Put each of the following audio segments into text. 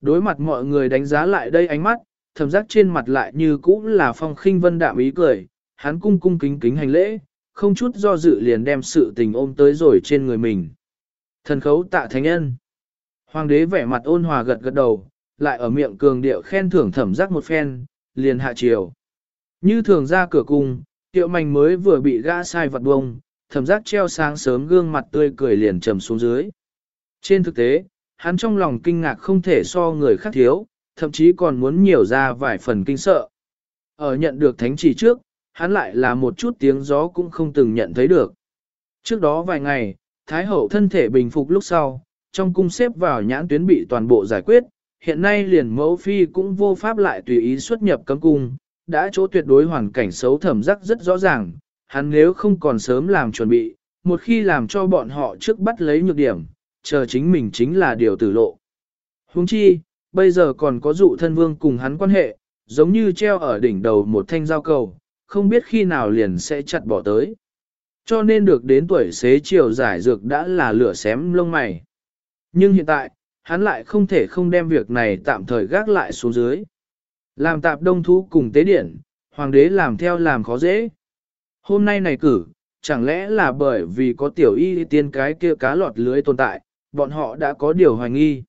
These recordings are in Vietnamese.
Đối mặt mọi người đánh giá lại đây ánh mắt, thầm giác trên mặt lại như cũ là phong khinh vân đạm ý cười, hắn cung cung kính kính hành lễ, không chút do dự liền đem sự tình ôm tới rồi trên người mình. Thần khấu tạ thánh nhân. Hoàng đế vẻ mặt ôn hòa gật gật đầu, lại ở miệng cường điệu khen thưởng thẩm giác một phen, liền hạ chiều. Như thường ra cửa cung, tiệu mảnh mới vừa bị gã sai vặt bông, thẩm giác treo sáng sớm gương mặt tươi cười liền trầm xuống dưới. Trên thực tế, hắn trong lòng kinh ngạc không thể so người khác thiếu, thậm chí còn muốn nhiều ra vài phần kinh sợ. Ở nhận được thánh chỉ trước, hắn lại là một chút tiếng gió cũng không từng nhận thấy được. Trước đó vài ngày, Thái hậu thân thể bình phục lúc sau, trong cung xếp vào nhãn tuyến bị toàn bộ giải quyết, hiện nay liền mẫu phi cũng vô pháp lại tùy ý xuất nhập cấm cung, đã chỗ tuyệt đối hoàn cảnh xấu thẩm rắc rất rõ ràng, hắn nếu không còn sớm làm chuẩn bị, một khi làm cho bọn họ trước bắt lấy nhược điểm, chờ chính mình chính là điều tử lộ. Huống chi, bây giờ còn có dụ thân vương cùng hắn quan hệ, giống như treo ở đỉnh đầu một thanh giao cầu, không biết khi nào liền sẽ chặt bỏ tới. Cho nên được đến tuổi xế chiều giải dược đã là lửa xém lông mày. Nhưng hiện tại, hắn lại không thể không đem việc này tạm thời gác lại xuống dưới. Làm tạp đông thú cùng tế điển, hoàng đế làm theo làm khó dễ. Hôm nay này cử, chẳng lẽ là bởi vì có tiểu y tiên cái kia cá lọt lưới tồn tại, bọn họ đã có điều hoài nghi.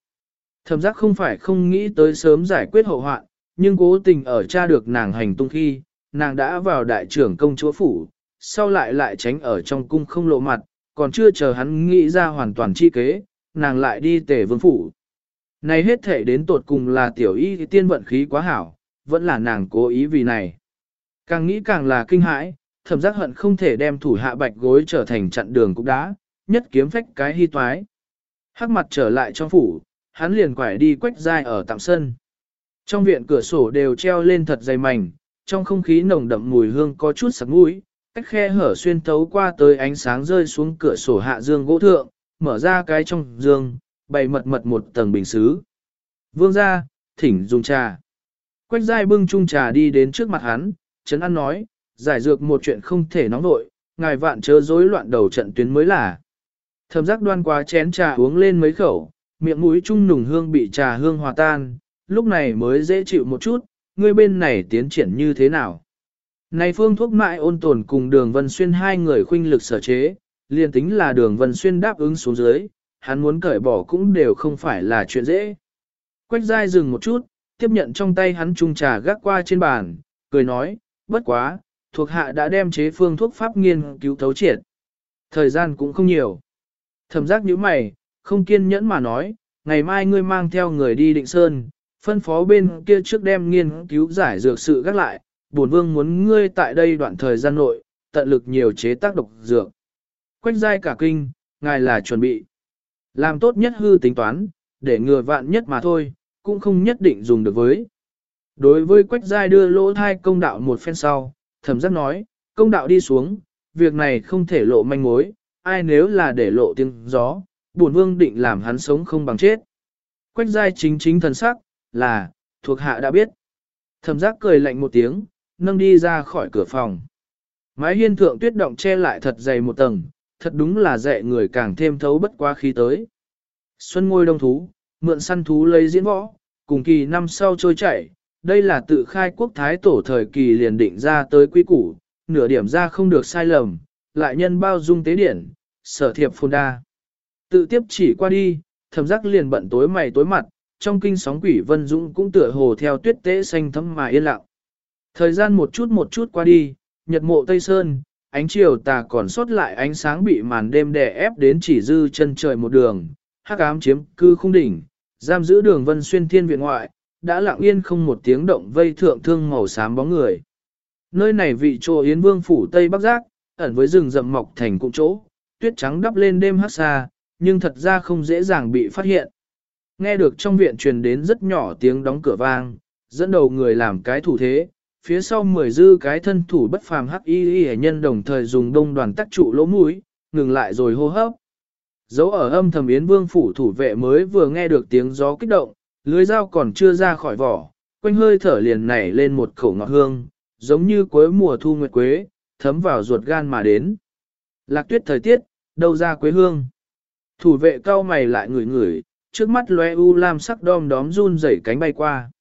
Thẩm giác không phải không nghĩ tới sớm giải quyết hậu hoạn, nhưng cố tình ở cha được nàng hành tung khi, nàng đã vào đại trưởng công chúa phủ, sau lại lại tránh ở trong cung không lộ mặt, còn chưa chờ hắn nghĩ ra hoàn toàn chi kế, nàng lại đi tề vương phủ. Này hết thể đến tột cùng là tiểu y tiên vận khí quá hảo, vẫn là nàng cố ý vì này. Càng nghĩ càng là kinh hãi, thẩm giác hận không thể đem thủ hạ bạch gối trở thành chặn đường cục đá, nhất kiếm phách cái hy toái. Hắc mặt trở lại trong phủ, hắn liền quải đi quách dai ở tạm sân. Trong viện cửa sổ đều treo lên thật dày mảnh, trong không khí nồng đậm mùi hương có chút sặc mũi, cách khe hở xuyên thấu qua tới ánh sáng rơi xuống cửa sổ hạ dương gỗ thượng, mở ra cái trong dương, bày mật mật một tầng bình xứ. Vương ra, thỉnh dùng trà. Quách giai bưng chung trà đi đến trước mặt hắn, Trấn An nói, giải dược một chuyện không thể nóng nội, ngài vạn chớ rối loạn đầu trận tuyến mới là. Thẩm giác đoan qua chén trà uống lên mấy khẩu, miệng mũi chung nùng hương bị trà hương hòa tan, lúc này mới dễ chịu một chút, ngươi bên này tiến triển như thế nào. Này phương thuốc mại ôn tồn cùng đường Vân Xuyên hai người khuynh lực sở chế, liền tính là đường Vân Xuyên đáp ứng xuống dưới, hắn muốn cởi bỏ cũng đều không phải là chuyện dễ. Quách dai dừng một chút, tiếp nhận trong tay hắn chung trà gác qua trên bàn, cười nói, bất quá, thuộc hạ đã đem chế phương thuốc pháp nghiên cứu thấu triệt. Thời gian cũng không nhiều. Thẩm giác nhíu mày, không kiên nhẫn mà nói, ngày mai ngươi mang theo người đi định sơn, phân phó bên kia trước đem nghiên cứu giải dược sự gác lại, bổn vương muốn ngươi tại đây đoạn thời gian nội, tận lực nhiều chế tác độc dược. Quách giai cả kinh, ngài là chuẩn bị. Làm tốt nhất hư tính toán, để ngừa vạn nhất mà thôi, cũng không nhất định dùng được với. Đối với quách giai đưa lỗ thai công đạo một phen sau, thẩm giác nói, công đạo đi xuống, việc này không thể lộ manh mối, ai nếu là để lộ tiếng gió, bổn vương định làm hắn sống không bằng chết. Quách giai chính chính thần sắc, là, thuộc hạ đã biết. Thẩm giác cười lạnh một tiếng, nâng đi ra khỏi cửa phòng. Mái hiên thượng tuyết động che lại thật dày một tầng, thật đúng là dạy người càng thêm thấu bất quá khí tới. Xuân ngôi đông thú, mượn săn thú lấy diễn võ, cùng kỳ năm sau trôi chảy, đây là tự khai quốc thái tổ thời kỳ liền định ra tới quy củ, nửa điểm ra không được sai lầm, lại nhân bao dung tế điển, sở thiệp phun đa. Tự tiếp chỉ qua đi, thầm giác liền bận tối mày tối mặt, trong kinh sóng quỷ vân dũng cũng tựa hồ theo tuyết tế xanh thấm mà yên lặng. Thời gian một chút một chút qua đi, nhật mộ Tây Sơn, ánh chiều tà còn sót lại ánh sáng bị màn đêm đè ép đến chỉ dư chân trời một đường, hắc ám chiếm cư khung đỉnh, giam giữ đường vân xuyên thiên viện ngoại, đã lặng yên không một tiếng động vây thượng thương màu xám bóng người. Nơi này vị chỗ Yến Vương phủ Tây Bắc Giác, ẩn với rừng rậm mọc thành cụm chỗ, tuyết trắng đắp lên đêm hát xa, nhưng thật ra không dễ dàng bị phát hiện. Nghe được trong viện truyền đến rất nhỏ tiếng đóng cửa vang, dẫn đầu người làm cái thủ thế, phía sau mười dư cái thân thủ bất phàm hắc y y nhân đồng thời dùng đông đoàn tắc trụ lỗ mũi, ngừng lại rồi hô hấp. Dấu ở âm thầm yến vương phủ thủ vệ mới vừa nghe được tiếng gió kích động, lưới dao còn chưa ra khỏi vỏ, quanh hơi thở liền nảy lên một khẩu ngọt hương, giống như cuối mùa thu nguyệt quế, thấm vào ruột gan mà đến. Lạc tuyết thời tiết, đâu ra quế hương. Thủ vệ cao mày lại ngửi ngửi, trước mắt lóe u lam sắc đom đóm run rẩy cánh bay qua.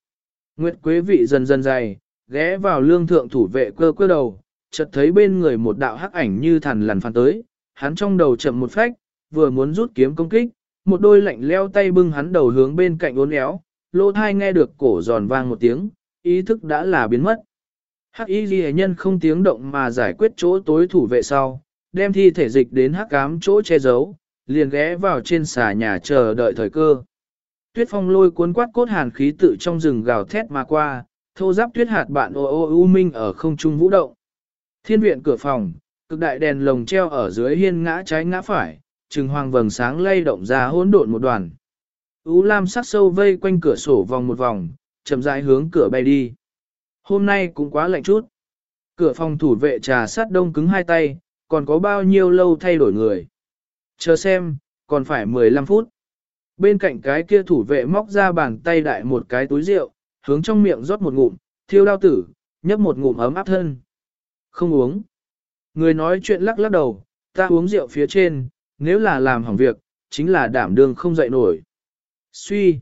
Nguyệt Quế vị dần dần dày, ghé vào lương thượng thủ vệ cơ cơ đầu, chợt thấy bên người một đạo hắc ảnh như thần lằn phản tới, hắn trong đầu chậm một phách, vừa muốn rút kiếm công kích, một đôi lạnh leo tay bưng hắn đầu hướng bên cạnh uốn éo, lỗ thai nghe được cổ giòn vang một tiếng, ý thức đã là biến mất. Hắc y ghi nhân không tiếng động mà giải quyết chỗ tối thủ vệ sau, đem thi thể dịch đến hắc cám chỗ che giấu, liền ghé vào trên xà nhà chờ đợi thời cơ. Tuyết phong lôi cuốn quát cốt hàn khí tự trong rừng gào thét mà qua, thô giáp tuyết hạt bạn ô ô u minh ở không trung vũ động. Thiên viện cửa phòng, cực đại đèn lồng treo ở dưới hiên ngã trái ngã phải, trừng hoàng vầng sáng lay động ra hỗn độn một đoàn. U lam sắc sâu vây quanh cửa sổ vòng một vòng, chậm rãi hướng cửa bay đi. Hôm nay cũng quá lạnh chút. Cửa phòng thủ vệ trà sát đông cứng hai tay, còn có bao nhiêu lâu thay đổi người. Chờ xem, còn phải 15 phút. Bên cạnh cái kia thủ vệ móc ra bàn tay đại một cái túi rượu, hướng trong miệng rót một ngụm, thiêu đao tử, nhấp một ngụm ấm áp thân. Không uống. Người nói chuyện lắc lắc đầu, ta uống rượu phía trên, nếu là làm hỏng việc, chính là đảm đương không dậy nổi. Suy.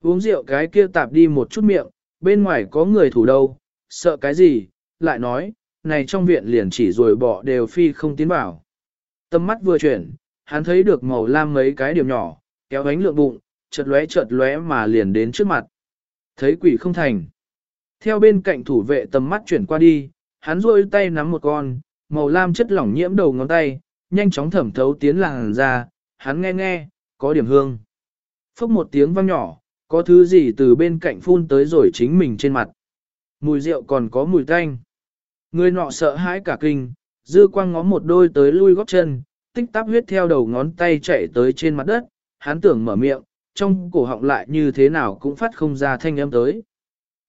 Uống rượu cái kia tạp đi một chút miệng, bên ngoài có người thủ đâu, sợ cái gì, lại nói, này trong viện liền chỉ rồi bỏ đều phi không tiến vào. Tâm mắt vừa chuyển, hắn thấy được màu lam mấy cái điểm nhỏ, kéo ánh lượng bụng, chợt lóe chợt lóe mà liền đến trước mặt. Thấy quỷ không thành. Theo bên cạnh thủ vệ tầm mắt chuyển qua đi, hắn rôi tay nắm một con, màu lam chất lỏng nhiễm đầu ngón tay, nhanh chóng thẩm thấu tiến làng ra, hắn nghe nghe, có điểm hương. Phốc một tiếng vang nhỏ, có thứ gì từ bên cạnh phun tới rồi chính mình trên mặt. Mùi rượu còn có mùi tanh. Người nọ sợ hãi cả kinh, dư quang ngó một đôi tới lui góp chân, tích tắp huyết theo đầu ngón tay chạy tới trên mặt đất, hắn tưởng mở miệng, trong cổ họng lại như thế nào cũng phát không ra thanh âm tới.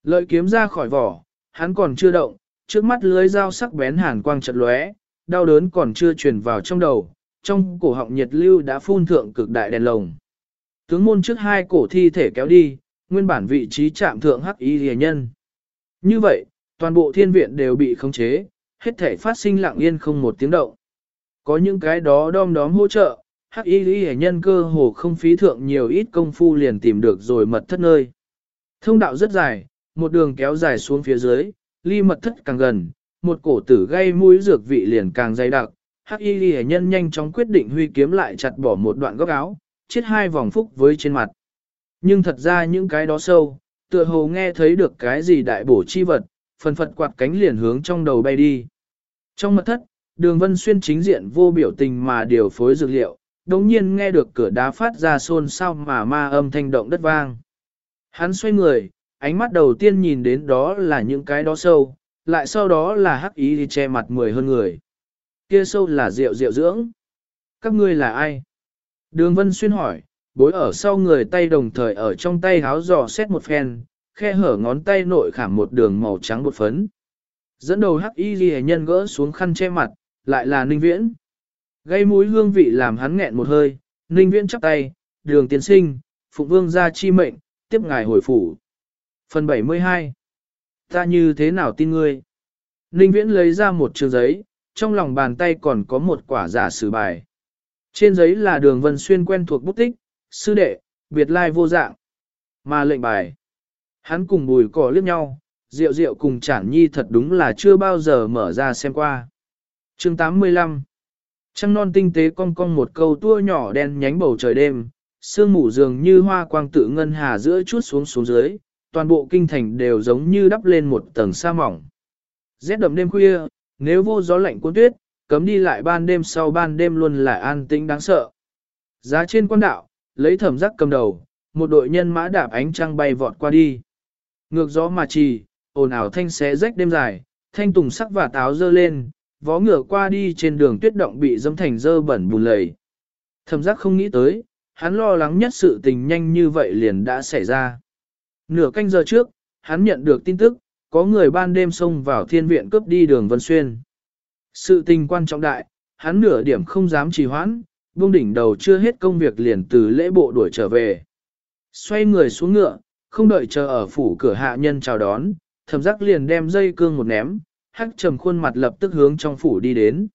Lợi kiếm ra khỏi vỏ, hắn còn chưa động, trước mắt lưới dao sắc bén hàn quang chật lóe, đau đớn còn chưa truyền vào trong đầu, trong cổ họng nhiệt lưu đã phun thượng cực đại đèn lồng. Tướng môn trước hai cổ thi thể kéo đi, nguyên bản vị trí chạm thượng hắc y rìa nhân. Như vậy, toàn bộ thiên viện đều bị khống chế, hết thể phát sinh lặng yên không một tiếng động. Có những cái đó đom đóm hỗ trợ, hắc y lý nhân cơ hồ không phí thượng nhiều ít công phu liền tìm được rồi mật thất nơi. Thông đạo rất dài, một đường kéo dài xuống phía dưới, ly mật thất càng gần, một cổ tử gây mũi dược vị liền càng dày đặc. Hắc y lý nhân nhanh chóng quyết định huy kiếm lại chặt bỏ một đoạn góc áo, chết hai vòng phúc với trên mặt. Nhưng thật ra những cái đó sâu, tựa hồ nghe thấy được cái gì đại bổ chi vật, phần phật quạt cánh liền hướng trong đầu bay đi. Trong mật thất, đường vân xuyên chính diện vô biểu tình mà điều phối dược liệu, đồng nhiên nghe được cửa đá phát ra xôn xao mà ma âm thanh động đất vang. Hắn xoay người, ánh mắt đầu tiên nhìn đến đó là những cái đó sâu, lại sau đó là hắc ý đi che mặt mười hơn người. Kia sâu là rượu rượu dưỡng. Các ngươi là ai? Đường Vân Xuyên hỏi, bối ở sau người tay đồng thời ở trong tay háo giò xét một phen, khe hở ngón tay nội khảm một đường màu trắng bột phấn. Dẫn đầu hắc y ghi nhân gỡ xuống khăn che mặt, lại là ninh viễn. Gây mũi hương vị làm hắn nghẹn một hơi, ninh viễn chắp tay, đường tiến sinh, phụng vương gia chi mệnh, tiếp ngài hồi phủ. Phần 72 Ta như thế nào tin ngươi? Ninh viễn lấy ra một trường giấy, trong lòng bàn tay còn có một quả giả sử bài. Trên giấy là đường vân xuyên quen thuộc bút tích, sư đệ, biệt lai vô dạng. Mà lệnh bài. Hắn cùng bùi cỏ liếc nhau, rượu rượu cùng chản nhi thật đúng là chưa bao giờ mở ra xem qua. chương 85 Trăng non tinh tế cong cong một câu tua nhỏ đen nhánh bầu trời đêm, sương mù dường như hoa quang tự ngân hà giữa chút xuống xuống dưới, toàn bộ kinh thành đều giống như đắp lên một tầng sa mỏng. Rét đậm đêm khuya, nếu vô gió lạnh cuốn tuyết, cấm đi lại ban đêm sau ban đêm luôn là an tĩnh đáng sợ. Giá trên quan đạo, lấy thẩm giác cầm đầu, một đội nhân mã đạp ánh trăng bay vọt qua đi. Ngược gió mà trì, ồn ào thanh xé rách đêm dài, thanh tùng sắc và táo dơ lên, vó ngựa qua đi trên đường tuyết động bị dâm thành dơ bẩn bùn lầy. Thẩm giác không nghĩ tới, hắn lo lắng nhất sự tình nhanh như vậy liền đã xảy ra. Nửa canh giờ trước, hắn nhận được tin tức, có người ban đêm xông vào thiên viện cướp đi đường Vân Xuyên. Sự tình quan trọng đại, hắn nửa điểm không dám trì hoãn, buông đỉnh đầu chưa hết công việc liền từ lễ bộ đuổi trở về. Xoay người xuống ngựa, không đợi chờ ở phủ cửa hạ nhân chào đón, thẩm giác liền đem dây cương một ném, hắc trầm khuôn mặt lập tức hướng trong phủ đi đến.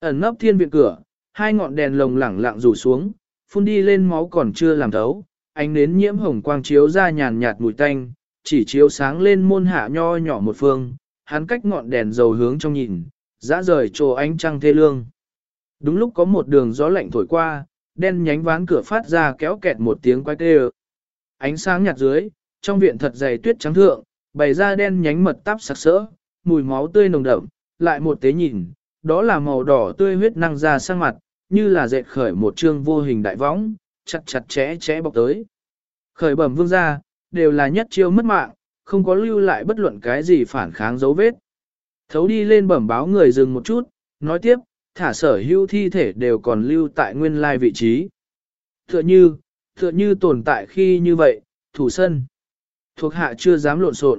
Ẩn nấp thiên viện cửa, hai ngọn đèn lồng lẳng lặng rủ xuống, phun đi lên máu còn chưa làm thấu, ánh nến nhiễm hồng quang chiếu ra nhàn nhạt mùi tanh, chỉ chiếu sáng lên môn hạ nho nhỏ một phương, hắn cách ngọn đèn dầu hướng trong nhìn, dã rời trồ ánh trăng thê lương. Đúng lúc có một đường gió lạnh thổi qua, đen nhánh ván cửa phát ra kéo kẹt một tiếng quay tê Ánh sáng nhạt dưới, trong viện thật dày tuyết trắng thượng, bày ra đen nhánh mật táp sặc sỡ, mùi máu tươi nồng đậm, lại một tế nhìn, đó là màu đỏ tươi huyết năng ra sang mặt, như là dệt khởi một chương vô hình đại võng, chặt chặt chẽ chẽ bọc tới. Khởi bẩm vương gia, đều là nhất chiêu mất mạng, không có lưu lại bất luận cái gì phản kháng dấu vết. Thấu đi lên bẩm báo người dừng một chút, nói tiếp, thả sở hữu thi thể đều còn lưu tại nguyên lai vị trí. Tựa như, tựa như tồn tại khi như vậy, thủ sân. Thuộc hạ chưa dám lộn xộn.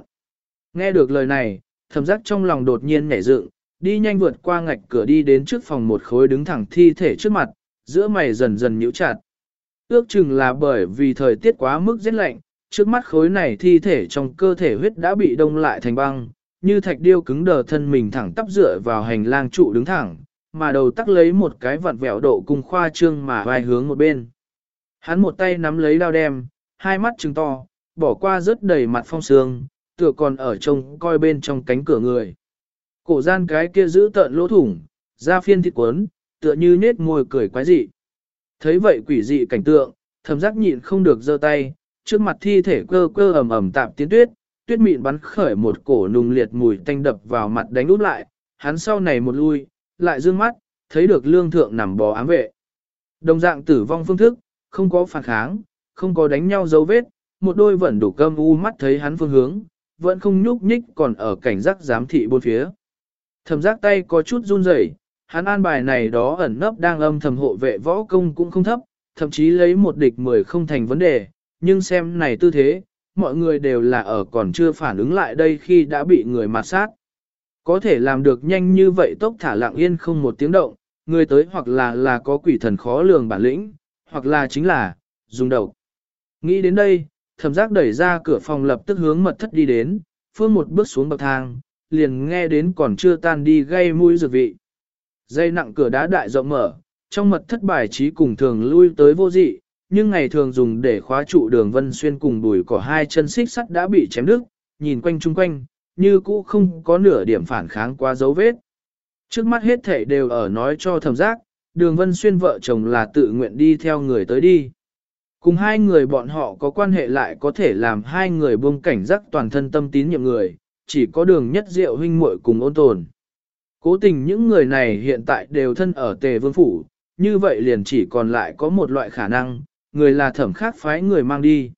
Nghe được lời này, thầm giác trong lòng đột nhiên nhảy dựng, đi nhanh vượt qua ngạch cửa đi đến trước phòng một khối đứng thẳng thi thể trước mặt, giữa mày dần dần nhíu chặt. Ước chừng là bởi vì thời tiết quá mức rét lạnh, trước mắt khối này thi thể trong cơ thể huyết đã bị đông lại thành băng, như thạch điêu cứng đờ thân mình thẳng tắp dựa vào hành lang trụ đứng thẳng, mà đầu tắc lấy một cái vặn vẹo độ cùng khoa trương mà vai hướng một bên. Hắn một tay nắm lấy đao đem, hai mắt trừng to, bỏ qua rất đầy mặt phong sương, tựa còn ở trông coi bên trong cánh cửa người. Cổ gian cái kia giữ tợn lỗ thủng, da phiên thịt quấn, tựa như nết môi cười quái dị. Thấy vậy quỷ dị cảnh tượng, thầm giác nhịn không được giơ tay, trước mặt thi thể cơ cơ ẩm ẩm tạm tiến tuyết, tuyết mịn bắn khởi một cổ nùng liệt mùi tanh đập vào mặt đánh úp lại, hắn sau này một lui, lại dương mắt, thấy được lương thượng nằm bò ám vệ. Đồng dạng tử vong phương thức, không có phản kháng, không có đánh nhau dấu vết, một đôi vẫn đủ cơm u mắt thấy hắn phương hướng, vẫn không nhúc nhích còn ở cảnh giác giám thị bốn phía. Thầm giác tay có chút run rẩy, hắn an bài này đó ẩn nấp đang âm thầm hộ vệ võ công cũng không thấp, thậm chí lấy một địch mười không thành vấn đề, nhưng xem này tư thế, mọi người đều là ở còn chưa phản ứng lại đây khi đã bị người mạt sát. Có thể làm được nhanh như vậy tốc thả lặng yên không một tiếng động, người tới hoặc là là có quỷ thần khó lường bản lĩnh, hoặc là chính là, dùng đầu. Nghĩ đến đây, thẩm giác đẩy ra cửa phòng lập tức hướng mật thất đi đến, phương một bước xuống bậc thang, liền nghe đến còn chưa tan đi gây mũi dược vị. Dây nặng cửa đá đại rộng mở, trong mật thất bài trí cùng thường lui tới vô dị, nhưng ngày thường dùng để khóa trụ đường vân xuyên cùng đùi cỏ hai chân xích sắt đã bị chém đứt, nhìn quanh chung quanh, như cũ không có nửa điểm phản kháng qua dấu vết. Trước mắt hết thể đều ở nói cho thẩm giác, đường vân xuyên vợ chồng là tự nguyện đi theo người tới đi. Cùng hai người bọn họ có quan hệ lại có thể làm hai người buông cảnh giác toàn thân tâm tín nhiệm người, chỉ có đường nhất diệu huynh muội cùng ôn tồn. Cố tình những người này hiện tại đều thân ở tề vương phủ, như vậy liền chỉ còn lại có một loại khả năng, người là thẩm khác phái người mang đi.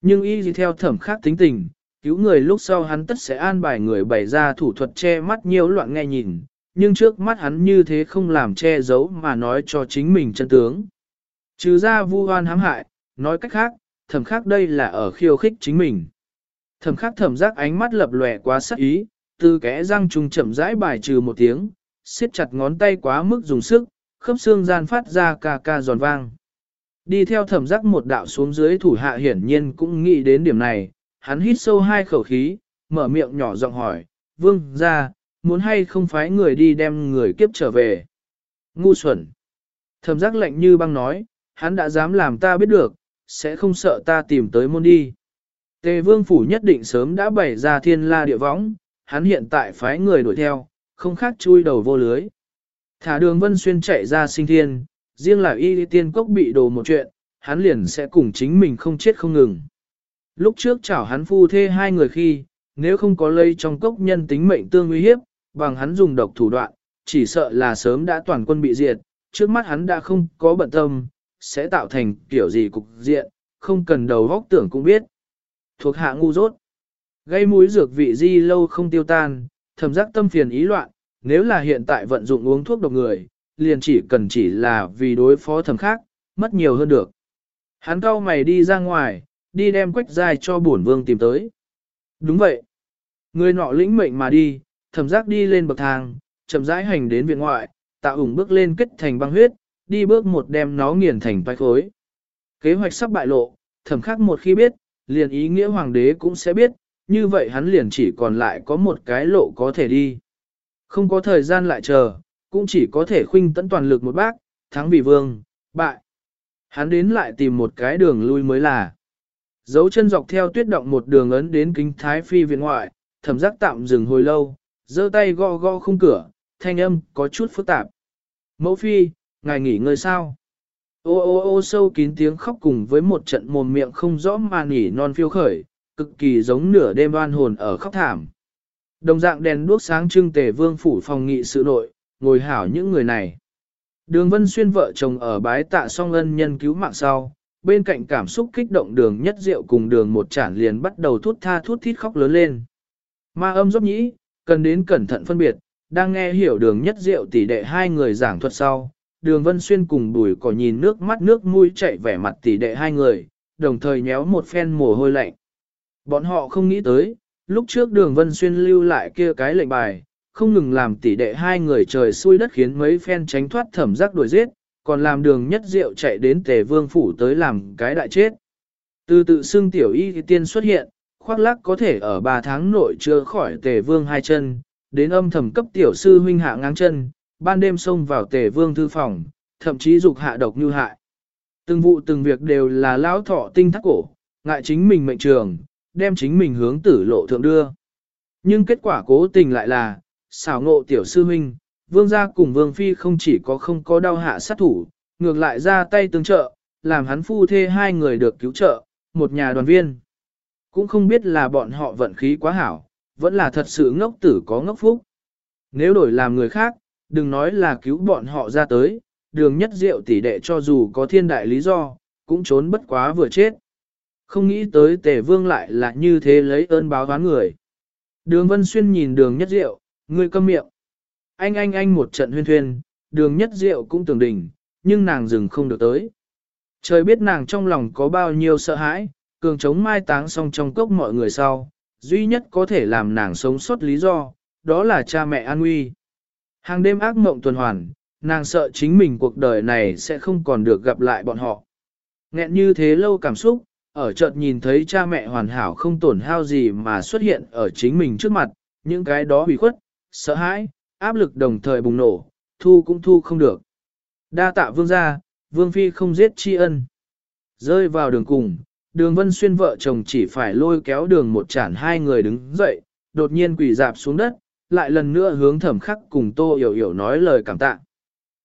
Nhưng y gì theo thẩm khác tính tình, cứu người lúc sau hắn tất sẽ an bài người bày ra thủ thuật che mắt nhiều loạn nghe nhìn, nhưng trước mắt hắn như thế không làm che giấu mà nói cho chính mình chân tướng. Trừ ra vu hoan hãm hại, nói cách khác, thẩm khác đây là ở khiêu khích chính mình. Thẩm khác thẩm giác ánh mắt lập lòe quá sắc ý, từ kẽ răng trùng chậm rãi bài trừ một tiếng, siết chặt ngón tay quá mức dùng sức, khớp xương gian phát ra ca ca giòn vang. Đi theo thẩm giác một đạo xuống dưới thủ hạ hiển nhiên cũng nghĩ đến điểm này, hắn hít sâu hai khẩu khí, mở miệng nhỏ giọng hỏi, vương ra, muốn hay không phái người đi đem người kiếp trở về. Ngu xuẩn. Thẩm giác lạnh như băng nói, hắn đã dám làm ta biết được, sẽ không sợ ta tìm tới môn đi. Tề vương phủ nhất định sớm đã bày ra thiên la địa võng, hắn hiện tại phái người đuổi theo, không khác chui đầu vô lưới. Thả đường vân xuyên chạy ra sinh thiên, riêng là y tiên cốc bị đồ một chuyện, hắn liền sẽ cùng chính mình không chết không ngừng. Lúc trước chảo hắn phu thê hai người khi, nếu không có lây trong cốc nhân tính mệnh tương uy hiếp, bằng hắn dùng độc thủ đoạn, chỉ sợ là sớm đã toàn quân bị diệt, trước mắt hắn đã không có bận tâm, sẽ tạo thành kiểu gì cục diện, không cần đầu góc tưởng cũng biết. Thuộc hạ ngu dốt. Gây mũi dược vị di lâu không tiêu tan, thầm giác tâm phiền ý loạn, nếu là hiện tại vận dụng uống thuốc độc người, liền chỉ cần chỉ là vì đối phó thầm khác, mất nhiều hơn được. Hắn cao mày đi ra ngoài, đi đem quách dài cho bổn vương tìm tới. Đúng vậy. Người nọ lĩnh mệnh mà đi, Thẩm giác đi lên bậc thang, chậm rãi hành đến viện ngoại, tạo ủng bước lên kết thành băng huyết, đi bước một đem nó nghiền thành toái khối. Kế hoạch sắp bại lộ, Thẩm khác một khi biết, liền ý nghĩa hoàng đế cũng sẽ biết, như vậy hắn liền chỉ còn lại có một cái lộ có thể đi. Không có thời gian lại chờ, cũng chỉ có thể khuynh tận toàn lực một bác, thắng vì vương, bại. Hắn đến lại tìm một cái đường lui mới là. Dấu chân dọc theo tuyết động một đường ấn đến kính thái phi viện ngoại, thẩm giác tạm dừng hồi lâu, giơ tay gõ gõ khung cửa, thanh âm có chút phức tạp. Mẫu phi, ngài nghỉ ngơi sao? Ô ô ô sâu kín tiếng khóc cùng với một trận mồm miệng không rõ mà nỉ non phiêu khởi, cực kỳ giống nửa đêm oan hồn ở khóc thảm. Đồng dạng đèn đuốc sáng trưng tề vương phủ phòng nghị sự nội, ngồi hảo những người này. Đường Vân Xuyên vợ chồng ở bái tạ song ân nhân cứu mạng sau, bên cạnh cảm xúc kích động đường nhất rượu cùng đường một chản liền bắt đầu thút tha thút thít khóc lớn lên. Ma âm dốc nhĩ, cần đến cẩn thận phân biệt, đang nghe hiểu đường nhất diệu tỷ đệ hai người giảng thuật sau, đường Vân Xuyên cùng bùi cỏ nhìn nước mắt nước mũi chạy vẻ mặt tỷ đệ hai người, đồng thời nhéo một phen mồ hôi lạnh. Bọn họ không nghĩ tới, lúc trước đường Vân Xuyên lưu lại kia cái lệnh bài, không ngừng làm tỷ đệ hai người trời xui đất khiến mấy phen tránh thoát thẩm giác đuổi giết, còn làm đường nhất diệu chạy đến tề vương phủ tới làm cái đại chết. Từ tự xưng tiểu y tiên xuất hiện, khoác lác có thể ở 3 tháng nội chưa khỏi tề vương hai chân, đến âm thầm cấp tiểu sư huynh hạ ngang chân, ban đêm xông vào tề vương thư phòng, thậm chí dục hạ độc như hại. Từng vụ từng việc đều là lão thọ tinh thắc cổ, ngại chính mình mệnh trường, đem chính mình hướng tử lộ thượng đưa. Nhưng kết quả cố tình lại là, xảo ngộ tiểu sư huynh, vương gia cùng vương phi không chỉ có không có đau hạ sát thủ, ngược lại ra tay tương trợ, làm hắn phu thê hai người được cứu trợ, một nhà đoàn viên. Cũng không biết là bọn họ vận khí quá hảo, vẫn là thật sự ngốc tử có ngốc phúc. Nếu đổi làm người khác, đừng nói là cứu bọn họ ra tới, đường nhất diệu tỷ đệ cho dù có thiên đại lý do, cũng trốn bất quá vừa chết. Không nghĩ tới tề vương lại là như thế lấy ơn báo ván người. Đường Vân Xuyên nhìn đường nhất diệu, ngươi câm miệng. Anh anh anh một trận huyên thuyên, đường nhất diệu cũng tưởng đỉnh, nhưng nàng dừng không được tới. Trời biết nàng trong lòng có bao nhiêu sợ hãi, cường chống mai táng xong trong cốc mọi người sau, duy nhất có thể làm nàng sống sót lý do, đó là cha mẹ an nguy. Hàng đêm ác mộng tuần hoàn, nàng sợ chính mình cuộc đời này sẽ không còn được gặp lại bọn họ. Nghẹn như thế lâu cảm xúc, ở chợt nhìn thấy cha mẹ hoàn hảo không tổn hao gì mà xuất hiện ở chính mình trước mặt, những cái đó hủy khuất, sợ hãi, áp lực đồng thời bùng nổ, thu cũng thu không được. Đa tạ vương gia, vương phi không giết tri ân. Rơi vào đường cùng, đường vân xuyên vợ chồng chỉ phải lôi kéo đường một chản hai người đứng dậy, đột nhiên quỳ dạp xuống đất, lại lần nữa hướng thẩm khắc cùng tô hiểu hiểu nói lời cảm tạ.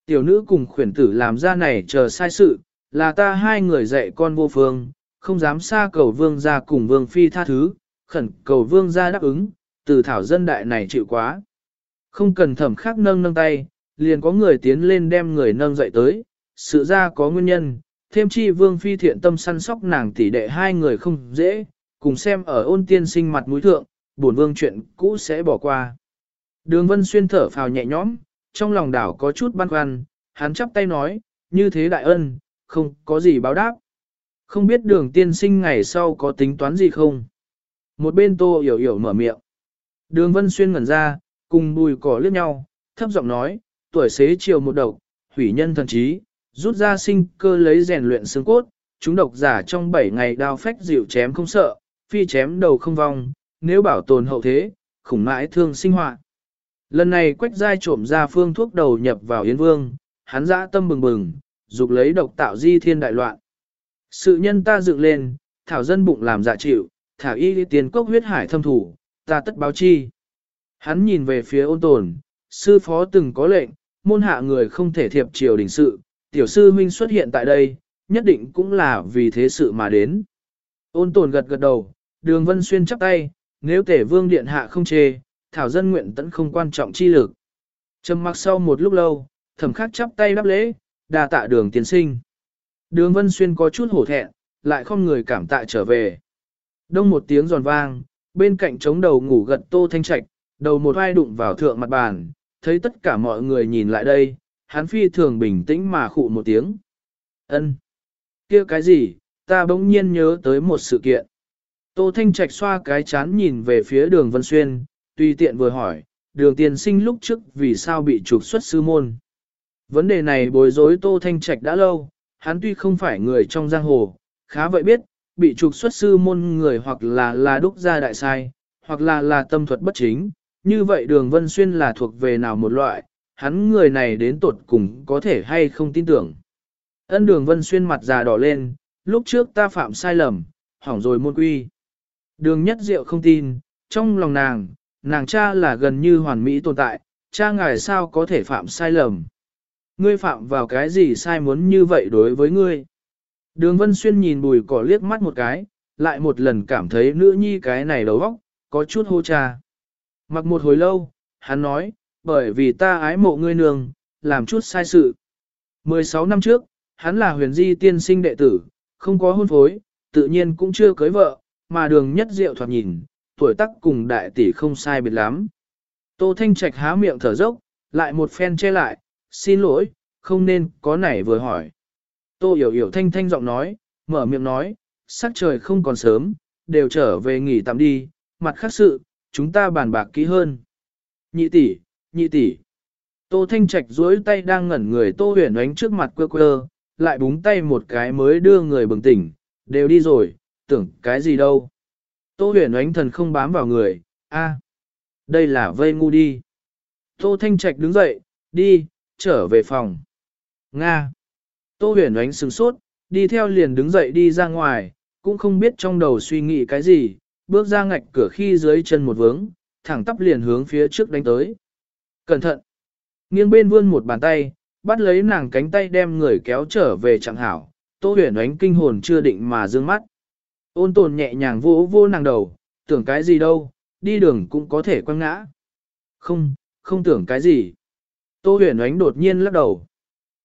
Tiểu nữ cùng khuyển tử làm ra này chờ sai sự, là ta hai người dạy con vô phương, không dám xa cầu vương gia cùng vương phi tha thứ, khẩn cầu vương gia đáp ứng, từ thảo dân đại này chịu quá. Không cần thẩm khắc nâng nâng tay, liền có người tiến lên đem người nâng dậy tới, sự ra có nguyên nhân, thêm chi vương phi thiện tâm săn sóc nàng tỷ đệ hai người không dễ, cùng xem ở ôn tiên sinh mặt mũi thượng, buồn vương chuyện cũ sẽ bỏ qua. Đường vân xuyên thở phào nhẹ nhõm, trong lòng đảo có chút băn khoăn, hắn chắp tay nói, như thế đại ân, không có gì báo đáp. Không biết đường tiên sinh ngày sau có tính toán gì không? Một bên tô hiểu hiểu mở miệng. Đường vân xuyên ngẩn ra, cùng bùi cỏ liếc nhau, thấp giọng nói, tuổi xế chiều một độc, hủy nhân thần trí, rút ra sinh cơ lấy rèn luyện xương cốt, chúng độc giả trong 7 ngày đao phách dịu chém không sợ, phi chém đầu không vong, nếu bảo tồn hậu thế, khủng mãi thương sinh hoạt. Lần này quách giai trộm ra phương thuốc đầu nhập vào Yến Vương, hắn dã tâm bừng bừng, dục lấy độc tạo di thiên đại loạn. Sự nhân ta dựng lên, thảo dân bụng làm dạ chịu, thảo y tiền cốc huyết hải thâm thủ, ta tất báo chi. Hắn nhìn về phía ôn tồn, sư phó từng có lệnh, môn hạ người không thể thiệp triều đình sự, tiểu sư huynh xuất hiện tại đây, nhất định cũng là vì thế sự mà đến. Ôn tồn gật gật đầu, đường vân xuyên chắp tay, nếu tể vương điện hạ không chê, thảo dân nguyện tẫn không quan trọng chi lực. Trầm mặc sau một lúc lâu, thẩm khắc chắp tay đáp lễ, đà tạ đường tiến sinh. Đường vân xuyên có chút hổ thẹn, lại không người cảm tạ trở về. Đông một tiếng giòn vang, bên cạnh trống đầu ngủ gật tô thanh trạch, đầu một vai đụng vào thượng mặt bàn, thấy tất cả mọi người nhìn lại đây, hắn phi thường bình tĩnh mà khụ một tiếng. ân kia cái gì, ta bỗng nhiên nhớ tới một sự kiện. Tô Thanh Trạch xoa cái chán nhìn về phía đường Vân Xuyên, tùy tiện vừa hỏi, đường tiền sinh lúc trước vì sao bị trục xuất sư môn. Vấn đề này bối rối Tô Thanh Trạch đã lâu, hắn tuy không phải người trong giang hồ, khá vậy biết, bị trục xuất sư môn người hoặc là là đúc gia đại sai, hoặc là là tâm thuật bất chính, như vậy đường Vân Xuyên là thuộc về nào một loại, hắn người này đến tột cùng có thể hay không tin tưởng. Ân đường vân xuyên mặt già đỏ lên, lúc trước ta phạm sai lầm, hỏng rồi môn quy. Đường nhất diệu không tin, trong lòng nàng, nàng cha là gần như hoàn mỹ tồn tại, cha ngài sao có thể phạm sai lầm. Ngươi phạm vào cái gì sai muốn như vậy đối với ngươi. Đường Vân Xuyên nhìn bùi cỏ liếc mắt một cái, lại một lần cảm thấy nữ nhi cái này đầu óc, có chút hô cha. Mặc một hồi lâu, hắn nói, bởi vì ta ái mộ ngươi nương, làm chút sai sự. 16 năm trước, hắn là huyền di tiên sinh đệ tử, không có hôn phối, tự nhiên cũng chưa cưới vợ, mà đường nhất diệu thoạt nhìn, tuổi tác cùng đại tỷ không sai biệt lắm. Tô Thanh Trạch há miệng thở dốc, lại một phen che lại, xin lỗi, không nên có nảy vừa hỏi. Tô hiểu hiểu thanh thanh giọng nói, mở miệng nói, sắc trời không còn sớm, đều trở về nghỉ tạm đi, mặt khác sự, chúng ta bàn bạc kỹ hơn. Nhị tỷ, nhị tỷ. Tô Thanh Trạch duỗi tay đang ngẩn người Tô Huyền ánh trước mặt quơ quơ, lại búng tay một cái mới đưa người bừng tỉnh, đều đi rồi, tưởng cái gì đâu. Tô huyền ánh thần không bám vào người, a, đây là vây ngu đi. Tô Thanh Trạch đứng dậy, đi, trở về phòng. Nga. Tô huyền ánh sừng sốt, đi theo liền đứng dậy đi ra ngoài, cũng không biết trong đầu suy nghĩ cái gì, bước ra ngạch cửa khi dưới chân một vướng, thẳng tắp liền hướng phía trước đánh tới. Cẩn thận. Nghiêng bên vươn một bàn tay, bắt lấy nàng cánh tay đem người kéo trở về chẳng hảo, Tô huyền ánh kinh hồn chưa định mà dương mắt. Ôn tồn nhẹ nhàng vô vô nàng đầu, tưởng cái gì đâu, đi đường cũng có thể quăng ngã. Không, không tưởng cái gì. Tô huyền ánh đột nhiên lắc đầu.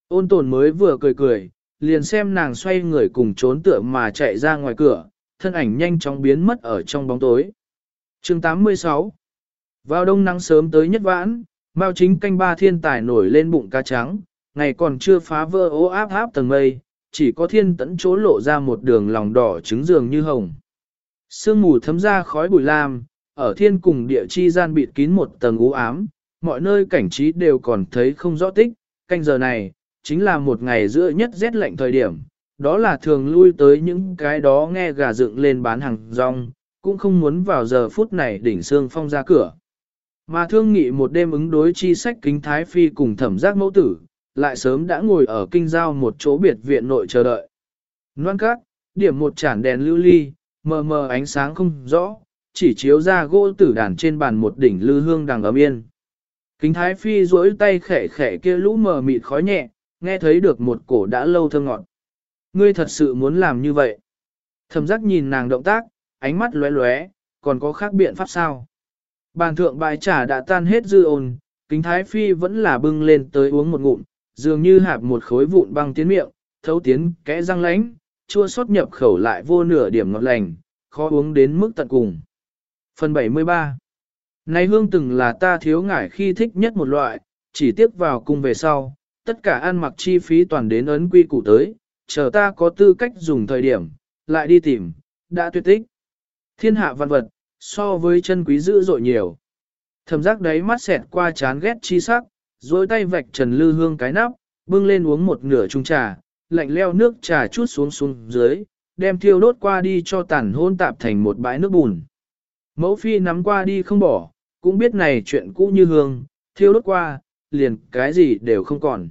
Ôn tồn mới vừa cười cười, liền xem nàng xoay người cùng trốn tựa mà chạy ra ngoài cửa, thân ảnh nhanh chóng biến mất ở trong bóng tối. chương 86 Vào đông nắng sớm tới nhất vãn, Mao chính canh ba thiên tài nổi lên bụng cá trắng, ngày còn chưa phá vỡ ố áp áp tầng mây, chỉ có thiên tẫn chỗ lộ ra một đường lòng đỏ trứng dường như hồng. Sương mù thấm ra khói bụi lam, ở thiên cùng địa chi gian bịt kín một tầng u ám, mọi nơi cảnh trí đều còn thấy không rõ tích, canh giờ này, chính là một ngày giữa nhất rét lạnh thời điểm, đó là thường lui tới những cái đó nghe gà dựng lên bán hàng rong, cũng không muốn vào giờ phút này đỉnh xương phong ra cửa. Mà thương nghị một đêm ứng đối chi sách kính thái phi cùng thẩm giác mẫu tử, lại sớm đã ngồi ở kinh giao một chỗ biệt viện nội chờ đợi. Noan cát, điểm một chản đèn lưu ly, mờ mờ ánh sáng không rõ, chỉ chiếu ra gỗ tử đàn trên bàn một đỉnh lư hương đằng ấm yên. Kính thái phi duỗi tay khẽ khẽ kia lũ mờ mịt khói nhẹ, nghe thấy được một cổ đã lâu thơ ngọt. Ngươi thật sự muốn làm như vậy. Thẩm giác nhìn nàng động tác, ánh mắt lóe lóe, còn có khác biện pháp sao? Bàn thượng bài trà đã tan hết dư ồn, kính thái phi vẫn là bưng lên tới uống một ngụm, dường như hạp một khối vụn băng tiến miệng, thấu tiến kẽ răng lánh, chua xót nhập khẩu lại vô nửa điểm ngọt lành, khó uống đến mức tận cùng. Phần 73 Này hương từng là ta thiếu ngải khi thích nhất một loại, chỉ tiếc vào cung về sau, tất cả ăn mặc chi phí toàn đến ấn quy củ tới, chờ ta có tư cách dùng thời điểm, lại đi tìm, đã tuyệt tích. Thiên hạ văn vật, so với chân quý dữ dội nhiều. Thầm giác đấy mắt xẹt qua chán ghét chi sắc, dối tay vạch trần lư hương cái nắp, bưng lên uống một nửa chung trà, lạnh leo nước trà chút xuống xuống dưới, đem thiêu đốt qua đi cho tàn hôn tạp thành một bãi nước bùn. Mẫu phi nắm qua đi không bỏ, cũng biết này chuyện cũ như hương, thiêu đốt qua, liền cái gì đều không còn.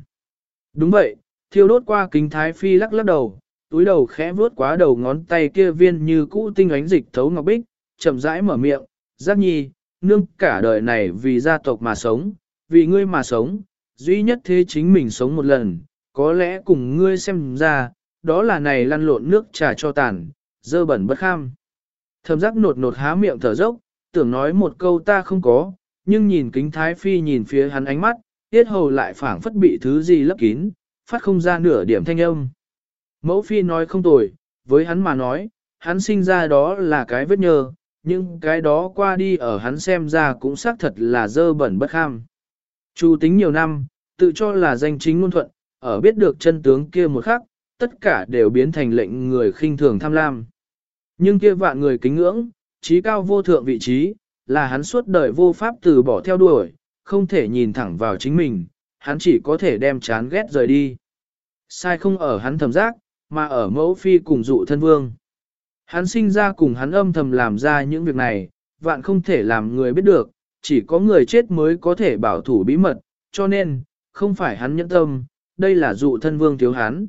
Đúng vậy, thiêu đốt qua kính thái phi lắc lắc đầu, túi đầu khẽ vuốt quá đầu ngón tay kia viên như cũ tinh ánh dịch thấu ngọc bích, chậm rãi mở miệng, giác nhi, nương cả đời này vì gia tộc mà sống, vì ngươi mà sống, duy nhất thế chính mình sống một lần, có lẽ cùng ngươi xem ra, đó là này lăn lộn nước trà cho tàn, dơ bẩn bất kham. Thầm giác nột nột há miệng thở dốc, tưởng nói một câu ta không có, nhưng nhìn kính thái phi nhìn phía hắn ánh mắt, tiết hầu lại phảng phất bị thứ gì lấp kín, phát không ra nửa điểm thanh âm. Mẫu phi nói không tồi, với hắn mà nói, hắn sinh ra đó là cái vết nhơ, nhưng cái đó qua đi ở hắn xem ra cũng xác thật là dơ bẩn bất kham. Chu tính nhiều năm, tự cho là danh chính ngôn thuận, ở biết được chân tướng kia một khắc, tất cả đều biến thành lệnh người khinh thường tham lam. Nhưng kia vạn người kính ngưỡng, trí cao vô thượng vị trí, là hắn suốt đời vô pháp từ bỏ theo đuổi, không thể nhìn thẳng vào chính mình, hắn chỉ có thể đem chán ghét rời đi. Sai không ở hắn thầm giác, mà ở mẫu phi cùng dụ thân vương. Hắn sinh ra cùng hắn âm thầm làm ra những việc này, vạn không thể làm người biết được, chỉ có người chết mới có thể bảo thủ bí mật, cho nên, không phải hắn nhẫn tâm, đây là dụ thân vương thiếu hắn.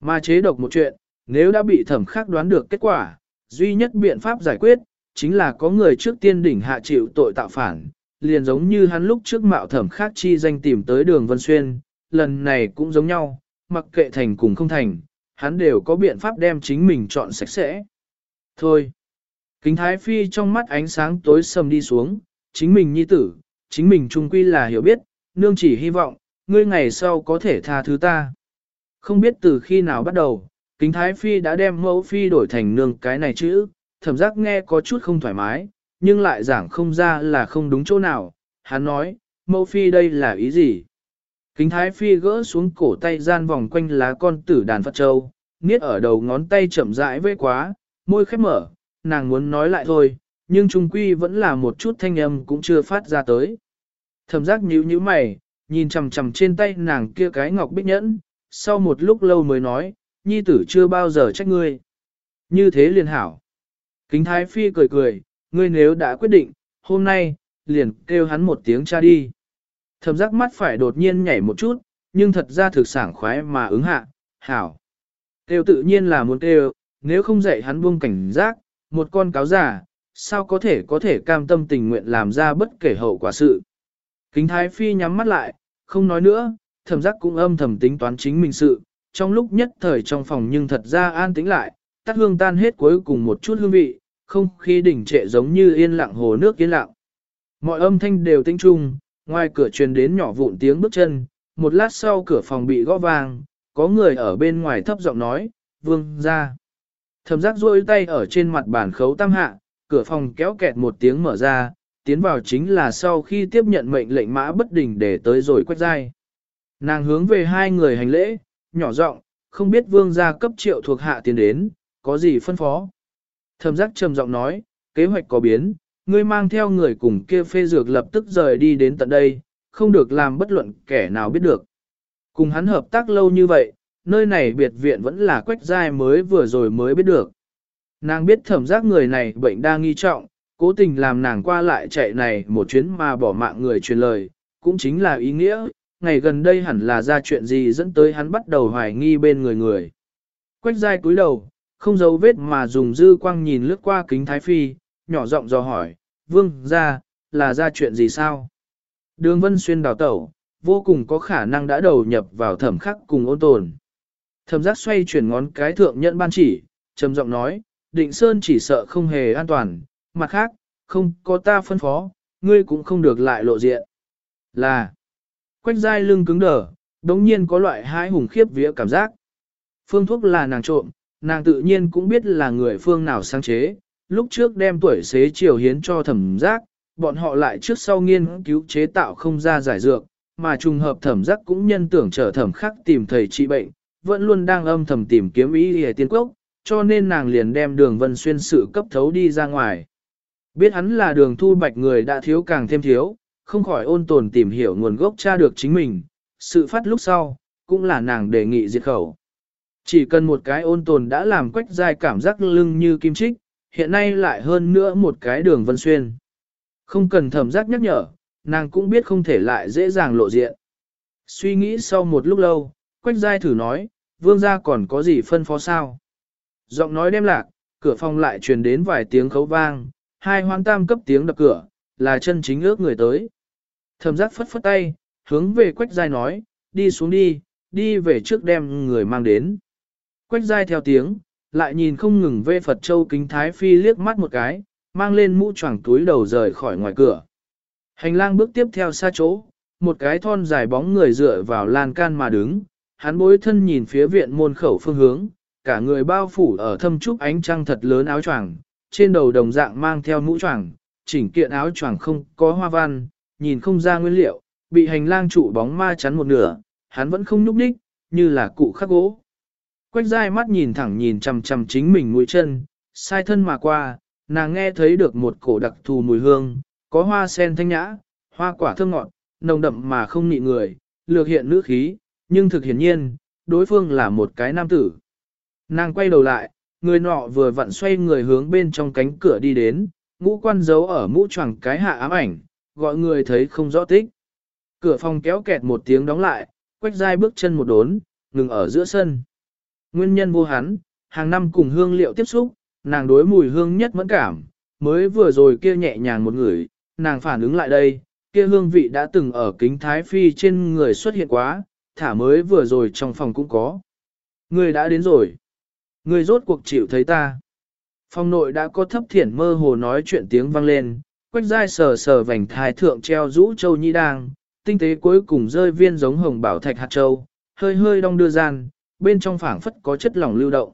Mà chế độc một chuyện, nếu đã bị thẩm khắc đoán được kết quả, duy nhất biện pháp giải quyết, chính là có người trước tiên đỉnh hạ chịu tội tạo phản, liền giống như hắn lúc trước mạo thẩm khắc chi danh tìm tới đường Vân Xuyên, lần này cũng giống nhau, mặc kệ thành cùng không thành, hắn đều có biện pháp đem chính mình chọn sạch sẽ. Thôi, kính thái phi trong mắt ánh sáng tối sầm đi xuống, chính mình nhi tử, chính mình trung quy là hiểu biết, nương chỉ hy vọng, ngươi ngày sau có thể tha thứ ta. Không biết từ khi nào bắt đầu, kính thái phi đã đem mẫu phi đổi thành nương cái này chữ, thẩm giác nghe có chút không thoải mái, nhưng lại giảng không ra là không đúng chỗ nào. Hắn nói, mẫu phi đây là ý gì? Kính thái phi gỡ xuống cổ tay gian vòng quanh lá con tử đàn Phật Châu, niết ở đầu ngón tay chậm rãi với quá, môi khép mở, nàng muốn nói lại thôi, nhưng trung quy vẫn là một chút thanh âm cũng chưa phát ra tới. Thẩm giác nhíu nhíu mày, nhìn chằm chằm trên tay nàng kia cái ngọc bích nhẫn, sau một lúc lâu mới nói, nhi tử chưa bao giờ trách ngươi. Như thế liền hảo. Kính Thái Phi cười cười, ngươi nếu đã quyết định, hôm nay, liền kêu hắn một tiếng cha đi. Thẩm giác mắt phải đột nhiên nhảy một chút, nhưng thật ra thực sảng khoái mà ứng hạ, hảo. Kêu tự nhiên là muốn kêu, nếu không dạy hắn buông cảnh giác, một con cáo giả, sao có thể có thể cam tâm tình nguyện làm ra bất kể hậu quả sự. Kính Thái Phi nhắm mắt lại, không nói nữa, thẩm giác cũng âm thầm tính toán chính mình sự, trong lúc nhất thời trong phòng nhưng thật ra an tĩnh lại, tắt hương tan hết cuối cùng một chút hương vị, không khí đỉnh trệ giống như yên lặng hồ nước yên lặng. Mọi âm thanh đều tinh trung, ngoài cửa truyền đến nhỏ vụn tiếng bước chân, một lát sau cửa phòng bị gõ vang, có người ở bên ngoài thấp giọng nói, vương ra thầm giác rôi tay ở trên mặt bàn khấu tam hạ, cửa phòng kéo kẹt một tiếng mở ra, tiến vào chính là sau khi tiếp nhận mệnh lệnh mã bất đình để tới rồi quét dai. Nàng hướng về hai người hành lễ, nhỏ giọng, không biết vương gia cấp triệu thuộc hạ tiến đến, có gì phân phó. Thầm giác trầm giọng nói, kế hoạch có biến, ngươi mang theo người cùng kia phê dược lập tức rời đi đến tận đây, không được làm bất luận kẻ nào biết được. Cùng hắn hợp tác lâu như vậy, nơi này biệt viện vẫn là quách giai mới vừa rồi mới biết được. Nàng biết thẩm giác người này bệnh đa nghi trọng, cố tình làm nàng qua lại chạy này một chuyến mà bỏ mạng người truyền lời, cũng chính là ý nghĩa, ngày gần đây hẳn là ra chuyện gì dẫn tới hắn bắt đầu hoài nghi bên người người. Quách giai cúi đầu, không giấu vết mà dùng dư quang nhìn lướt qua kính thái phi, nhỏ giọng dò hỏi, vương ra, là ra chuyện gì sao? Đường vân xuyên đào tẩu, vô cùng có khả năng đã đầu nhập vào thẩm khắc cùng ôn tồn. Thẩm giác xoay chuyển ngón cái thượng nhận ban chỉ, trầm giọng nói, định sơn chỉ sợ không hề an toàn, mặt khác, không có ta phân phó, ngươi cũng không được lại lộ diện. Là, quách dai lưng cứng đờ, đống nhiên có loại hai hùng khiếp vía cảm giác. Phương thuốc là nàng trộm, nàng tự nhiên cũng biết là người phương nào sáng chế, lúc trước đem tuổi xế chiều hiến cho thẩm giác, bọn họ lại trước sau nghiên cứu chế tạo không ra giải dược, mà trùng hợp thẩm giác cũng nhân tưởng trở thẩm khắc tìm thầy trị bệnh, vẫn luôn đang âm thầm tìm kiếm ý hề tiên quốc, cho nên nàng liền đem đường vân xuyên sự cấp thấu đi ra ngoài. Biết hắn là đường thu bạch người đã thiếu càng thêm thiếu, không khỏi ôn tồn tìm hiểu nguồn gốc tra được chính mình, sự phát lúc sau, cũng là nàng đề nghị diệt khẩu. Chỉ cần một cái ôn tồn đã làm quách dài cảm giác lưng như kim trích, hiện nay lại hơn nữa một cái đường vân xuyên. Không cần thẩm giác nhắc nhở, nàng cũng biết không thể lại dễ dàng lộ diện. Suy nghĩ sau một lúc lâu, quách giai thử nói, vương gia còn có gì phân phó sao? Giọng nói đem lạc, cửa phòng lại truyền đến vài tiếng khấu vang, hai hoang tam cấp tiếng đập cửa, là chân chính ước người tới. Thẩm giác phất phất tay, hướng về quách giai nói, đi xuống đi, đi về trước đem người mang đến. Quách giai theo tiếng, lại nhìn không ngừng về Phật Châu kính Thái Phi liếc mắt một cái, mang lên mũ choàng túi đầu rời khỏi ngoài cửa. Hành lang bước tiếp theo xa chỗ, một cái thon dài bóng người dựa vào lan can mà đứng, hắn bối thân nhìn phía viện môn khẩu phương hướng, cả người bao phủ ở thâm trúc ánh trăng thật lớn áo choàng, trên đầu đồng dạng mang theo mũ choàng, chỉnh kiện áo choàng không có hoa văn, nhìn không ra nguyên liệu, bị hành lang trụ bóng ma chắn một nửa, hắn vẫn không nhúc nhích, như là cụ khắc gỗ. Quách dai mắt nhìn thẳng nhìn chằm chằm chính mình mũi chân, sai thân mà qua, nàng nghe thấy được một cổ đặc thù mùi hương, có hoa sen thanh nhã, hoa quả thơm ngọt, nồng đậm mà không nị người, lược hiện nữ khí, nhưng thực hiển nhiên, đối phương là một cái nam tử. Nàng quay đầu lại, người nọ vừa vặn xoay người hướng bên trong cánh cửa đi đến, ngũ quan giấu ở mũ choàng cái hạ ám ảnh, gọi người thấy không rõ tích. Cửa phòng kéo kẹt một tiếng đóng lại, quách dai bước chân một đốn, ngừng ở giữa sân. Nguyên nhân vô hắn, hàng năm cùng hương liệu tiếp xúc, nàng đối mùi hương nhất mẫn cảm, mới vừa rồi kia nhẹ nhàng một người, nàng phản ứng lại đây, kia hương vị đã từng ở kính thái phi trên người xuất hiện quá, thả mới vừa rồi trong phòng cũng có. Người đã đến rồi. Người rốt cuộc chịu thấy ta. Phòng nội đã có thấp thiển mơ hồ nói chuyện tiếng vang lên, quách dai sờ sờ vành thái thượng treo rũ châu nhi đang, tinh tế cuối cùng rơi viên giống hồng bảo thạch hạt châu, hơi hơi đong đưa gian, bên trong phảng phất có chất lỏng lưu động.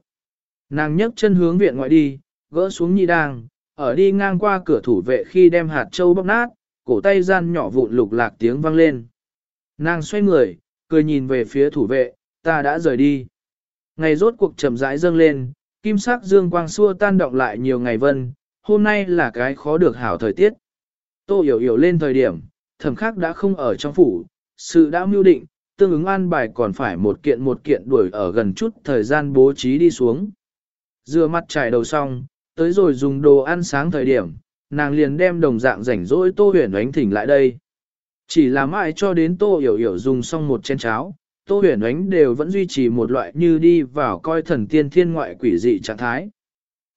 Nàng nhấc chân hướng viện ngoại đi, gỡ xuống nhi đang, ở đi ngang qua cửa thủ vệ khi đem hạt châu bóc nát, cổ tay gian nhỏ vụn lục lạc tiếng vang lên. Nàng xoay người, cười nhìn về phía thủ vệ, ta đã rời đi. Ngày rốt cuộc chậm rãi dâng lên, kim sắc dương quang xua tan động lại nhiều ngày vân, hôm nay là cái khó được hảo thời tiết. Tô hiểu hiểu lên thời điểm, thẩm khắc đã không ở trong phủ, sự đã mưu định, tương ứng an bài còn phải một kiện một kiện đuổi ở gần chút thời gian bố trí đi xuống. Dừa mặt trải đầu xong, tới rồi dùng đồ ăn sáng thời điểm, nàng liền đem đồng dạng rảnh rỗi tô huyền ánh thỉnh lại đây. Chỉ là mãi cho đến tô hiểu hiểu dùng xong một chén cháo, tô huyền ánh đều vẫn duy trì một loại như đi vào coi thần tiên thiên ngoại quỷ dị trạng thái.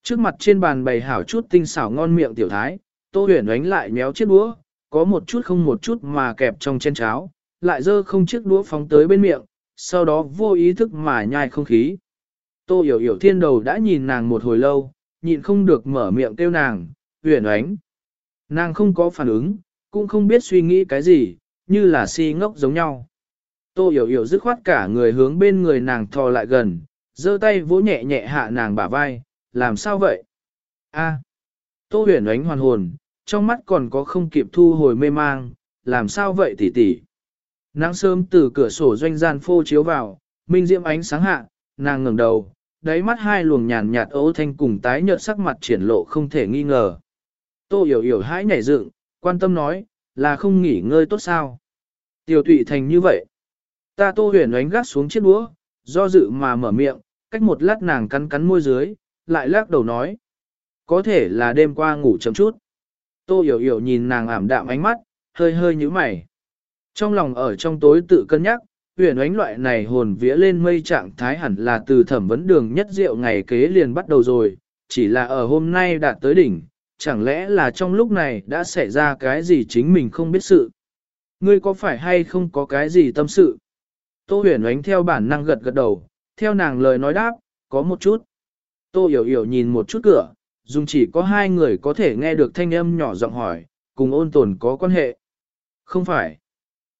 Trước mặt trên bàn bày hảo chút tinh xảo ngon miệng tiểu thái, tô huyền ánh lại méo chiếc đũa, có một chút không một chút mà kẹp trong chén cháo, lại dơ không chiếc đũa phóng tới bên miệng, sau đó vô ý thức mà nhai không khí. Tô hiểu hiểu thiên đầu đã nhìn nàng một hồi lâu, nhịn không được mở miệng kêu nàng, huyền ánh. Nàng không có phản ứng, cũng không biết suy nghĩ cái gì, như là si ngốc giống nhau. Tô hiểu hiểu dứt khoát cả người hướng bên người nàng thò lại gần, giơ tay vỗ nhẹ nhẹ hạ nàng bả vai, làm sao vậy? A. Tô huyền ánh hoàn hồn, trong mắt còn có không kịp thu hồi mê mang, làm sao vậy tỷ tỷ? Nắng sớm từ cửa sổ doanh gian phô chiếu vào, minh diễm ánh sáng hạ, nàng ngẩng đầu, đáy mắt hai luồng nhàn nhạt ấu thanh cùng tái nhợt sắc mặt triển lộ không thể nghi ngờ. Tô hiểu hiểu hãi nhảy dựng, quan tâm nói, là không nghỉ ngơi tốt sao? Tiểu tụy thành như vậy. Ta tô huyền ánh gắt xuống chiếc đũa, do dự mà mở miệng, cách một lát nàng cắn cắn môi dưới, lại lắc đầu nói. Có thể là đêm qua ngủ chậm chút. Tô hiểu hiểu nhìn nàng ảm đạm ánh mắt, hơi hơi như mày. Trong lòng ở trong tối tự cân nhắc, huyền ánh loại này hồn vía lên mây trạng thái hẳn là từ thẩm vấn đường nhất rượu ngày kế liền bắt đầu rồi, chỉ là ở hôm nay đạt tới đỉnh, chẳng lẽ là trong lúc này đã xảy ra cái gì chính mình không biết sự. Ngươi có phải hay không có cái gì tâm sự? Tô huyền ánh theo bản năng gật gật đầu, theo nàng lời nói đáp, có một chút. Tô hiểu hiểu nhìn một chút cửa, dùng chỉ có hai người có thể nghe được thanh âm nhỏ giọng hỏi, cùng ôn tồn có quan hệ. Không phải.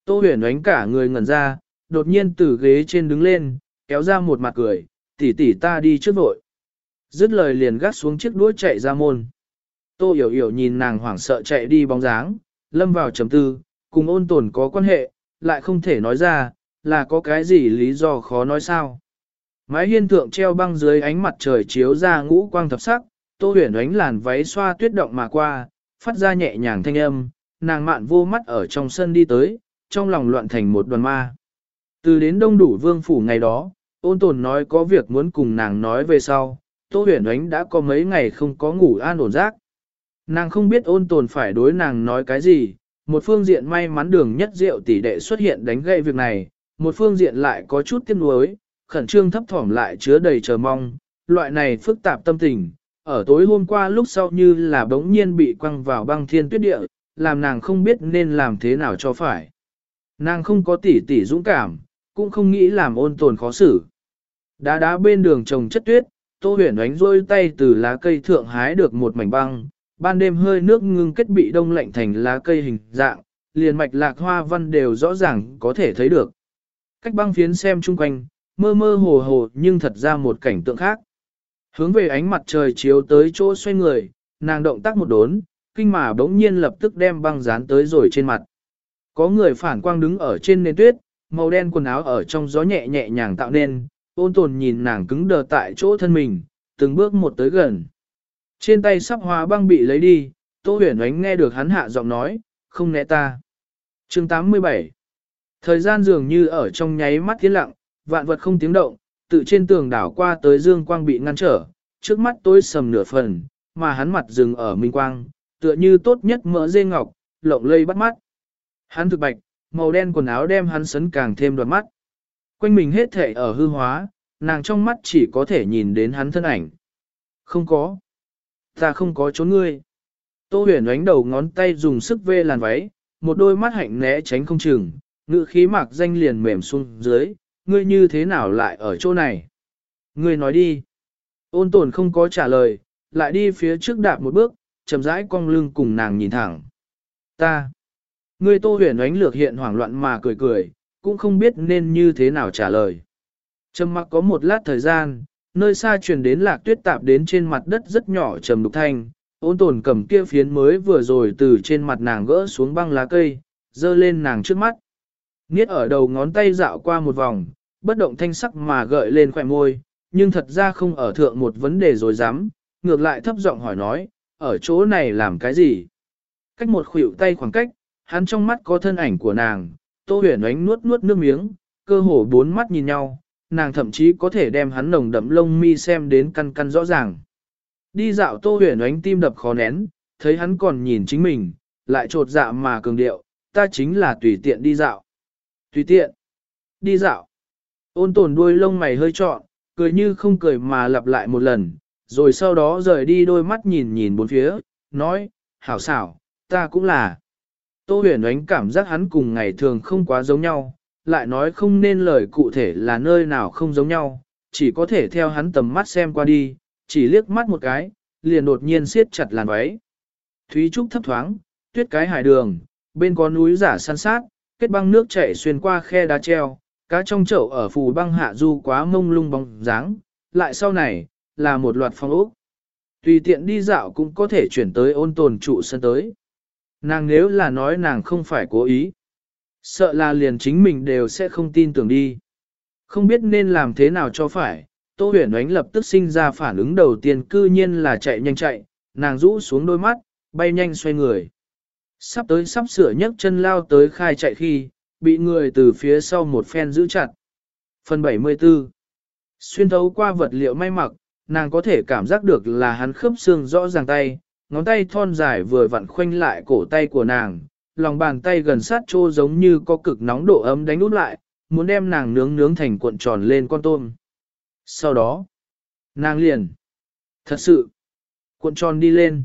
Tô huyền ánh cả người ngẩn ra, đột nhiên từ ghế trên đứng lên, kéo ra một mặt cười, tỷ tỷ ta đi trước vội. Dứt lời liền gắt xuống chiếc đuôi chạy ra môn. Tô hiểu hiểu nhìn nàng hoảng sợ chạy đi bóng dáng, lâm vào chấm tư, cùng ôn tồn có quan hệ, lại không thể nói ra, là có cái gì lý do khó nói sao. Mái hiên thượng treo băng dưới ánh mặt trời chiếu ra ngũ quang thập sắc, tô huyền ánh làn váy xoa tuyết động mà qua, phát ra nhẹ nhàng thanh âm, nàng mạn vô mắt ở trong sân đi tới, trong lòng loạn thành một đoàn ma. Từ đến đông đủ vương phủ ngày đó, ôn tồn nói có việc muốn cùng nàng nói về sau, tô huyền ánh đã có mấy ngày không có ngủ an ổn giấc. Nàng không biết ôn tồn phải đối nàng nói cái gì, một phương diện may mắn đường nhất diệu tỷ đệ xuất hiện đánh gậy việc này, một phương diện lại có chút tiếc nuối, khẩn trương thấp thỏm lại chứa đầy chờ mong, loại này phức tạp tâm tình, ở tối hôm qua lúc sau như là bỗng nhiên bị quăng vào băng thiên tuyết địa, làm nàng không biết nên làm thế nào cho phải. Nàng không có tỷ tỷ dũng cảm, cũng không nghĩ làm ôn tồn khó xử. Đá đá bên đường trồng chất tuyết, tô huyền ánh rôi tay từ lá cây thượng hái được một mảnh băng, ban đêm hơi nước ngưng kết bị đông lạnh thành lá cây hình dạng, liền mạch lạc hoa văn đều rõ ràng có thể thấy được. Cách băng phiến xem chung quanh, mơ mơ hồ hồ nhưng thật ra một cảnh tượng khác. Hướng về ánh mặt trời chiếu tới chỗ xoay người, nàng động tác một đốn, kinh mà bỗng nhiên lập tức đem băng dán tới rồi trên mặt. Có người phản quang đứng ở trên nền tuyết, màu đen quần áo ở trong gió nhẹ nhẹ nhàng tạo nên, ôn tồn nhìn nàng cứng đờ tại chỗ thân mình, từng bước một tới gần. Trên tay sắp hóa băng bị lấy đi, Tô huyền ánh nghe được hắn hạ giọng nói, không né ta. chương 87 Thời gian dường như ở trong nháy mắt tiến lặng, vạn vật không tiếng động, tự trên tường đảo qua tới dương quang bị ngăn trở, trước mắt tối sầm nửa phần, mà hắn mặt dừng ở minh quang, tựa như tốt nhất mỡ dê ngọc, lộng lây bắt mắt. Hắn thực bạch, màu đen quần áo đem hắn sấn càng thêm đoạt mắt. Quanh mình hết thể ở hư hóa, nàng trong mắt chỉ có thể nhìn đến hắn thân ảnh. Không có. Ta không có trốn ngươi. Tô huyền ánh đầu ngón tay dùng sức vê làn váy, một đôi mắt hạnh né tránh không chừng, ngự khí mạc danh liền mềm xuống dưới, ngươi như thế nào lại ở chỗ này? Ngươi nói đi. Ôn tồn không có trả lời, lại đi phía trước đạp một bước, chậm rãi cong lưng cùng nàng nhìn thẳng. Ta. Ngươi tô huyền ánh lược hiện hoảng loạn mà cười cười, cũng không biết nên như thế nào trả lời. Trầm mặc có một lát thời gian, nơi xa truyền đến lạc tuyết tạp đến trên mặt đất rất nhỏ trầm đục thanh, ôn tồn cầm kia phiến mới vừa rồi từ trên mặt nàng gỡ xuống băng lá cây, dơ lên nàng trước mắt. Niết ở đầu ngón tay dạo qua một vòng, bất động thanh sắc mà gợi lên khỏe môi, nhưng thật ra không ở thượng một vấn đề rồi dám, ngược lại thấp giọng hỏi nói, ở chỗ này làm cái gì? Cách một khuỷu tay khoảng cách, hắn trong mắt có thân ảnh của nàng, tô huyền ánh nuốt nuốt nước miếng, cơ hồ bốn mắt nhìn nhau, nàng thậm chí có thể đem hắn nồng đậm lông mi xem đến căn căn rõ ràng. Đi dạo tô huyền ánh tim đập khó nén, thấy hắn còn nhìn chính mình, lại trột dạ mà cường điệu, ta chính là tùy tiện đi dạo. Tùy tiện. Đi dạo. Ôn tồn đuôi lông mày hơi trọn, cười như không cười mà lặp lại một lần, rồi sau đó rời đi đôi mắt nhìn nhìn bốn phía, nói, hảo xảo, ta cũng là. Tô huyền ánh cảm giác hắn cùng ngày thường không quá giống nhau, lại nói không nên lời cụ thể là nơi nào không giống nhau, chỉ có thể theo hắn tầm mắt xem qua đi, chỉ liếc mắt một cái, liền đột nhiên siết chặt làn váy. Thúy Trúc thấp thoáng, tuyết cái hải đường, bên có núi giả san sát, kết băng nước chảy xuyên qua khe đá treo, cá trong chậu ở phù băng hạ du quá mông lung bóng dáng, lại sau này, là một loạt phong ốc. Tùy tiện đi dạo cũng có thể chuyển tới ôn tồn trụ sân tới. Nàng nếu là nói nàng không phải cố ý, sợ là liền chính mình đều sẽ không tin tưởng đi. Không biết nên làm thế nào cho phải, Tô huyền ánh lập tức sinh ra phản ứng đầu tiên cư nhiên là chạy nhanh chạy, nàng rũ xuống đôi mắt, bay nhanh xoay người. Sắp tới sắp sửa nhấc chân lao tới khai chạy khi, bị người từ phía sau một phen giữ chặt. Phần 74 Xuyên thấu qua vật liệu may mặc, nàng có thể cảm giác được là hắn khớp xương rõ ràng tay, ngón tay thon dài vừa vặn khoanh lại cổ tay của nàng, lòng bàn tay gần sát trô giống như có cực nóng độ ấm đánh út lại, muốn đem nàng nướng nướng thành cuộn tròn lên con tôm. Sau đó, nàng liền, thật sự, cuộn tròn đi lên.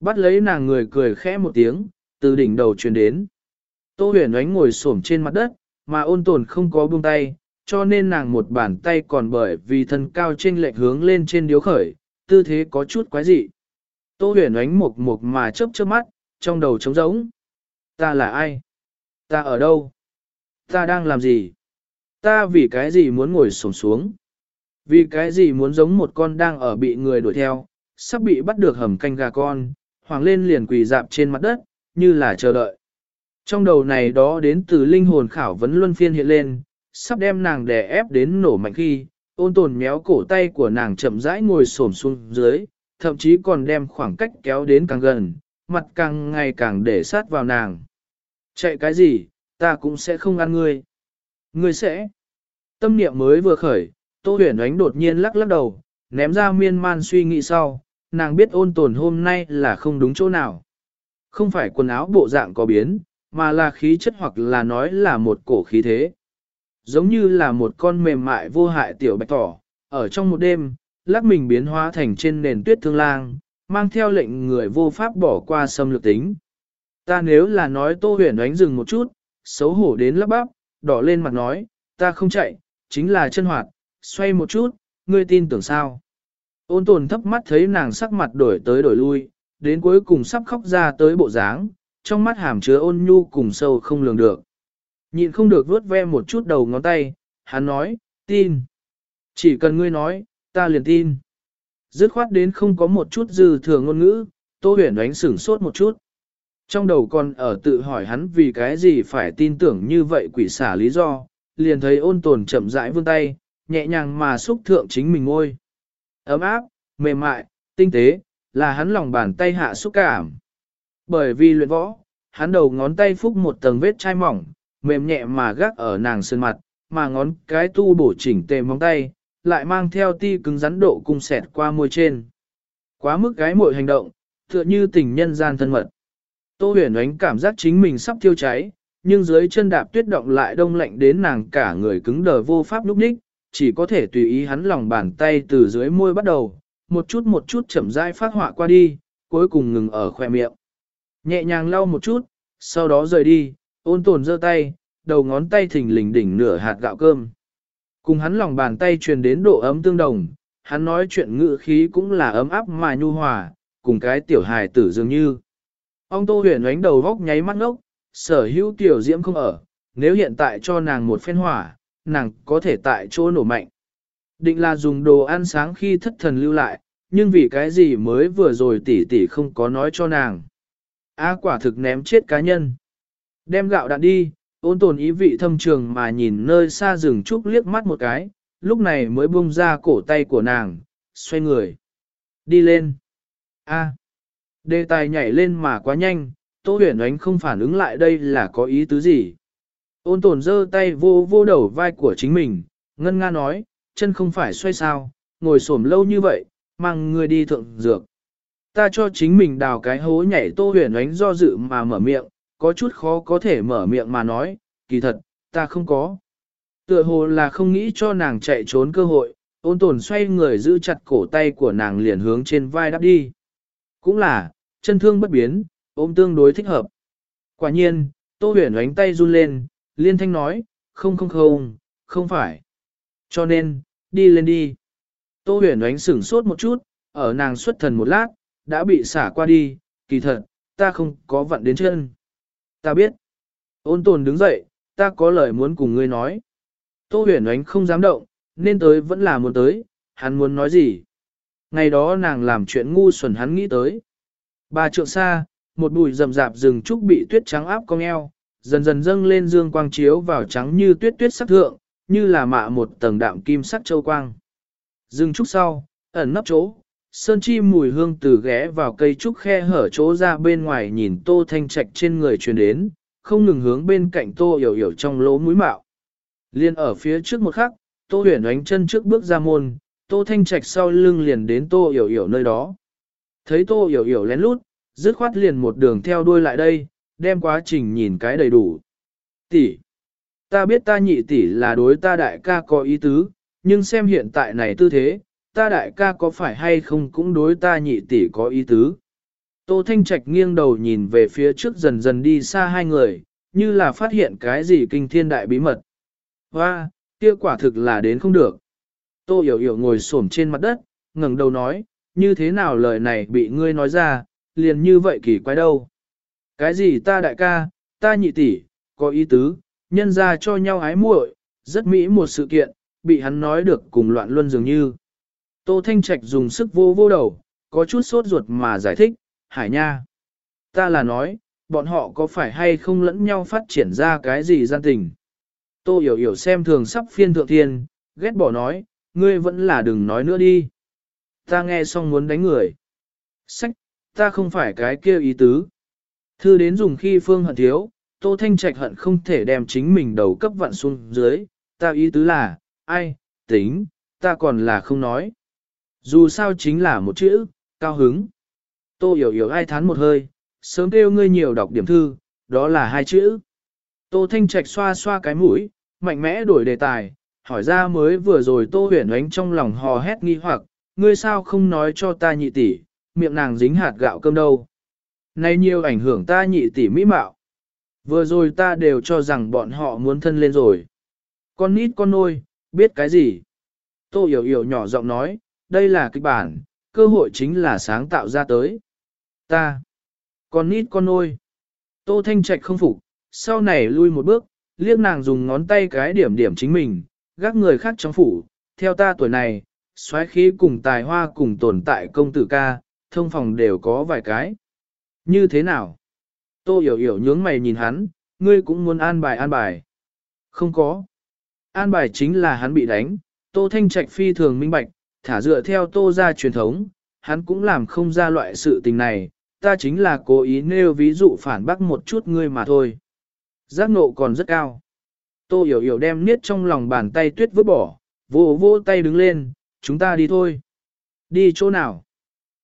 Bắt lấy nàng người cười khẽ một tiếng, từ đỉnh đầu truyền đến. Tô huyền ánh ngồi xổm trên mặt đất, mà ôn tồn không có buông tay, cho nên nàng một bàn tay còn bởi vì thân cao trên lệch hướng lên trên điếu khởi, tư thế có chút quái dị. Tô huyền ánh mộc mộc mà chớp chớp mắt, trong đầu trống rỗng. Ta là ai? Ta ở đâu? Ta đang làm gì? Ta vì cái gì muốn ngồi xổm xuống? Vì cái gì muốn giống một con đang ở bị người đuổi theo, sắp bị bắt được hầm canh gà con, hoàng lên liền quỳ dạp trên mặt đất, như là chờ đợi. Trong đầu này đó đến từ linh hồn khảo vấn luân phiên hiện lên, sắp đem nàng đè ép đến nổ mạnh khi, ôn tồn méo cổ tay của nàng chậm rãi ngồi xổm xuống dưới, thậm chí còn đem khoảng cách kéo đến càng gần, mặt càng ngày càng để sát vào nàng. Chạy cái gì, ta cũng sẽ không ăn ngươi. Ngươi sẽ. Tâm niệm mới vừa khởi, Tô huyền ánh đột nhiên lắc lắc đầu, ném ra miên man suy nghĩ sau, nàng biết ôn tồn hôm nay là không đúng chỗ nào. Không phải quần áo bộ dạng có biến, mà là khí chất hoặc là nói là một cổ khí thế. Giống như là một con mềm mại vô hại tiểu bạch tỏ, ở trong một đêm, lắc mình biến hóa thành trên nền tuyết thương lang, mang theo lệnh người vô pháp bỏ qua xâm lược tính. Ta nếu là nói tô huyền đánh dừng một chút, xấu hổ đến lắp bắp, đỏ lên mặt nói, ta không chạy, chính là chân hoạt, xoay một chút, ngươi tin tưởng sao? Ôn tồn thấp mắt thấy nàng sắc mặt đổi tới đổi lui, đến cuối cùng sắp khóc ra tới bộ dáng, trong mắt hàm chứa ôn nhu cùng sâu không lường được. Nhịn không được vuốt ve một chút đầu ngón tay, hắn nói, tin. Chỉ cần ngươi nói, ta liền tin. Dứt khoát đến không có một chút dư thừa ngôn ngữ, tô huyền đánh sửng sốt một chút. Trong đầu còn ở tự hỏi hắn vì cái gì phải tin tưởng như vậy quỷ xả lý do, liền thấy ôn tồn chậm rãi vươn tay, nhẹ nhàng mà xúc thượng chính mình ngôi. Ấm áp, mềm mại, tinh tế, là hắn lòng bàn tay hạ xúc cảm. Bởi vì luyện võ, hắn đầu ngón tay phúc một tầng vết chai mỏng, mềm nhẹ mà gác ở nàng sơn mặt, mà ngón cái tu bổ chỉnh tề móng tay, lại mang theo ti cứng rắn độ cung sẹt qua môi trên. Quá mức cái mội hành động, tựa như tình nhân gian thân mật. Tô huyền ánh cảm giác chính mình sắp thiêu cháy, nhưng dưới chân đạp tuyết động lại đông lạnh đến nàng cả người cứng đờ vô pháp lúc đích, chỉ có thể tùy ý hắn lòng bàn tay từ dưới môi bắt đầu, một chút một chút chậm rãi phát họa qua đi, cuối cùng ngừng ở khoe miệng. Nhẹ nhàng lau một chút, sau đó rời đi, ôn tồn giơ tay, đầu ngón tay thình lình đỉnh nửa hạt gạo cơm. Cùng hắn lòng bàn tay truyền đến độ ấm tương đồng, hắn nói chuyện ngữ khí cũng là ấm áp mà nhu hòa, cùng cái tiểu hài tử dường như. Ông Tô huyền ánh đầu vóc nháy mắt ngốc, sở hữu tiểu diễm không ở, nếu hiện tại cho nàng một phen hỏa, nàng có thể tại chỗ nổ mạnh. Định là dùng đồ ăn sáng khi thất thần lưu lại, nhưng vì cái gì mới vừa rồi tỷ tỷ không có nói cho nàng. A quả thực ném chết cá nhân. Đem gạo đạn đi, ôn tồn ý vị thâm trường mà nhìn nơi xa rừng trúc liếc mắt một cái, lúc này mới buông ra cổ tay của nàng, xoay người. Đi lên. A. Đề tài nhảy lên mà quá nhanh, Tô huyền ánh không phản ứng lại đây là có ý tứ gì. Ôn tồn giơ tay vô vô đầu vai của chính mình, ngân nga nói, chân không phải xoay sao, ngồi xổm lâu như vậy, mang người đi thượng dược. Ta cho chính mình đào cái hố nhảy tô huyền ánh do dự mà mở miệng, có chút khó có thể mở miệng mà nói, kỳ thật, ta không có. Tựa hồ là không nghĩ cho nàng chạy trốn cơ hội, ôn tồn xoay người giữ chặt cổ tay của nàng liền hướng trên vai đắp đi. Cũng là, chân thương bất biến, ôm tương đối thích hợp. Quả nhiên, tô huyền ánh tay run lên, liên thanh nói, không không không, không phải. Cho nên, đi lên đi. Tô huyền ánh sửng sốt một chút, ở nàng xuất thần một lát, đã bị xả qua đi, kỳ thật, ta không có vặn đến chân. Ta biết. Ôn tồn đứng dậy, ta có lời muốn cùng ngươi nói. Tô huyền ánh không dám động, nên tới vẫn là muốn tới, hắn muốn nói gì. Ngày đó nàng làm chuyện ngu xuẩn hắn nghĩ tới. Ba trượng xa, một bụi rậm rạp rừng trúc bị tuyết trắng áp cong eo, dần dần dâng lên dương quang chiếu vào trắng như tuyết tuyết sắc thượng, như là mạ một tầng đạm kim sắc châu quang. Rừng trúc sau, ẩn nấp chỗ, sơn chi mùi hương từ ghé vào cây trúc khe hở chỗ ra bên ngoài nhìn tô thanh trạch trên người truyền đến, không ngừng hướng bên cạnh tô hiểu hiểu trong lỗ mũi mạo. Liên ở phía trước một khắc, tô huyền ánh chân trước bước ra môn, tô thanh trạch sau lưng liền đến tô hiểu hiểu nơi đó. Thấy tô hiểu hiểu lén lút, dứt khoát liền một đường theo đuôi lại đây, đem quá trình nhìn cái đầy đủ. Tỷ, ta biết ta nhị tỷ là đối ta đại ca có ý tứ, nhưng xem hiện tại này tư thế, ta đại ca có phải hay không cũng đối ta nhị tỷ có ý tứ. Tô Thanh Trạch nghiêng đầu nhìn về phía trước dần dần đi xa hai người, như là phát hiện cái gì kinh thiên đại bí mật. Hoa, kia quả thực là đến không được. Tô Hiểu Hiểu ngồi xổm trên mặt đất, ngẩng đầu nói, như thế nào lời này bị ngươi nói ra, liền như vậy kỳ quái đâu. Cái gì ta đại ca, ta nhị tỷ, có ý tứ, nhân ra cho nhau ái muội, rất mỹ một sự kiện, bị hắn nói được cùng loạn luân dường như. Tô Thanh Trạch dùng sức vô vô đầu, có chút sốt ruột mà giải thích, hải nha. Ta là nói, bọn họ có phải hay không lẫn nhau phát triển ra cái gì gian tình. Tô hiểu hiểu xem thường sắp phiên thượng thiên, ghét bỏ nói, ngươi vẫn là đừng nói nữa đi. Ta nghe xong muốn đánh người. Sách, ta không phải cái kia ý tứ. Thư đến dùng khi phương hận thiếu, Tô Thanh Trạch hận không thể đem chính mình đầu cấp vặn xuống dưới, ta ý tứ là, ai, tính, ta còn là không nói. Dù sao chính là một chữ, cao hứng. Tô hiểu hiểu ai thán một hơi, sớm kêu ngươi nhiều đọc điểm thư, đó là hai chữ. Tô Thanh Trạch xoa xoa cái mũi, mạnh mẽ đổi đề tài, hỏi ra mới vừa rồi Tô huyền ánh trong lòng hò hét nghi hoặc, ngươi sao không nói cho ta nhị tỷ, miệng nàng dính hạt gạo cơm đâu. Nay nhiều ảnh hưởng ta nhị tỷ mỹ mạo. Vừa rồi ta đều cho rằng bọn họ muốn thân lên rồi. Con nít con nôi, biết cái gì? Tô hiểu hiểu nhỏ giọng nói, đây là kịch bản, cơ hội chính là sáng tạo ra tới. Ta, con nít con nôi. Tô Thanh Trạch không phục, sau này lui một bước, liếc nàng dùng ngón tay cái điểm điểm chính mình, gác người khác trong phủ, theo ta tuổi này, xoáy khí cùng tài hoa cùng tồn tại công tử ca, thông phòng đều có vài cái. Như thế nào? Tô hiểu hiểu nhướng mày nhìn hắn, ngươi cũng muốn an bài an bài. Không có. An bài chính là hắn bị đánh, Tô Thanh Trạch phi thường minh bạch, thả dựa theo Tô ra truyền thống, hắn cũng làm không ra loại sự tình này, ta chính là cố ý nêu ví dụ phản bác một chút ngươi mà thôi. Giác nộ còn rất cao. Tô hiểu hiểu đem niết trong lòng bàn tay tuyết vứt bỏ, vô vô tay đứng lên, chúng ta đi thôi. Đi chỗ nào?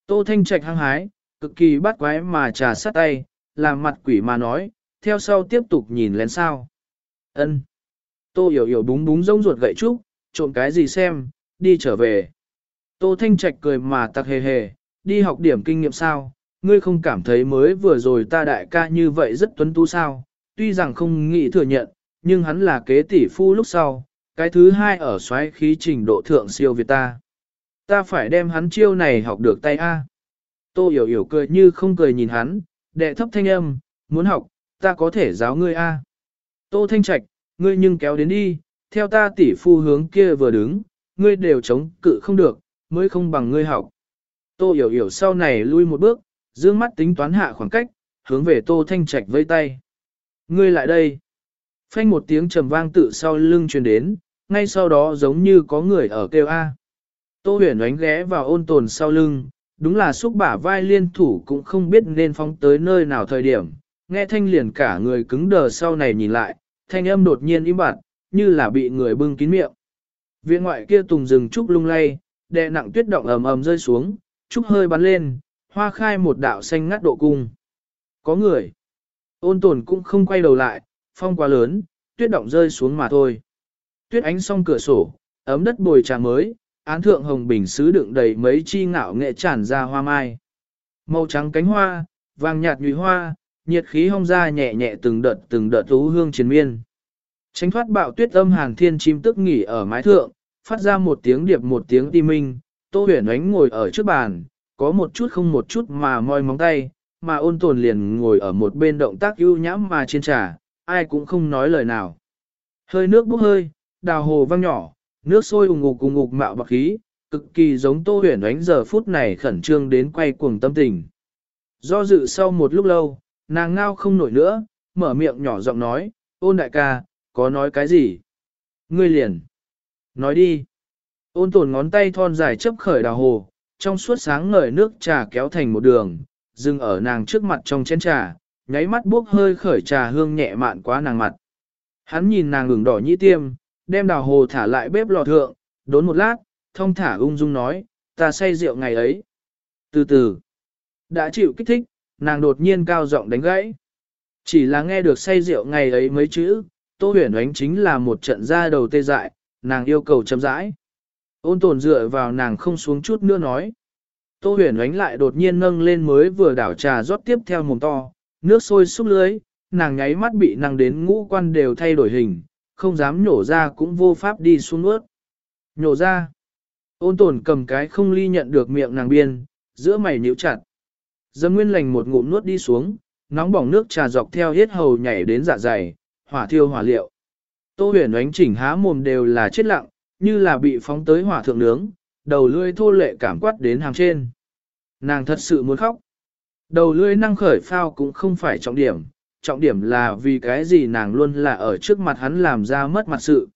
Tô Thanh Trạch hăng hái, cực kỳ bắt quái mà trà sát tay, làm mặt quỷ mà nói, theo sau tiếp tục nhìn lén sao. Ân. Tô hiểu hiểu búng búng rông ruột gậy trúc, trộn cái gì xem, đi trở về. Tô Thanh Trạch cười mà tặc hề hề, đi học điểm kinh nghiệm sao, ngươi không cảm thấy mới vừa rồi ta đại ca như vậy rất tuấn tú sao, tuy rằng không nghĩ thừa nhận, nhưng hắn là kế tỷ phu lúc sau, cái thứ hai ở xoáy khí trình độ thượng siêu Việt ta. Ta phải đem hắn chiêu này học được tay A. Tô hiểu hiểu cười như không cười nhìn hắn, đệ thấp thanh âm, muốn học, ta có thể giáo ngươi A. Tô thanh trạch, ngươi nhưng kéo đến đi, theo ta tỷ phu hướng kia vừa đứng, ngươi đều chống cự không được, mới không bằng ngươi học. Tô hiểu hiểu sau này lui một bước, dương mắt tính toán hạ khoảng cách, hướng về tô thanh trạch vây tay. Ngươi lại đây. Phanh một tiếng trầm vang tự sau lưng truyền đến, ngay sau đó giống như có người ở kêu A. Tô huyền đánh ghé vào ôn tồn sau lưng, đúng là xúc bả vai liên thủ cũng không biết nên phóng tới nơi nào thời điểm. Nghe thanh liền cả người cứng đờ sau này nhìn lại, thanh âm đột nhiên im bặt, như là bị người bưng kín miệng. Viện ngoại kia tùng rừng trúc lung lay, đè nặng tuyết động ầm ầm rơi xuống, trúc hơi bắn lên, hoa khai một đạo xanh ngắt độ cung. Có người. Ôn tồn cũng không quay đầu lại, phong quá lớn, tuyết động rơi xuống mà thôi. Tuyết ánh song cửa sổ, ấm đất bồi trà mới, án thượng hồng bình sứ đựng đầy mấy chi ngạo nghệ tràn ra hoa mai. Màu trắng cánh hoa, vàng nhạt nhụy hoa, nhiệt khí hong ra nhẹ nhẹ từng đợt từng đợt thú hương triền miên. Tránh thoát bạo tuyết âm hàn thiên chim tức nghỉ ở mái thượng, phát ra một tiếng điệp một tiếng ti minh, tô huyền ánh ngồi ở trước bàn, có một chút không một chút mà moi móng tay, mà ôn tồn liền ngồi ở một bên động tác ưu nhãm mà trên trà, ai cũng không nói lời nào. Hơi nước bốc hơi, đào hồ văng nhỏ, nước sôi ùng ngục ùng ngục mạo bạc khí, cực kỳ giống tô huyền ánh giờ phút này khẩn trương đến quay cuồng tâm tình. Do dự sau một lúc lâu, nàng ngao không nổi nữa, mở miệng nhỏ giọng nói, ôn đại ca, có nói cái gì? Ngươi liền. Nói đi. Ôn tồn ngón tay thon dài chấp khởi đào hồ, trong suốt sáng ngời nước trà kéo thành một đường, dừng ở nàng trước mặt trong chén trà, nháy mắt buốc hơi khởi trà hương nhẹ mạn quá nàng mặt. Hắn nhìn nàng ngừng đỏ nhĩ tiêm, đem đào hồ thả lại bếp lò thượng, đốn một lát, thông thả ung dung nói, ta say rượu ngày ấy. Từ từ, đã chịu kích thích, nàng đột nhiên cao giọng đánh gãy. Chỉ là nghe được say rượu ngày ấy mấy chữ, tô huyền ánh chính là một trận ra đầu tê dại, nàng yêu cầu chậm rãi. Ôn tồn dựa vào nàng không xuống chút nữa nói. Tô huyền ánh lại đột nhiên nâng lên mới vừa đảo trà rót tiếp theo mồm to, nước sôi xúc lưới, nàng nháy mắt bị năng đến ngũ quan đều thay đổi hình, không dám nhổ ra cũng vô pháp đi xuống ướt. Nhổ ra. Ôn tồn cầm cái không ly nhận được miệng nàng biên, giữa mày nhíu chặt. Dâm nguyên lành một ngụm nuốt đi xuống, nóng bỏng nước trà dọc theo hết hầu nhảy đến dạ dày, hỏa thiêu hỏa liệu. Tô huyền ánh chỉnh há mồm đều là chết lặng, như là bị phóng tới hỏa thượng nướng, đầu lưỡi thô lệ cảm quát đến hàng trên. Nàng thật sự muốn khóc. Đầu lưỡi năng khởi phao cũng không phải trọng điểm, trọng điểm là vì cái gì nàng luôn là ở trước mặt hắn làm ra mất mặt sự.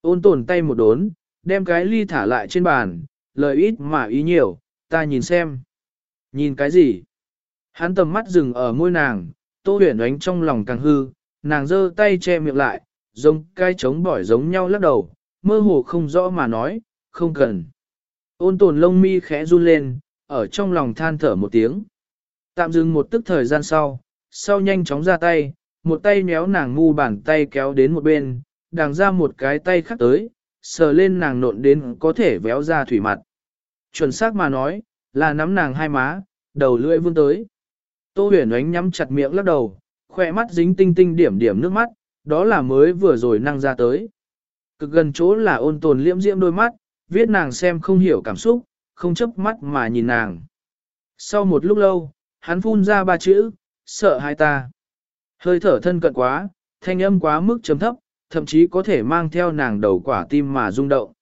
Ôn tồn tay một đốn, đem cái ly thả lại trên bàn, lời ít mà ý nhiều, ta nhìn xem. Nhìn cái gì? Hắn tầm mắt dừng ở môi nàng, tô huyền ánh trong lòng càng hư, nàng giơ tay che miệng lại, giống cái trống bỏi giống nhau lắc đầu, mơ hồ không rõ mà nói, không cần. Ôn tồn lông mi khẽ run lên, ở trong lòng than thở một tiếng. Tạm dừng một tức thời gian sau, sau nhanh chóng ra tay, một tay nhéo nàng ngu bàn tay kéo đến một bên, đàng ra một cái tay khác tới, sờ lên nàng nộn đến có thể véo ra thủy mặt. Chuẩn xác mà nói, là nắm nàng hai má, đầu lưỡi vươn tới. Tô huyền ánh nhắm chặt miệng lắc đầu, khoe mắt dính tinh tinh điểm điểm nước mắt, đó là mới vừa rồi năng ra tới. Cực gần chỗ là ôn tồn liễm diễm đôi mắt, viết nàng xem không hiểu cảm xúc, không chấp mắt mà nhìn nàng. Sau một lúc lâu, hắn phun ra ba chữ, sợ hai ta. Hơi thở thân cận quá, thanh âm quá mức chấm thấp, thậm chí có thể mang theo nàng đầu quả tim mà rung động.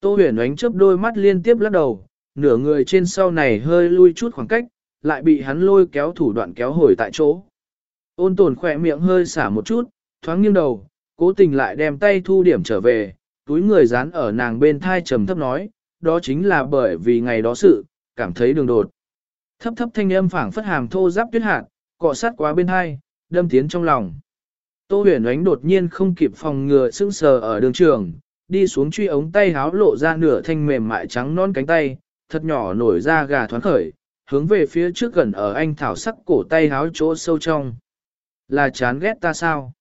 Tô huyền ánh chớp đôi mắt liên tiếp lắc đầu, nửa người trên sau này hơi lui chút khoảng cách, lại bị hắn lôi kéo thủ đoạn kéo hồi tại chỗ. Ôn tồn khỏe miệng hơi xả một chút, thoáng nghiêng đầu, cố tình lại đem tay thu điểm trở về, túi người dán ở nàng bên thai trầm thấp nói, đó chính là bởi vì ngày đó sự, cảm thấy đường đột. Thấp thấp thanh âm phảng phất hàm thô giáp tuyết hạt, cọ sát quá bên hai, đâm tiến trong lòng. Tô huyền ánh đột nhiên không kịp phòng ngừa sững sờ ở đường trường, đi xuống truy ống tay háo lộ ra nửa thanh mềm mại trắng non cánh tay, thật nhỏ nổi ra gà thoáng khởi, hướng về phía trước gần ở anh thảo sắc cổ tay háo chỗ sâu trong. Là chán ghét ta sao?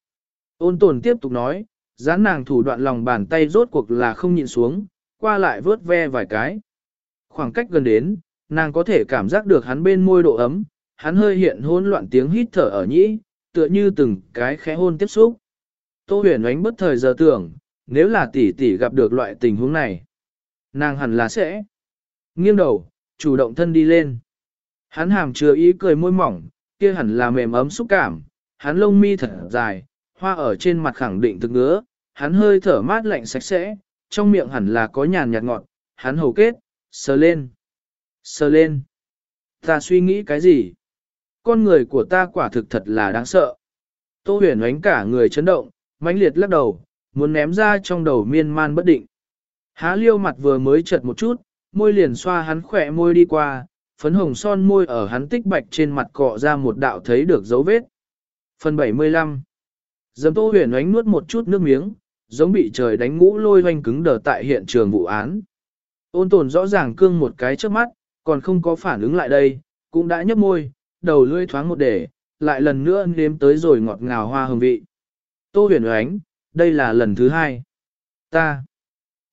Ôn tồn tiếp tục nói, Dán nàng thủ đoạn lòng bàn tay rốt cuộc là không nhịn xuống, qua lại vớt ve vài cái. Khoảng cách gần đến, nàng có thể cảm giác được hắn bên môi độ ấm, hắn hơi hiện hỗn loạn tiếng hít thở ở nhĩ, tựa như từng cái khẽ hôn tiếp xúc. Tô huyền ánh bất thời giờ tưởng, nếu là tỷ tỷ gặp được loại tình huống này, nàng hẳn là sẽ nghiêng đầu, chủ động thân đi lên. Hắn hàm chứa ý cười môi mỏng, kia hẳn là mềm ấm xúc cảm, hắn lông mi thật dài, hoa ở trên mặt khẳng định thực ngứa, hắn hơi thở mát lạnh sạch sẽ, trong miệng hẳn là có nhàn nhạt ngọt, hắn hầu kết, sờ lên, sờ lên. Ta suy nghĩ cái gì? Con người của ta quả thực thật là đáng sợ. Tô huyền ánh cả người chấn động, mãnh liệt lắc đầu, muốn ném ra trong đầu miên man bất định. Há liêu mặt vừa mới chật một chút, môi liền xoa hắn khỏe môi đi qua, phấn hồng son môi ở hắn tích bạch trên mặt cọ ra một đạo thấy được dấu vết. Phần 75 Dầm tô huyền ánh nuốt một chút nước miếng, giống bị trời đánh ngũ lôi hoanh cứng đờ tại hiện trường vụ án. Ôn tồn rõ ràng cương một cái trước mắt, còn không có phản ứng lại đây, cũng đã nhấp môi, đầu lưỡi thoáng một để, lại lần nữa nếm tới rồi ngọt ngào hoa hương vị. Tô huyền ánh, đây là lần thứ hai. Ta,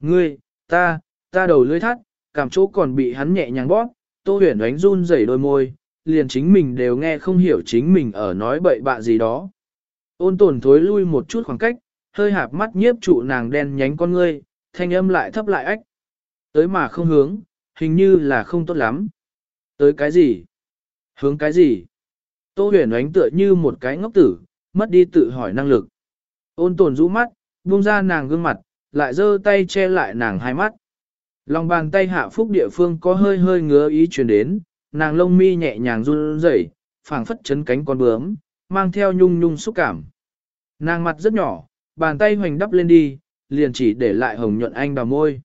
ngươi, ta, ta đầu lưỡi thắt, cảm chỗ còn bị hắn nhẹ nhàng bóp, tô huyền ánh run rẩy đôi môi, liền chính mình đều nghe không hiểu chính mình ở nói bậy bạ gì đó. Ôn tồn thối lui một chút khoảng cách, hơi hạp mắt nhiếp trụ nàng đen nhánh con ngươi, thanh âm lại thấp lại ách. Tới mà không hướng, hình như là không tốt lắm. Tới cái gì? Hướng cái gì? Tô huyền ánh tựa như một cái ngốc tử, mất đi tự hỏi năng lực. Ôn tồn rũ mắt, buông ra nàng gương mặt, lại giơ tay che lại nàng hai mắt. Lòng bàn tay hạ phúc địa phương có hơi hơi ngứa ý truyền đến, nàng lông mi nhẹ nhàng run rẩy, phảng phất chấn cánh con bướm, mang theo nhung nhung xúc cảm. Nàng mặt rất nhỏ, bàn tay hoành đắp lên đi, liền chỉ để lại hồng nhuận anh đào môi.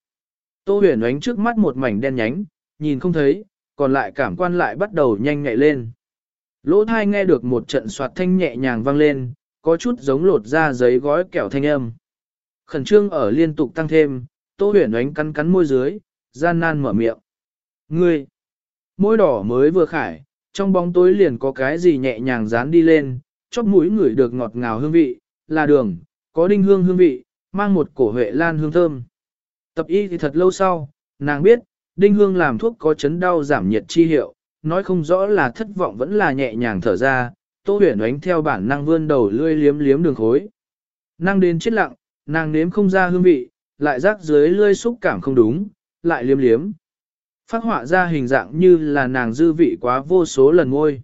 Tô huyền ánh trước mắt một mảnh đen nhánh, nhìn không thấy, còn lại cảm quan lại bắt đầu nhanh nhạy lên. Lỗ thai nghe được một trận soạt thanh nhẹ nhàng vang lên, có chút giống lột ra giấy gói kẹo thanh âm. Khẩn trương ở liên tục tăng thêm, tô huyền ánh cắn cắn môi dưới, gian nan mở miệng. Ngươi! Môi đỏ mới vừa khải, trong bóng tối liền có cái gì nhẹ nhàng dán đi lên, chóp mũi ngửi được ngọt ngào hương vị, là đường, có đinh hương hương vị, mang một cổ huệ lan hương thơm. Tập y thì thật lâu sau, nàng biết, đinh hương làm thuốc có chấn đau giảm nhiệt chi hiệu, nói không rõ là thất vọng vẫn là nhẹ nhàng thở ra, tô huyền ánh theo bản năng vươn đầu lươi liếm liếm đường khối. Năng đến chết lặng, nàng nếm không ra hương vị, lại rác dưới lươi xúc cảm không đúng, lại liếm liếm. Phát họa ra hình dạng như là nàng dư vị quá vô số lần ngôi.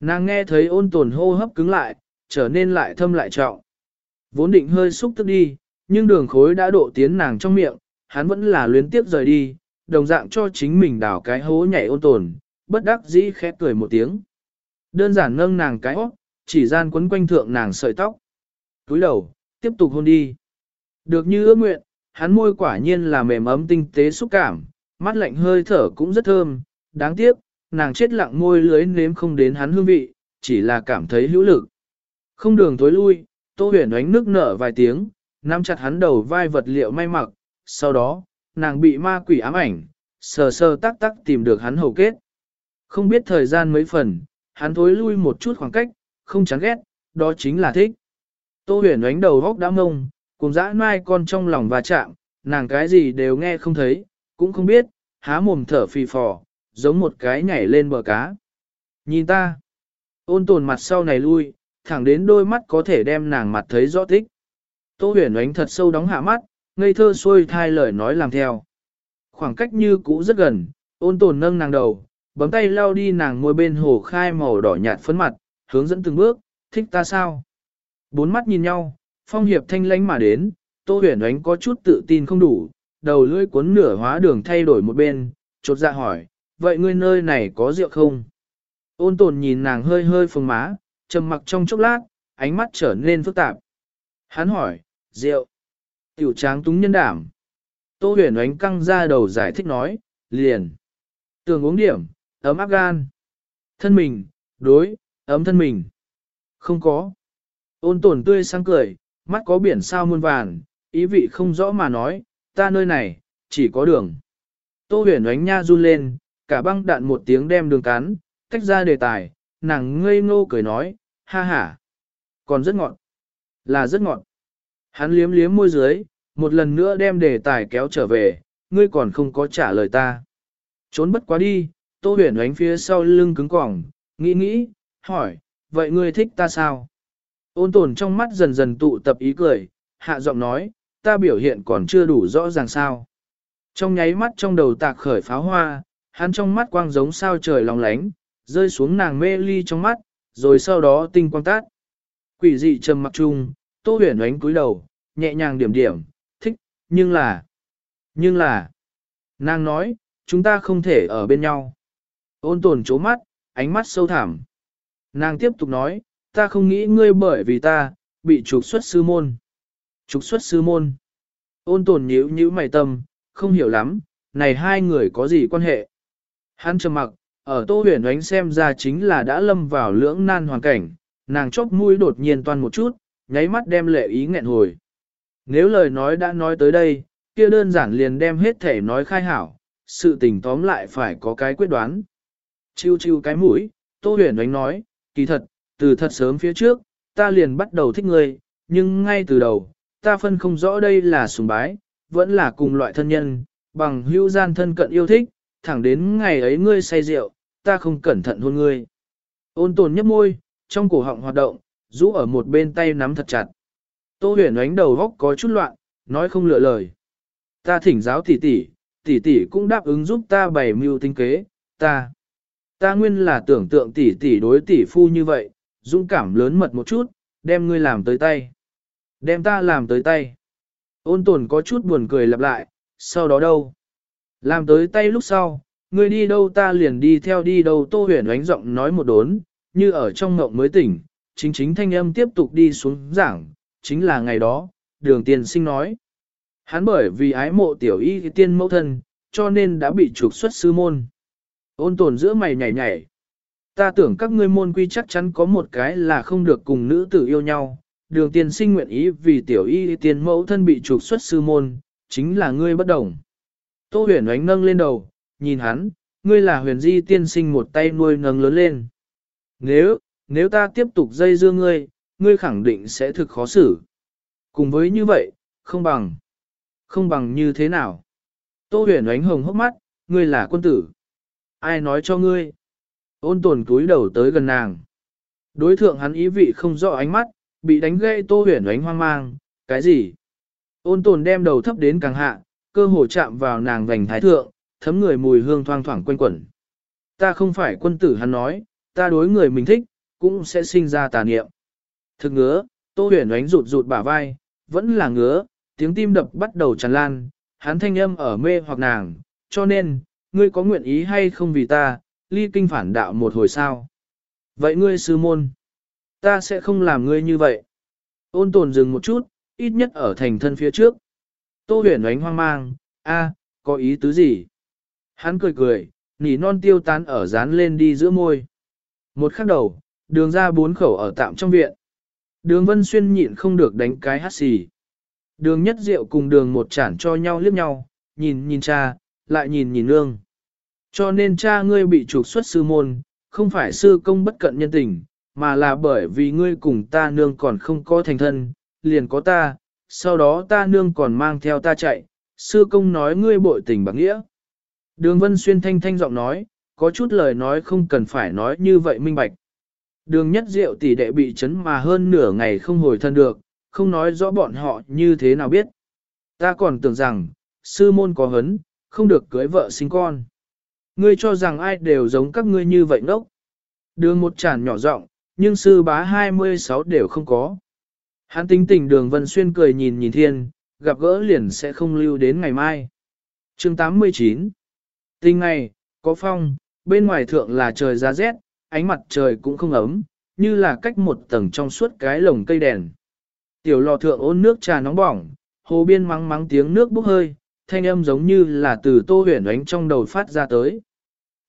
Nàng nghe thấy ôn tồn hô hấp cứng lại, trở nên lại thâm lại trọng. Vốn định hơi xúc tức đi, nhưng đường khối đã độ tiến nàng trong miệng, hắn vẫn là luyến tiếp rời đi, đồng dạng cho chính mình đào cái hố nhảy ôn tồn, bất đắc dĩ khẽ cười một tiếng. Đơn giản nâng nàng cái óc, chỉ gian quấn quanh thượng nàng sợi tóc. Túi đầu, tiếp tục hôn đi. Được như ước nguyện, hắn môi quả nhiên là mềm ấm tinh tế xúc cảm, mắt lạnh hơi thở cũng rất thơm, đáng tiếc, nàng chết lặng môi lưới nếm không đến hắn hương vị, chỉ là cảm thấy hữu lực. Không đường tối lui, tô huyền ánh nước nở vài tiếng, nắm chặt hắn đầu vai vật liệu may mặc, sau đó, nàng bị ma quỷ ám ảnh, sờ sờ tắc tắc tìm được hắn hầu kết. Không biết thời gian mấy phần, hắn thối lui một chút khoảng cách, không chán ghét, đó chính là thích. Tô huyền ánh đầu góc đã ngông, cùng dã mai con trong lòng và chạm, nàng cái gì đều nghe không thấy, cũng không biết, há mồm thở phì phò, giống một cái nhảy lên bờ cá. Nhìn ta, ôn tồn mặt sau này lui, thẳng đến đôi mắt có thể đem nàng mặt thấy rõ tích. Tô huyền ánh thật sâu đóng hạ mắt, ngây thơ xuôi thai lời nói làm theo. Khoảng cách như cũ rất gần, ôn tồn nâng nàng đầu, bấm tay lau đi nàng ngồi bên hồ khai màu đỏ nhạt phấn mặt, hướng dẫn từng bước, thích ta sao? Bốn mắt nhìn nhau, phong hiệp thanh lánh mà đến, tô huyền ánh có chút tự tin không đủ, đầu lưỡi cuốn nửa hóa đường thay đổi một bên, chột dạ hỏi, vậy ngươi nơi này có rượu không? Ôn tồn nhìn nàng hơi hơi phồng má, trầm mặc trong chốc lát, ánh mắt trở nên phức tạp. Hắn hỏi, rượu, tiểu tráng túng nhân đảm. Tô huyền ánh căng ra đầu giải thích nói, liền. Tường uống điểm, ấm áp gan. Thân mình, đối, ấm thân mình. Không có. Ôn tồn tươi sáng cười, mắt có biển sao muôn vàn, ý vị không rõ mà nói, ta nơi này, chỉ có đường. Tô huyền ánh nha run lên, cả băng đạn một tiếng đem đường cán, tách ra đề tài, nàng ngây ngô cười nói, ha ha, còn rất ngọt, là rất ngọt. Hắn liếm liếm môi dưới, một lần nữa đem đề tài kéo trở về, ngươi còn không có trả lời ta. Trốn bất quá đi, tô huyền ánh phía sau lưng cứng cỏng, nghĩ nghĩ, hỏi, vậy ngươi thích ta sao? Ôn tồn trong mắt dần dần tụ tập ý cười, hạ giọng nói, ta biểu hiện còn chưa đủ rõ ràng sao. Trong nháy mắt trong đầu tạc khởi pháo hoa, hắn trong mắt quang giống sao trời lòng lánh, rơi xuống nàng mê ly trong mắt, rồi sau đó tinh quang tát. Quỷ dị trầm mặc chung, tô huyền ánh cúi đầu, nhẹ nhàng điểm điểm, thích, nhưng là, nhưng là, nàng nói, chúng ta không thể ở bên nhau. Ôn tồn chố mắt, ánh mắt sâu thẳm. Nàng tiếp tục nói, ta không nghĩ ngươi bởi vì ta, bị trục xuất sư môn. Trục xuất sư môn. Ôn tồn nhíu nhíu mày tâm, không hiểu lắm, này hai người có gì quan hệ. Hắn trầm mặc, ở tô huyền ánh xem ra chính là đã lâm vào lưỡng nan hoàn cảnh, nàng chốc mũi đột nhiên toan một chút, nháy mắt đem lệ ý nghẹn hồi. Nếu lời nói đã nói tới đây, kia đơn giản liền đem hết thể nói khai hảo, sự tình tóm lại phải có cái quyết đoán. Chiêu chiêu cái mũi, Tô Huyền đánh nói, kỳ thật, từ thật sớm phía trước, ta liền bắt đầu thích ngươi, nhưng ngay từ đầu, ta phân không rõ đây là sùng bái, vẫn là cùng loại thân nhân, bằng hữu gian thân cận yêu thích, thẳng đến ngày ấy ngươi say rượu, ta không cẩn thận hôn ngươi. Ôn tồn nhấp môi, trong cổ họng hoạt động, rũ ở một bên tay nắm thật chặt. Tô huyền ánh đầu góc có chút loạn, nói không lựa lời. Ta thỉnh giáo tỷ tỷ, tỷ tỷ cũng đáp ứng giúp ta bày mưu tinh kế, ta. Ta nguyên là tưởng tượng tỷ tỷ đối tỷ phu như vậy, dũng cảm lớn mật một chút, đem ngươi làm tới tay. Đem ta làm tới tay. Ôn tồn có chút buồn cười lặp lại, sau đó đâu? Làm tới tay lúc sau, ngươi đi đâu ta liền đi theo đi đâu tô huyền ánh giọng nói một đốn, như ở trong ngộng mới tỉnh, chính chính thanh âm tiếp tục đi xuống giảng, chính là ngày đó, đường tiền sinh nói. Hắn bởi vì ái mộ tiểu y tiên mẫu thân, cho nên đã bị trục xuất sư môn. Ôn tồn giữa mày nhảy nhảy. Ta tưởng các ngươi môn quy chắc chắn có một cái là không được cùng nữ tử yêu nhau. Đường tiên sinh nguyện ý vì tiểu y tiên mẫu thân bị trục xuất sư môn, chính là ngươi bất đồng. Tô huyền ánh nâng lên đầu, nhìn hắn, ngươi là huyền di tiên sinh một tay nuôi nâng lớn lên. Nếu, nếu ta tiếp tục dây dưa ngươi, ngươi khẳng định sẽ thực khó xử. Cùng với như vậy, không bằng. Không bằng như thế nào? Tô huyền ánh hồng hốc mắt, ngươi là quân tử. Ai nói cho ngươi? Ôn tồn túi đầu tới gần nàng. Đối thượng hắn ý vị không rõ ánh mắt, bị đánh gây tô huyền ánh hoang mang. Cái gì? Ôn tồn đem đầu thấp đến càng hạ, cơ hồ chạm vào nàng vành thái thượng, thấm người mùi hương thoang thoảng quanh quẩn. Ta không phải quân tử hắn nói, ta đối người mình thích, cũng sẽ sinh ra tà niệm. Thực ngứa, tô huyền ánh rụt rụt bả vai, vẫn là ngứa, tiếng tim đập bắt đầu tràn lan, hắn thanh âm ở mê hoặc nàng, cho nên, ngươi có nguyện ý hay không vì ta, ly kinh phản đạo một hồi sao. Vậy ngươi sư môn, ta sẽ không làm ngươi như vậy. Ôn tồn dừng một chút, ít nhất ở thành thân phía trước. Tô huyền ánh hoang mang, a, có ý tứ gì? Hắn cười cười, nỉ non tiêu tán ở dán lên đi giữa môi. Một khắc đầu, đường ra bốn khẩu ở tạm trong viện. Đường Vân Xuyên nhịn không được đánh cái hát xì. Đường nhất diệu cùng đường một chản cho nhau liếc nhau, nhìn nhìn cha, lại nhìn nhìn nương. Cho nên cha ngươi bị trục xuất sư môn, không phải sư công bất cận nhân tình, mà là bởi vì ngươi cùng ta nương còn không có thành thân, liền có ta, sau đó ta nương còn mang theo ta chạy, sư công nói ngươi bội tình bằng nghĩa. Đường Vân Xuyên thanh thanh giọng nói, có chút lời nói không cần phải nói như vậy minh bạch. Đường nhất diệu tỷ đệ bị chấn mà hơn nửa ngày không hồi thân được, không nói rõ bọn họ như thế nào biết. Ta còn tưởng rằng, sư môn có hấn, không được cưới vợ sinh con. Ngươi cho rằng ai đều giống các ngươi như vậy ngốc. Đường một chản nhỏ giọng, nhưng sư bá 26 đều không có. Hắn tính tình đường Vân Xuyên cười nhìn nhìn thiên, gặp gỡ liền sẽ không lưu đến ngày mai. chương 89 Tình ngày, có phong, bên ngoài thượng là trời ra rét, ánh mặt trời cũng không ấm, như là cách một tầng trong suốt cái lồng cây đèn. Tiểu lò thượng ôn nước trà nóng bỏng, hồ biên mắng mắng tiếng nước bốc hơi, thanh âm giống như là từ tô huyền ánh trong đầu phát ra tới.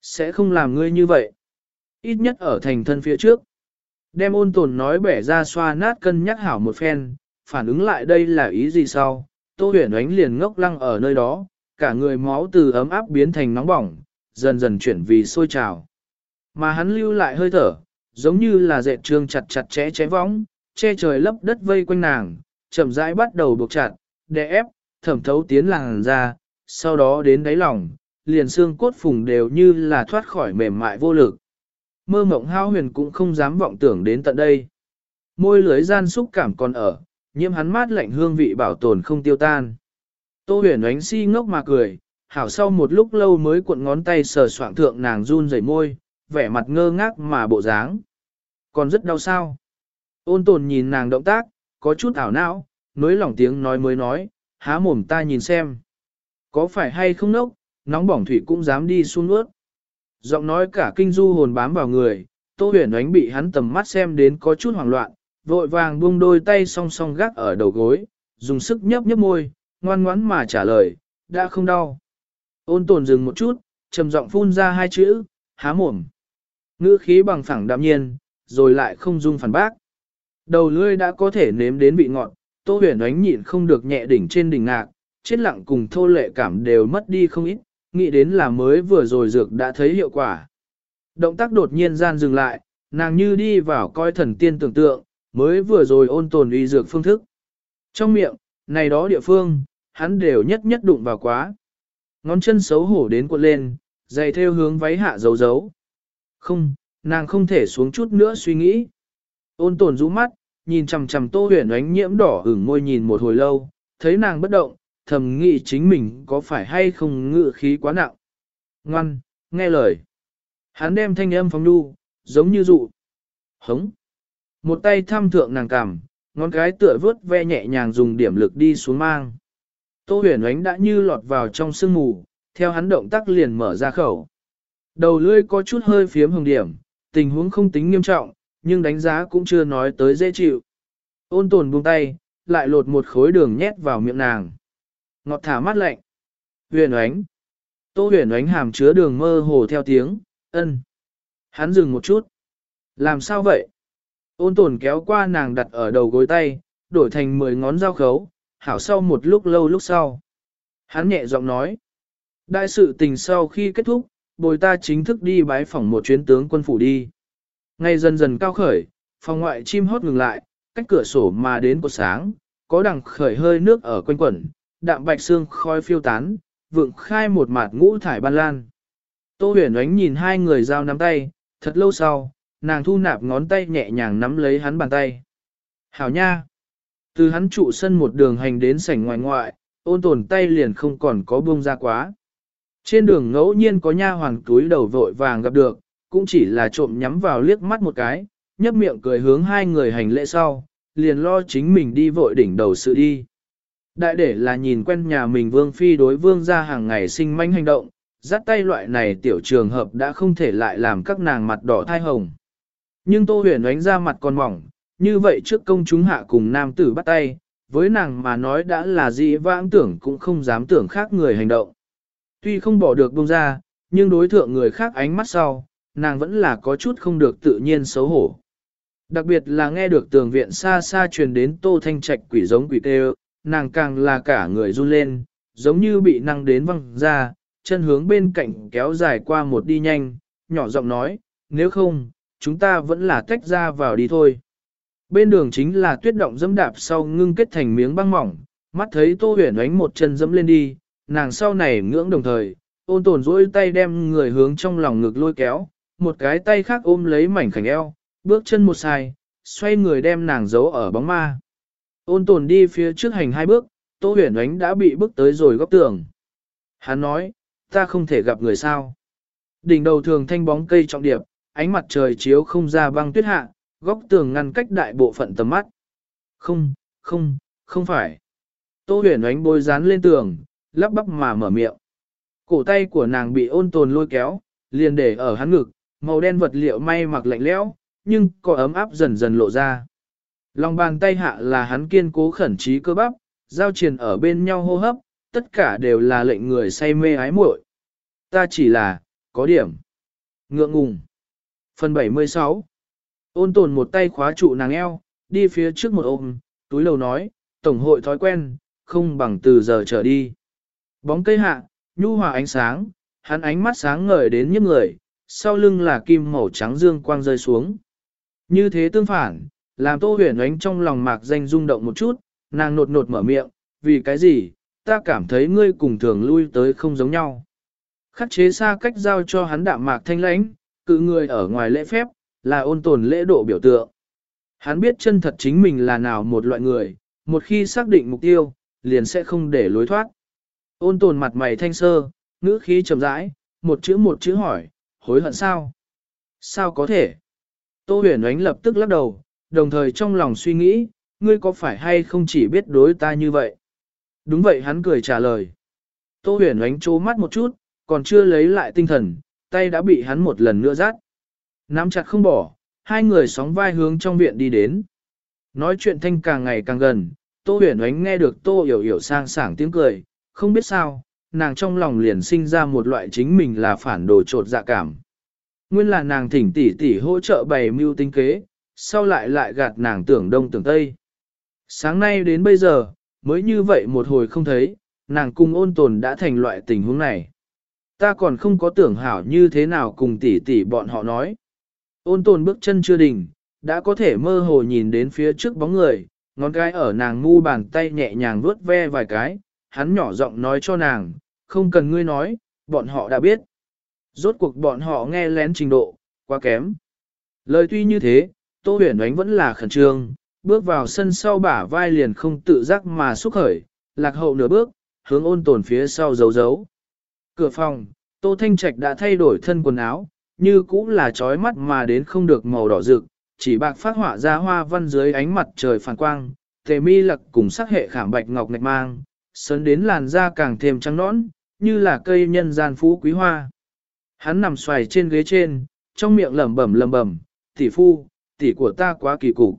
Sẽ không làm ngươi như vậy. Ít nhất ở thành thân phía trước. Đem ôn tồn nói bẻ ra xoa nát cân nhắc hảo một phen, phản ứng lại đây là ý gì sau. Tô huyền ánh liền ngốc lăng ở nơi đó, cả người máu từ ấm áp biến thành nóng bỏng, dần dần chuyển vì sôi trào. Mà hắn lưu lại hơi thở, giống như là dệt trường chặt chặt chẽ chẽ võng, che trời lấp đất vây quanh nàng, chậm rãi bắt đầu buộc chặt, đè ép, thẩm thấu tiến làn ra, sau đó đến đáy lòng, liền xương cốt phùng đều như là thoát khỏi mềm mại vô lực. Mơ mộng hao huyền cũng không dám vọng tưởng đến tận đây. Môi lưới gian xúc cảm còn ở, nhiễm hắn mát lạnh hương vị bảo tồn không tiêu tan. Tô huyền ánh si ngốc mà cười, hảo sau một lúc lâu mới cuộn ngón tay sờ soạng thượng nàng run rẩy môi, vẻ mặt ngơ ngác mà bộ dáng. Còn rất đau sao. Ôn tồn nhìn nàng động tác, có chút ảo não, nối lỏng tiếng nói mới nói, há mồm ta nhìn xem. Có phải hay không nốc, nóng bỏng thủy cũng dám đi xuống ướt. Giọng nói cả kinh du hồn bám vào người, tô huyền ánh bị hắn tầm mắt xem đến có chút hoảng loạn, vội vàng buông đôi tay song song gác ở đầu gối, dùng sức nhấp nhấp môi, ngoan ngoãn mà trả lời, đã không đau. Ôn tồn dừng một chút, trầm giọng phun ra hai chữ, há mồm. Ngữ khí bằng phẳng đạm nhiên, rồi lại không dung phản bác. Đầu lưỡi đã có thể nếm đến vị ngọt, tô huyền ánh nhịn không được nhẹ đỉnh trên đỉnh ngạc, chết lặng cùng thô lệ cảm đều mất đi không ít, nghĩ đến là mới vừa rồi dược đã thấy hiệu quả. Động tác đột nhiên gian dừng lại, nàng như đi vào coi thần tiên tưởng tượng, mới vừa rồi ôn tồn uy dược phương thức. Trong miệng, này đó địa phương, hắn đều nhất nhất đụng vào quá. Ngón chân xấu hổ đến cuộn lên, dày theo hướng váy hạ dấu dấu. Không, nàng không thể xuống chút nữa suy nghĩ. Ôn tồn rũ mắt, nhìn chằm chằm tô huyền ánh nhiễm đỏ ửng môi nhìn một hồi lâu, thấy nàng bất động, thầm nghĩ chính mình có phải hay không ngự khí quá nặng. Ngoan, nghe lời. Hắn đem thanh âm phóng đu, giống như dụ. Hống. Một tay thăm thượng nàng cằm, ngón cái tựa vớt ve nhẹ nhàng dùng điểm lực đi xuống mang. Tô huyền ánh đã như lọt vào trong sương mù, theo hắn động tác liền mở ra khẩu. Đầu lưỡi có chút hơi phiếm hồng điểm, tình huống không tính nghiêm trọng, nhưng đánh giá cũng chưa nói tới dễ chịu. Ôn tồn buông tay, lại lột một khối đường nhét vào miệng nàng. Ngọt thả mắt lạnh. Huyền ánh. Tô huyền ánh hàm chứa đường mơ hồ theo tiếng, ân. Hắn dừng một chút. Làm sao vậy? Ôn tồn kéo qua nàng đặt ở đầu gối tay, đổi thành 10 ngón dao khấu, hảo sau một lúc lâu lúc sau. Hắn nhẹ giọng nói. Đại sự tình sau khi kết thúc, bồi ta chính thức đi bái phỏng một chuyến tướng quân phủ đi. Ngay dần dần cao khởi, phòng ngoại chim hót ngừng lại, cách cửa sổ mà đến cột sáng, có đằng khởi hơi nước ở quanh quẩn, đạm bạch xương khói phiêu tán, vượng khai một mạt ngũ thải ban lan. Tô huyền ánh nhìn hai người giao nắm tay, thật lâu sau, nàng thu nạp ngón tay nhẹ nhàng nắm lấy hắn bàn tay. Hảo nha! Từ hắn trụ sân một đường hành đến sảnh ngoài ngoại, ôn tồn tay liền không còn có buông ra quá. Trên đường ngẫu nhiên có nha hoàng túi đầu vội vàng gặp được, cũng chỉ là trộm nhắm vào liếc mắt một cái, nhấp miệng cười hướng hai người hành lễ sau, liền lo chính mình đi vội đỉnh đầu sự đi. Đại để là nhìn quen nhà mình vương phi đối vương ra hàng ngày sinh manh hành động, dắt tay loại này tiểu trường hợp đã không thể lại làm các nàng mặt đỏ thai hồng. Nhưng tô huyền đánh ra mặt còn mỏng, như vậy trước công chúng hạ cùng nam tử bắt tay, với nàng mà nói đã là gì vãng tưởng cũng không dám tưởng khác người hành động. Tuy không bỏ được buông ra, nhưng đối thượng người khác ánh mắt sau, nàng vẫn là có chút không được tự nhiên xấu hổ. Đặc biệt là nghe được tường viện xa xa truyền đến tô thanh trạch quỷ giống quỷ tê nàng càng là cả người run lên, giống như bị năng đến văng ra, chân hướng bên cạnh kéo dài qua một đi nhanh, nhỏ giọng nói, nếu không, chúng ta vẫn là tách ra vào đi thôi. Bên đường chính là tuyết động dẫm đạp sau ngưng kết thành miếng băng mỏng, mắt thấy tô huyền ánh một chân dẫm lên đi, nàng sau này ngưỡng đồng thời, ôn tồn dỗi tay đem người hướng trong lòng ngực lôi kéo, một cái tay khác ôm lấy mảnh khảnh eo, bước chân một sai, xoay người đem nàng giấu ở bóng ma. Ôn tồn đi phía trước hành hai bước, tô huyền ánh đã bị bước tới rồi góc tường. Hắn nói, ta không thể gặp người sao. Đỉnh đầu thường thanh bóng cây trọng điệp, ánh mặt trời chiếu không ra băng tuyết hạ, góc tường ngăn cách đại bộ phận tầm mắt. Không, không, không phải. Tô huyền ánh bôi dán lên tường, lắp bắp mà mở miệng. Cổ tay của nàng bị ôn tồn lôi kéo, liền để ở hắn ngực, màu đen vật liệu may mặc lạnh lẽo, nhưng có ấm áp dần dần lộ ra. Lòng bàn tay hạ là hắn kiên cố khẩn trí cơ bắp, giao triền ở bên nhau hô hấp, tất cả đều là lệnh người say mê ái muội. Ta chỉ là, có điểm. Ngượng ngùng. Phần 76 Ôn tồn một tay khóa trụ nàng eo, đi phía trước một ôm, túi lầu nói, tổng hội thói quen, không bằng từ giờ trở đi. Bóng cây hạ, nhu hòa ánh sáng, hắn ánh mắt sáng ngời đến những người, sau lưng là kim màu trắng dương quang rơi xuống. Như thế tương phản, làm tô huyền ánh trong lòng mạc danh rung động một chút, nàng nột nột mở miệng, vì cái gì, ta cảm thấy ngươi cùng thường lui tới không giống nhau. Khắc chế xa cách giao cho hắn đạm mạc thanh lãnh, cự người ở ngoài lễ phép, là ôn tồn lễ độ biểu tượng. Hắn biết chân thật chính mình là nào một loại người, một khi xác định mục tiêu, liền sẽ không để lối thoát. Ôn tồn mặt mày thanh sơ, ngữ khí trầm rãi, một chữ một chữ hỏi, hối hận sao? Sao có thể? Tô huyền ánh lập tức lắc đầu, đồng thời trong lòng suy nghĩ, ngươi có phải hay không chỉ biết đối ta như vậy? Đúng vậy hắn cười trả lời. Tô huyền ánh trố mắt một chút, còn chưa lấy lại tinh thần, tay đã bị hắn một lần nữa rát. Nắm chặt không bỏ, hai người sóng vai hướng trong viện đi đến. Nói chuyện thanh càng ngày càng gần, Tô huyền ánh nghe được Tô hiểu hiểu sang sảng tiếng cười, không biết sao, nàng trong lòng liền sinh ra một loại chính mình là phản đồ trột dạ cảm. Nguyên là nàng thỉnh tỷ tỷ hỗ trợ bày mưu tính kế, sau lại lại gạt nàng tưởng đông tưởng tây. Sáng nay đến bây giờ, mới như vậy một hồi không thấy, nàng cùng ôn tồn đã thành loại tình huống này. Ta còn không có tưởng hảo như thế nào cùng tỷ tỷ bọn họ nói. Ôn tồn bước chân chưa đỉnh, đã có thể mơ hồ nhìn đến phía trước bóng người, ngón cái ở nàng ngu bàn tay nhẹ nhàng vuốt ve vài cái, hắn nhỏ giọng nói cho nàng, không cần ngươi nói, bọn họ đã biết. Rốt cuộc bọn họ nghe lén trình độ, quá kém. Lời tuy như thế, Tô huyền ánh vẫn là khẩn trương, bước vào sân sau bả vai liền không tự giác mà xúc khởi, lạc hậu nửa bước, hướng ôn tồn phía sau giấu giấu. Cửa phòng, Tô Thanh Trạch đã thay đổi thân quần áo, như cũ là trói mắt mà đến không được màu đỏ rực, chỉ bạc phát họa ra hoa văn dưới ánh mặt trời phản quang, tề mi lặc cùng sắc hệ khảm bạch ngọc nạch mang, sớn đến làn da càng thêm trắng nõn, như là cây nhân gian phú quý hoa. Hắn nằm xoài trên ghế trên, trong miệng lẩm bẩm lẩm bẩm, tỷ phu, tỷ của ta quá kỳ cục.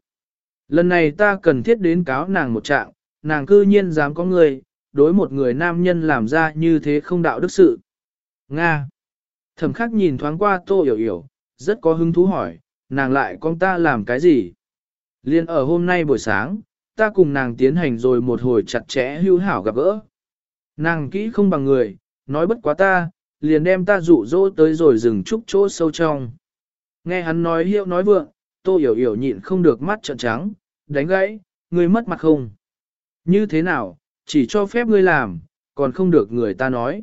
Lần này ta cần thiết đến cáo nàng một trạng, nàng cư nhiên dám có người, đối một người nam nhân làm ra như thế không đạo đức sự. Nga. Thẩm khắc nhìn thoáng qua tô hiểu hiểu, rất có hứng thú hỏi, nàng lại con ta làm cái gì? Liên ở hôm nay buổi sáng, ta cùng nàng tiến hành rồi một hồi chặt chẽ hữu hảo gặp gỡ. Nàng kỹ không bằng người, nói bất quá ta, liền đem ta dụ dỗ tới rồi dừng trúc chỗ sâu trong. Nghe hắn nói hiệu nói vượng, tô hiểu hiểu nhịn không được mắt trợn trắng, đánh gãy, ngươi mất mặt không? Như thế nào, chỉ cho phép ngươi làm, còn không được người ta nói.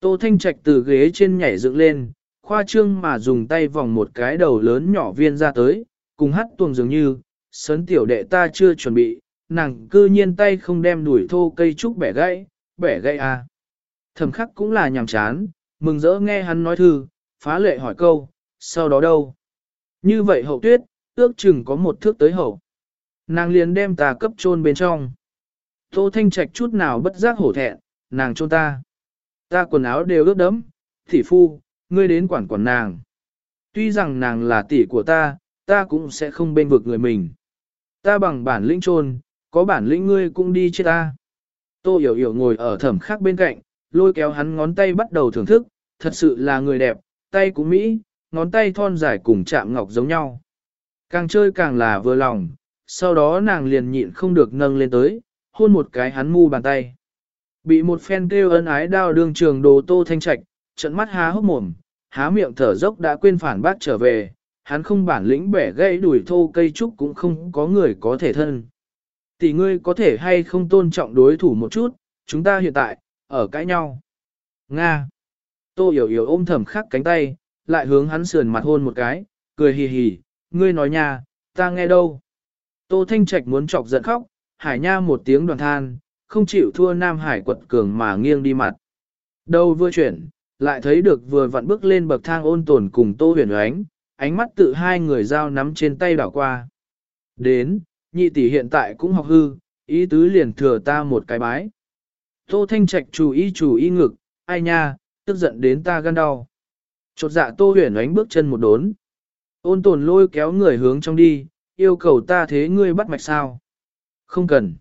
Tô Thanh Trạch từ ghế trên nhảy dựng lên, khoa trương mà dùng tay vòng một cái đầu lớn nhỏ viên ra tới, cùng hắt tuồng dường như, sấn tiểu đệ ta chưa chuẩn bị, nàng cư nhiên tay không đem đuổi thô cây trúc bẻ gãy, bẻ gãy à. Thẩm khắc cũng là nhàm chán, mừng rỡ nghe hắn nói thư, phá lệ hỏi câu, sau đó đâu? Như vậy hậu tuyết, ước chừng có một thước tới hậu. Nàng liền đem ta cấp chôn bên trong. Tô Thanh Trạch chút nào bất giác hổ thẹn, nàng chôn ta. Ta quần áo đều ướt đẫm, thỉ phu, ngươi đến quản quản nàng. Tuy rằng nàng là tỷ của ta, ta cũng sẽ không bên vực người mình. Ta bằng bản lĩnh trôn, có bản lĩnh ngươi cũng đi chết ta. Tô hiểu hiểu ngồi ở thẩm khác bên cạnh, lôi kéo hắn ngón tay bắt đầu thưởng thức, thật sự là người đẹp, tay cũng mỹ, ngón tay thon dài cùng chạm ngọc giống nhau. Càng chơi càng là vừa lòng, sau đó nàng liền nhịn không được nâng lên tới, hôn một cái hắn mu bàn tay. Bị một phen kêu ân ái đao đương trường đồ tô thanh trạch, trận mắt há hốc mồm, há miệng thở dốc đã quên phản bác trở về, hắn không bản lĩnh bẻ gãy đuổi thô cây trúc cũng không có người có thể thân. Tỷ ngươi có thể hay không tôn trọng đối thủ một chút, chúng ta hiện tại, ở cãi nhau. Nga. Tô hiểu hiểu ôm thầm khắc cánh tay, lại hướng hắn sườn mặt hôn một cái, cười hì hì, ngươi nói nha, ta nghe đâu. Tô Thanh Trạch muốn chọc giận khóc, hải nha một tiếng đoàn than, không chịu thua Nam Hải quật cường mà nghiêng đi mặt. Đâu vừa chuyển, lại thấy được vừa vặn bước lên bậc thang ôn tồn cùng Tô huyền ánh, ánh mắt tự hai người giao nắm trên tay đảo qua. Đến, nhị tỷ hiện tại cũng học hư, ý tứ liền thừa ta một cái bái. Tô Thanh Trạch chủ ý chủ ý ngực, ai nha, tức giận đến ta gan đau. Chột dạ Tô huyền ánh bước chân một đốn. Ôn tồn lôi kéo người hướng trong đi, yêu cầu ta thế ngươi bắt mạch sao. Không cần.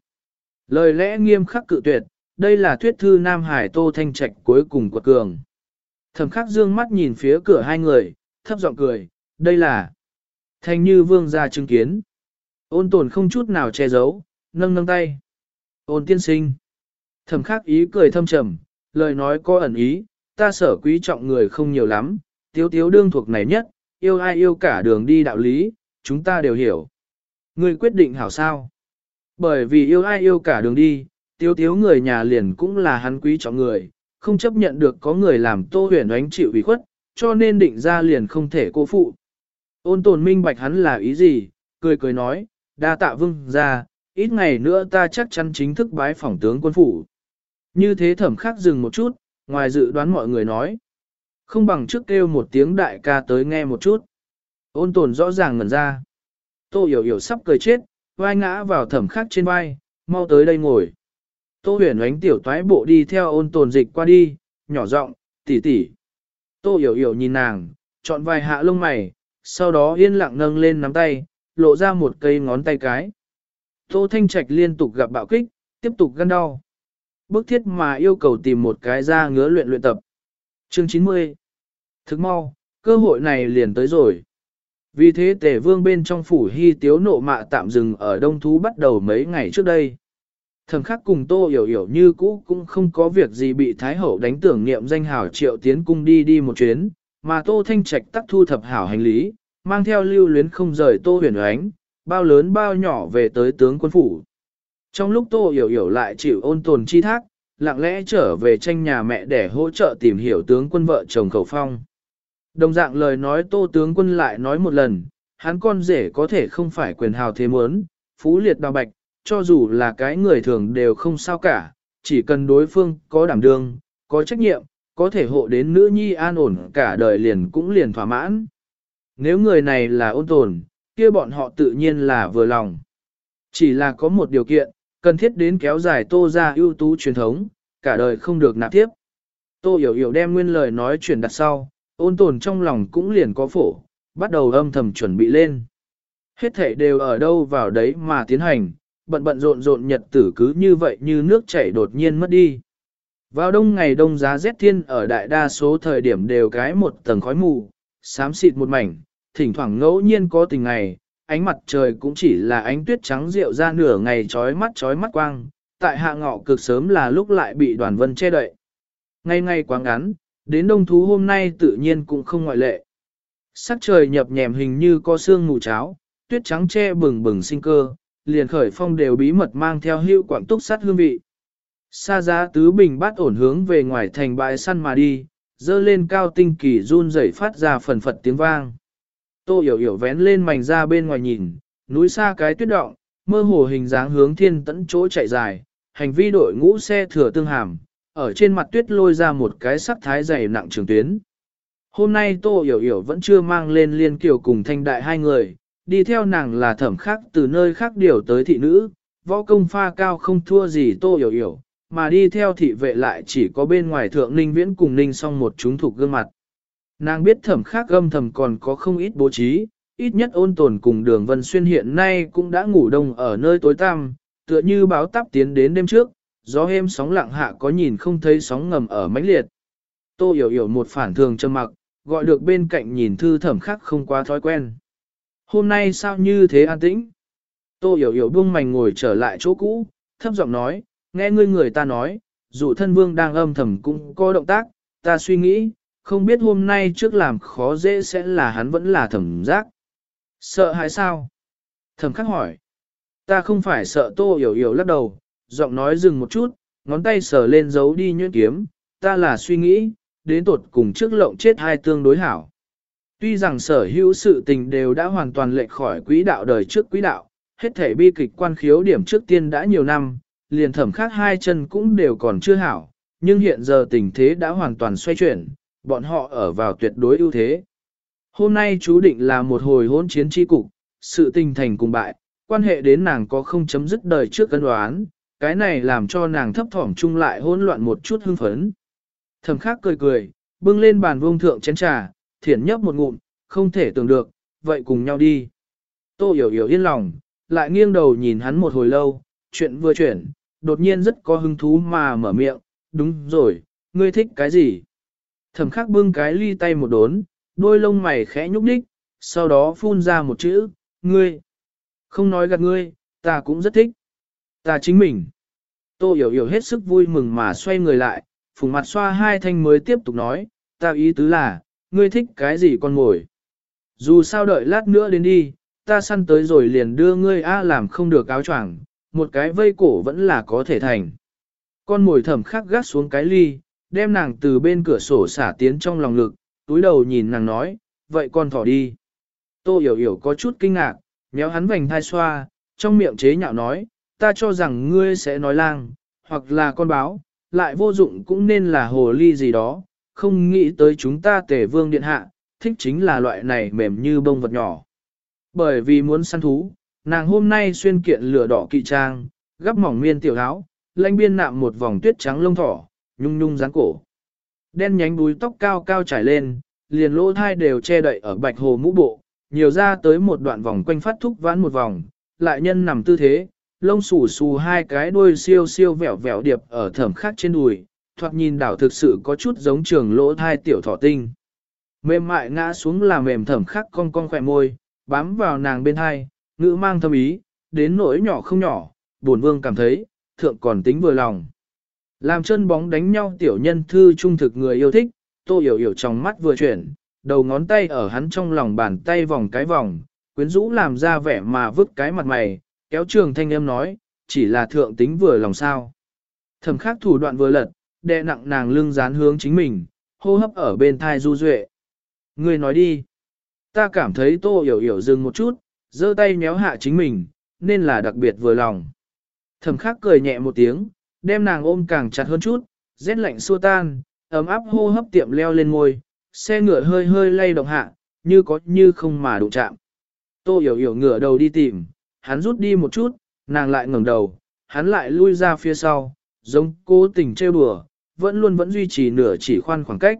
Lời lẽ nghiêm khắc cự tuyệt, đây là thuyết thư Nam Hải Tô Thanh Trạch cuối cùng của cường. Thẩm khắc dương mắt nhìn phía cửa hai người, thấp giọng cười, đây là Thanh như vương ra chứng kiến. Ôn tồn không chút nào che giấu, nâng nâng tay. Ôn tiên sinh. Thẩm khắc ý cười thâm trầm, lời nói có ẩn ý, ta sở quý trọng người không nhiều lắm, tiếu tiếu đương thuộc này nhất, yêu ai yêu cả đường đi đạo lý, chúng ta đều hiểu. người quyết định hảo sao. Bởi vì yêu ai yêu cả đường đi, tiếu tiếu người nhà liền cũng là hắn quý trọng người, không chấp nhận được có người làm tô huyền ánh chịu ủy khuất, cho nên định ra liền không thể cô phụ. Ôn tồn minh bạch hắn là ý gì, cười cười nói, đa tạ vương ra, ít ngày nữa ta chắc chắn chính thức bái phỏng tướng quân phủ. Như thế thẩm khắc dừng một chút, ngoài dự đoán mọi người nói. Không bằng trước kêu một tiếng đại ca tới nghe một chút. Ôn tồn rõ ràng ngẩn ra. Tô hiểu hiểu sắp cười chết, vai ngã vào thẩm khắc trên vai, mau tới đây ngồi. Tô huyền ánh tiểu toái bộ đi theo ôn tồn dịch qua đi, nhỏ giọng, tỉ tỉ. Tô hiểu hiểu nhìn nàng, chọn vài hạ lông mày, sau đó yên lặng nâng lên nắm tay, lộ ra một cây ngón tay cái. Tô Thanh Trạch liên tục gặp bạo kích, tiếp tục gân đau. Bức thiết mà yêu cầu tìm một cái ra ngứa luyện luyện tập. Chương 90 Thức mau, cơ hội này liền tới rồi. Vì thế tể vương bên trong phủ hy tiếu nộ mạ tạm dừng ở đông thú bắt đầu mấy ngày trước đây. Thầm khắc cùng tô hiểu hiểu như cũ cũng không có việc gì bị Thái Hậu đánh tưởng niệm danh hảo triệu tiến cung đi đi một chuyến, mà tô thanh trạch tắc thu thập hảo hành lý, mang theo lưu luyến không rời tô huyền ánh, bao lớn bao nhỏ về tới tướng quân phủ. Trong lúc tô hiểu hiểu lại chịu ôn tồn chi thác, lặng lẽ trở về tranh nhà mẹ để hỗ trợ tìm hiểu tướng quân vợ chồng khẩu phong. Đồng dạng lời nói tô tướng quân lại nói một lần, hắn con rể có thể không phải quyền hào thế muốn, phú liệt đào bạch, cho dù là cái người thường đều không sao cả, chỉ cần đối phương có đảm đương, có trách nhiệm, có thể hộ đến nữ nhi an ổn cả đời liền cũng liền thỏa mãn. Nếu người này là ôn tồn, kia bọn họ tự nhiên là vừa lòng. Chỉ là có một điều kiện, cần thiết đến kéo dài tô ra ưu tú truyền thống, cả đời không được nạp tiếp. Tô hiểu hiểu đem nguyên lời nói chuyển đặt sau, ôn tồn trong lòng cũng liền có phổ, bắt đầu âm thầm chuẩn bị lên. Hết thể đều ở đâu vào đấy mà tiến hành, bận bận rộn rộn nhật tử cứ như vậy như nước chảy đột nhiên mất đi. Vào đông ngày đông giá rét thiên ở đại đa số thời điểm đều cái một tầng khói mù, xám xịt một mảnh, thỉnh thoảng ngẫu nhiên có tình ngày, ánh mặt trời cũng chỉ là ánh tuyết trắng rượu ra nửa ngày trói mắt trói mắt quang, tại hạ ngọ cực sớm là lúc lại bị đoàn vân che đậy. Ngay ngay quá ngắn, đến đông thú hôm nay tự nhiên cũng không ngoại lệ. Sắc trời nhập nhèm hình như có sương mù cháo, tuyết trắng che bừng bừng sinh cơ, liền khởi phong đều bí mật mang theo hữu quảng túc sát hương vị. Sa giá tứ bình bát ổn hướng về ngoài thành bãi săn mà đi, dơ lên cao tinh kỳ run rẩy phát ra phần phật tiếng vang. Tô hiểu hiểu vén lên mảnh ra bên ngoài nhìn, núi xa cái tuyết động, mơ hồ hình dáng hướng thiên tẫn chỗ chạy dài, hành vi đội ngũ xe thừa tương hàm, ở trên mặt tuyết lôi ra một cái sắc thái dày nặng trường tuyến. Hôm nay Tô Hiểu Hiểu vẫn chưa mang lên liên kiều cùng thanh đại hai người, đi theo nàng là thẩm khắc từ nơi khác điều tới thị nữ, võ công pha cao không thua gì Tô Hiểu Hiểu, mà đi theo thị vệ lại chỉ có bên ngoài thượng ninh viễn cùng ninh song một chúng thuộc gương mặt. Nàng biết thẩm khác âm thầm còn có không ít bố trí, ít nhất ôn tồn cùng đường vân xuyên hiện nay cũng đã ngủ đông ở nơi tối tăm, tựa như báo táp tiến đến đêm trước, gió êm sóng lặng hạ có nhìn không thấy sóng ngầm ở mãnh liệt. Tô hiểu hiểu một phản thường trầm mặc, gọi được bên cạnh nhìn thư thẩm khác không quá thói quen. Hôm nay sao như thế an tĩnh? Tô hiểu hiểu buông mảnh ngồi trở lại chỗ cũ, thấp giọng nói, nghe ngươi người ta nói, dù thân vương đang âm thầm cũng có động tác, ta suy nghĩ, không biết hôm nay trước làm khó dễ sẽ là hắn vẫn là thẩm giác. Sợ hãi sao? Thẩm khắc hỏi. Ta không phải sợ tô hiểu hiểu lắc đầu, giọng nói dừng một chút, ngón tay sờ lên giấu đi nhuyễn kiếm, ta là suy nghĩ, đến tột cùng trước lộng chết hai tương đối hảo. Tuy rằng sở hữu sự tình đều đã hoàn toàn lệch khỏi quỹ đạo đời trước quỹ đạo, hết thể bi kịch quan khiếu điểm trước tiên đã nhiều năm, liền thẩm khác hai chân cũng đều còn chưa hảo, nhưng hiện giờ tình thế đã hoàn toàn xoay chuyển, bọn họ ở vào tuyệt đối ưu thế. Hôm nay chú định là một hồi hôn chiến tri cục, sự tình thành cùng bại, quan hệ đến nàng có không chấm dứt đời trước cân đoán, cái này làm cho nàng thấp thỏm chung lại hỗn loạn một chút hưng phấn. Thẩm khắc cười cười, bưng lên bàn vuông thượng chén trà, thiển nhấp một ngụm, không thể tưởng được, vậy cùng nhau đi. Tô hiểu hiểu yên lòng, lại nghiêng đầu nhìn hắn một hồi lâu, chuyện vừa chuyển, đột nhiên rất có hứng thú mà mở miệng, đúng rồi, ngươi thích cái gì? Thẩm khắc bưng cái ly tay một đốn, đôi lông mày khẽ nhúc nhích, sau đó phun ra một chữ, ngươi. Không nói gạt ngươi, ta cũng rất thích. Ta chính mình. Tô hiểu hiểu hết sức vui mừng mà xoay người lại, phùng mặt xoa hai thanh mới tiếp tục nói, ta ý tứ là, ngươi thích cái gì con ngồi. Dù sao đợi lát nữa đến đi, ta săn tới rồi liền đưa ngươi A làm không được áo choàng, một cái vây cổ vẫn là có thể thành. Con mồi thẩm khắc gác xuống cái ly, đem nàng từ bên cửa sổ xả tiến trong lòng lực, túi đầu nhìn nàng nói, vậy con thỏ đi. Tô hiểu hiểu có chút kinh ngạc, méo hắn vành thai xoa, trong miệng chế nhạo nói, ta cho rằng ngươi sẽ nói lang, hoặc là con báo, lại vô dụng cũng nên là hồ ly gì đó, không nghĩ tới chúng ta tể vương điện hạ, thích chính là loại này mềm như bông vật nhỏ. Bởi vì muốn săn thú, nàng hôm nay xuyên kiện lửa đỏ kỵ trang, gấp mỏng miên tiểu áo, lanh biên nạm một vòng tuyết trắng lông thỏ, nhung nhung dáng cổ. Đen nhánh búi tóc cao cao trải lên, liền lỗ thai đều che đậy ở bạch hồ mũ bộ, nhiều ra tới một đoạn vòng quanh phát thúc vãn một vòng, lại nhân nằm tư thế, lông xù xù hai cái đuôi siêu siêu vẹo vẹo điệp ở thẩm khắc trên đùi, thoạt nhìn đảo thực sự có chút giống trường lỗ thai tiểu thỏ tinh. Mềm mại ngã xuống là mềm thẩm khắc cong cong khỏe môi, bám vào nàng bên hai, ngữ mang thâm ý, đến nỗi nhỏ không nhỏ, buồn vương cảm thấy, thượng còn tính vừa lòng. Làm chân bóng đánh nhau tiểu nhân thư trung thực người yêu thích, tô hiểu hiểu trong mắt vừa chuyển, đầu ngón tay ở hắn trong lòng bàn tay vòng cái vòng, quyến rũ làm ra vẻ mà vứt cái mặt mày, kéo trường thanh em nói, chỉ là thượng tính vừa lòng sao. Thẩm khắc thủ đoạn vừa lật, đè nặng nàng lưng dán hướng chính mình, hô hấp ở bên thai du duệ. Người nói đi. Ta cảm thấy tô hiểu hiểu dừng một chút, giơ tay méo hạ chính mình, nên là đặc biệt vừa lòng. Thẩm khắc cười nhẹ một tiếng, đem nàng ôm càng chặt hơn chút, rét lạnh xua tan, ấm áp hô hấp tiệm leo lên ngôi, xe ngựa hơi hơi lay động hạ, như có như không mà đụng chạm. Tô hiểu hiểu ngựa đầu đi tìm, hắn rút đi một chút, nàng lại ngẩng đầu, hắn lại lui ra phía sau, giống cố tình trêu đùa, vẫn luôn vẫn duy trì nửa chỉ khoan khoảng cách.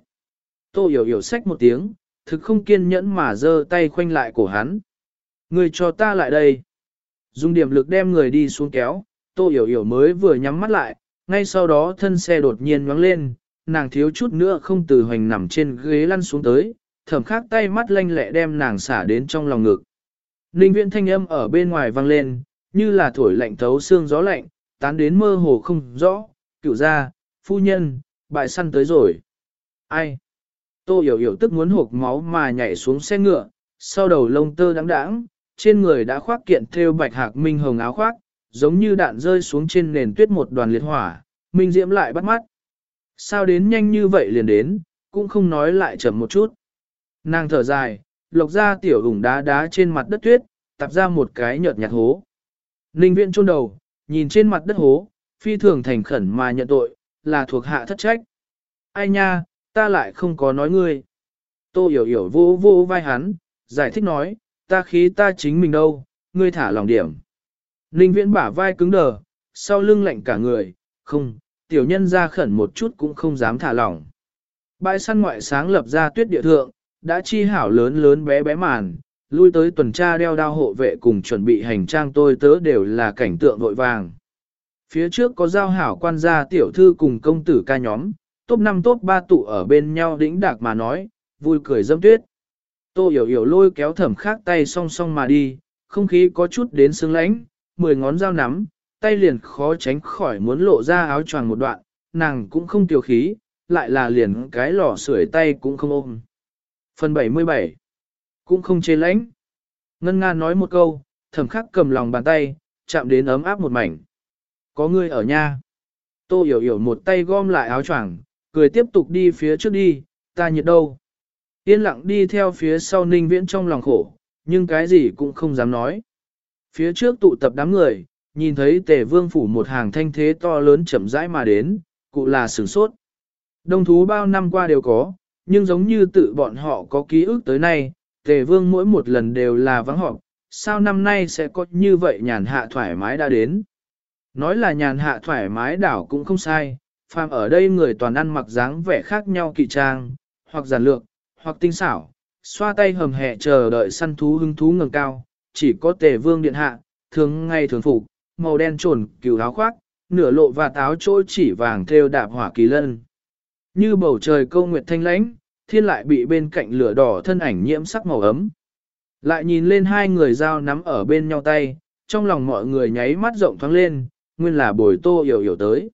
Tô hiểu hiểu xách một tiếng, thực không kiên nhẫn mà giơ tay khoanh lại cổ hắn. Người cho ta lại đây. Dùng điểm lực đem người đi xuống kéo, tô hiểu hiểu mới vừa nhắm mắt lại, ngay sau đó thân xe đột nhiên nhoáng lên, nàng thiếu chút nữa không từ hoành nằm trên ghế lăn xuống tới, thẩm khắc tay mắt lanh lẹ đem nàng xả đến trong lòng ngực. Ninh viễn thanh âm ở bên ngoài vang lên, như là thổi lạnh thấu xương gió lạnh, tán đến mơ hồ không rõ, cựu gia, phu nhân, bại săn tới rồi. Ai? Tô hiểu hiểu tức muốn hộp máu mà nhảy xuống xe ngựa, sau đầu lông tơ đắng đắng trên người đã khoác kiện thêu bạch hạc minh hồng áo khoác, giống như đạn rơi xuống trên nền tuyết một đoàn liệt hỏa, minh diễm lại bắt mắt. Sao đến nhanh như vậy liền đến, cũng không nói lại chậm một chút. Nàng thở dài, lộc ra tiểu ủng đá đá trên mặt đất tuyết, tạp ra một cái nhợt nhạt hố. Ninh viện chôn đầu, nhìn trên mặt đất hố, phi thường thành khẩn mà nhận tội, là thuộc hạ thất trách. Ai nha, ta lại không có nói ngươi. Tô hiểu hiểu vô vô vai hắn, giải thích nói, ta khí ta chính mình đâu, ngươi thả lòng điểm. Ninh viễn bả vai cứng đờ, sau lưng lạnh cả người, không, tiểu nhân ra khẩn một chút cũng không dám thả lỏng. Bãi săn ngoại sáng lập ra tuyết địa thượng, đã chi hảo lớn lớn bé bé màn, lui tới tuần tra đeo đao hộ vệ cùng chuẩn bị hành trang tôi tớ đều là cảnh tượng vội vàng. Phía trước có giao hảo quan gia tiểu thư cùng công tử ca nhóm, top 5 top 3 tụ ở bên nhau đĩnh đạc mà nói, vui cười dâm tuyết. Tô hiểu hiểu lôi kéo thẩm khác tay song song mà đi, không khí có chút đến sương lãnh, mười ngón dao nắm, tay liền khó tránh khỏi muốn lộ ra áo choàng một đoạn, nàng cũng không tiểu khí, lại là liền cái lò sưởi tay cũng không ôm. Phần 77 Cũng không chê lãnh. Ngân Nga nói một câu, thẩm khắc cầm lòng bàn tay, chạm đến ấm áp một mảnh. Có người ở nha. Tô hiểu hiểu một tay gom lại áo choàng, cười tiếp tục đi phía trước đi, ta nhiệt đâu. Yên lặng đi theo phía sau ninh viễn trong lòng khổ, nhưng cái gì cũng không dám nói. Phía trước tụ tập đám người, nhìn thấy tề vương phủ một hàng thanh thế to lớn chậm rãi mà đến, cụ là sửng sốt. Đông thú bao năm qua đều có, nhưng giống như tự bọn họ có ký ức tới nay, tề vương mỗi một lần đều là vắng họp, sao năm nay sẽ có như vậy nhàn hạ thoải mái đã đến. Nói là nhàn hạ thoải mái đảo cũng không sai, phàm ở đây người toàn ăn mặc dáng vẻ khác nhau kỳ trang, hoặc giản lược, hoặc tinh xảo, xoa tay hầm hẹ chờ đợi săn thú hứng thú ngẩng cao, chỉ có tề vương điện hạ, thường ngay thường phục, màu đen trồn cừu áo khoác, nửa lộ và táo trôi chỉ vàng theo đạp hỏa kỳ lân. Như bầu trời câu nguyệt thanh lãnh, thiên lại bị bên cạnh lửa đỏ thân ảnh nhiễm sắc màu ấm. Lại nhìn lên hai người dao nắm ở bên nhau tay, trong lòng mọi người nháy mắt rộng thoáng lên, nguyên là bồi tô hiểu hiểu tới.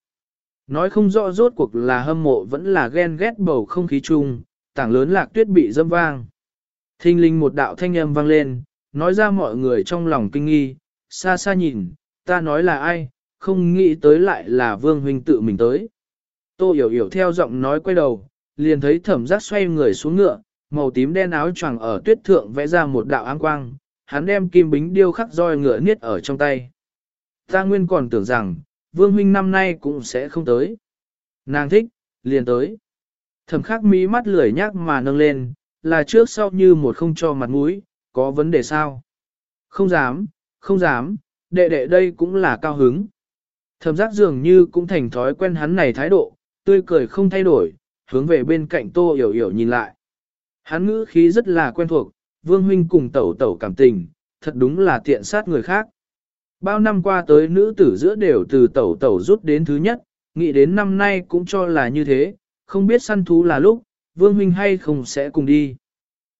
Nói không rõ rốt cuộc là hâm mộ vẫn là ghen ghét bầu không khí chung, tảng lớn lạc tuyết bị dâm vang. Thinh linh một đạo thanh âm vang lên, nói ra mọi người trong lòng kinh nghi, xa xa nhìn, ta nói là ai, không nghĩ tới lại là vương huynh tự mình tới. Tô hiểu hiểu theo giọng nói quay đầu, liền thấy thẩm giác xoay người xuống ngựa, màu tím đen áo choàng ở tuyết thượng vẽ ra một đạo áng quang, hắn đem kim bính điêu khắc roi ngựa niết ở trong tay. Ta nguyên còn tưởng rằng, vương huynh năm nay cũng sẽ không tới. Nàng thích, liền tới thầm khắc mí mắt lười nhác mà nâng lên, là trước sau như một không cho mặt mũi, có vấn đề sao? Không dám, không dám, đệ đệ đây cũng là cao hứng. thầm giác dường như cũng thành thói quen hắn này thái độ, tươi cười không thay đổi, hướng về bên cạnh tô hiểu hiểu nhìn lại. Hắn ngữ khí rất là quen thuộc, vương huynh cùng tẩu tẩu cảm tình, thật đúng là tiện sát người khác. Bao năm qua tới nữ tử giữa đều từ tẩu tẩu rút đến thứ nhất, nghĩ đến năm nay cũng cho là như thế, không biết săn thú là lúc, vương huynh hay không sẽ cùng đi.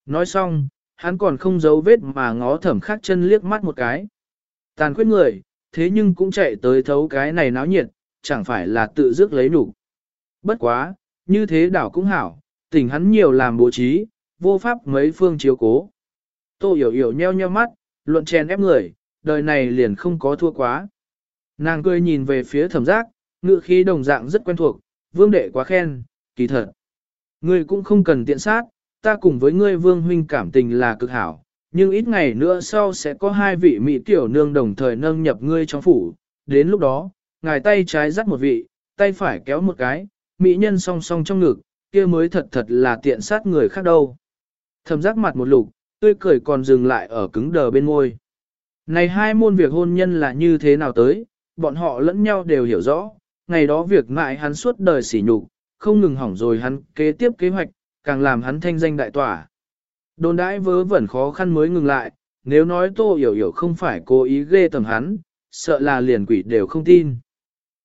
Nói xong, hắn còn không giấu vết mà ngó thẩm khắc chân liếc mắt một cái. Tàn khuyết người, thế nhưng cũng chạy tới thấu cái này náo nhiệt, chẳng phải là tự dứt lấy đủ. Bất quá, như thế đảo cũng hảo, tình hắn nhiều làm bố trí, vô pháp mấy phương chiếu cố. Tô hiểu hiểu nheo nheo mắt, luận chèn ép người, đời này liền không có thua quá. Nàng cười nhìn về phía thẩm giác, ngự khí đồng dạng rất quen thuộc, vương đệ quá khen, kỳ thật. Ngươi cũng không cần tiện sát, ta cùng với ngươi vương huynh cảm tình là cực hảo, nhưng ít ngày nữa sau sẽ có hai vị mỹ tiểu nương đồng thời nâng nhập ngươi trong phủ, đến lúc đó, ngài tay trái dắt một vị, tay phải kéo một cái, mỹ nhân song song trong ngực, kia mới thật thật là tiện sát người khác đâu. Thầm giác mặt một lục, tươi cười còn dừng lại ở cứng đờ bên môi. Này hai môn việc hôn nhân là như thế nào tới, bọn họ lẫn nhau đều hiểu rõ, ngày đó việc ngại hắn suốt đời sỉ nhục, không ngừng hỏng rồi hắn kế tiếp kế hoạch, càng làm hắn thanh danh đại tỏa. Đồn đãi vớ vẩn khó khăn mới ngừng lại, nếu nói tô hiểu hiểu không phải cố ý ghê tầm hắn, sợ là liền quỷ đều không tin.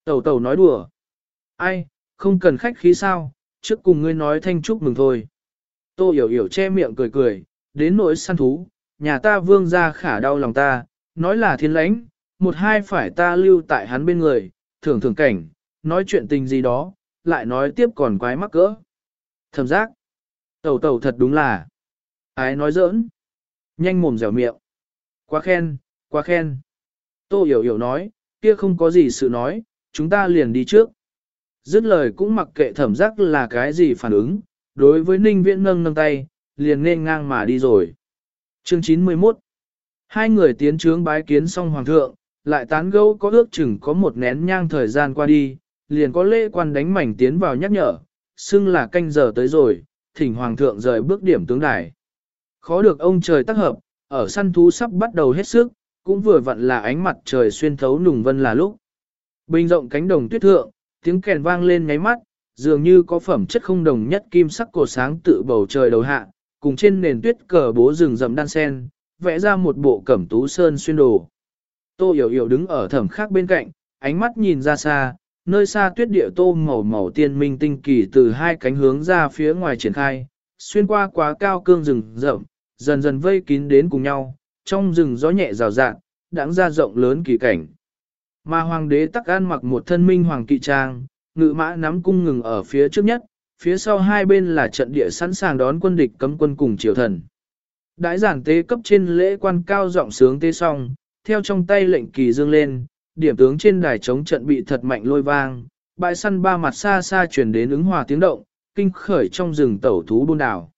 Tẩu tẩu nói đùa. Ai, không cần khách khí sao, trước cùng ngươi nói thanh chúc mừng thôi. Tô hiểu hiểu che miệng cười cười, đến nỗi săn thú, nhà ta vương ra khả đau lòng ta, nói là thiên lãnh, một hai phải ta lưu tại hắn bên người, thường thường cảnh, nói chuyện tình gì đó, lại nói tiếp còn quái mắc cỡ. Thầm giác, tẩu tẩu thật đúng là, ái nói giỡn, nhanh mồm dẻo miệng, quá khen, quá khen. Tô hiểu hiểu nói, kia không có gì sự nói, chúng ta liền đi trước. Dứt lời cũng mặc kệ thẩm giác là cái gì phản ứng, đối với ninh viễn nâng nâng tay, liền nên ngang mà đi rồi. Chương 91 Hai người tiến trướng bái kiến xong hoàng thượng, lại tán gẫu có ước chừng có một nén nhang thời gian qua đi, liền có lễ quan đánh mảnh tiến vào nhắc nhở, xưng là canh giờ tới rồi, thỉnh hoàng thượng rời bước điểm tướng đài. Khó được ông trời tác hợp, ở săn thú sắp bắt đầu hết sức, cũng vừa vặn là ánh mặt trời xuyên thấu nùng vân là lúc. Bình rộng cánh đồng tuyết thượng, tiếng kèn vang lên ngáy mắt, dường như có phẩm chất không đồng nhất kim sắc cổ sáng tự bầu trời đầu hạ, cùng trên nền tuyết cờ bố rừng rậm đan sen, vẽ ra một bộ cẩm tú sơn xuyên đồ. Tô hiểu hiểu đứng ở thẩm khác bên cạnh, ánh mắt nhìn ra xa, nơi xa tuyết địa tô màu màu tiên minh tinh kỳ từ hai cánh hướng ra phía ngoài triển khai, xuyên qua quá cao cương rừng rậm, dần dần vây kín đến cùng nhau, trong rừng gió nhẹ rào rạng, đãng ra rộng lớn kỳ cảnh. Mà hoàng đế tắc an mặc một thân minh hoàng kỵ trang, ngự mã nắm cung ngừng ở phía trước nhất, phía sau hai bên là trận địa sẵn sàng đón quân địch cấm quân cùng triều thần. đại giản tế cấp trên lễ quan cao giọng sướng tế song theo trong tay lệnh kỳ dương lên, điểm tướng trên đài chống trận bị thật mạnh lôi vang, bãi săn ba mặt xa xa chuyển đến ứng hòa tiếng động, kinh khởi trong rừng tẩu thú buôn đảo.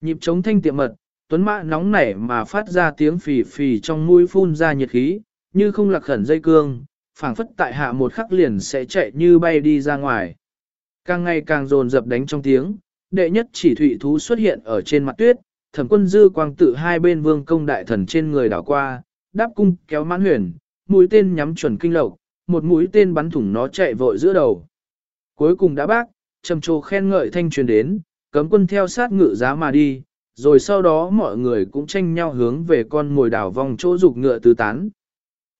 Nhịp chống thanh tiệm mật, tuấn mã nóng nảy mà phát ra tiếng phì phì trong mũi phun ra nhiệt khí, như không lạc khẩn dây cương, phảng phất tại hạ một khắc liền sẽ chạy như bay đi ra ngoài. Càng ngày càng dồn dập đánh trong tiếng, đệ nhất chỉ thủy thú xuất hiện ở trên mặt tuyết, thẩm quân dư quang tự hai bên vương công đại thần trên người đảo qua, đáp cung kéo mãn huyền, mũi tên nhắm chuẩn kinh lộc, một mũi tên bắn thủng nó chạy vội giữa đầu. Cuối cùng đã bác, trầm trồ khen ngợi thanh truyền đến, cấm quân theo sát ngự giá mà đi, rồi sau đó mọi người cũng tranh nhau hướng về con mồi đảo vòng chỗ dục ngựa tứ tán.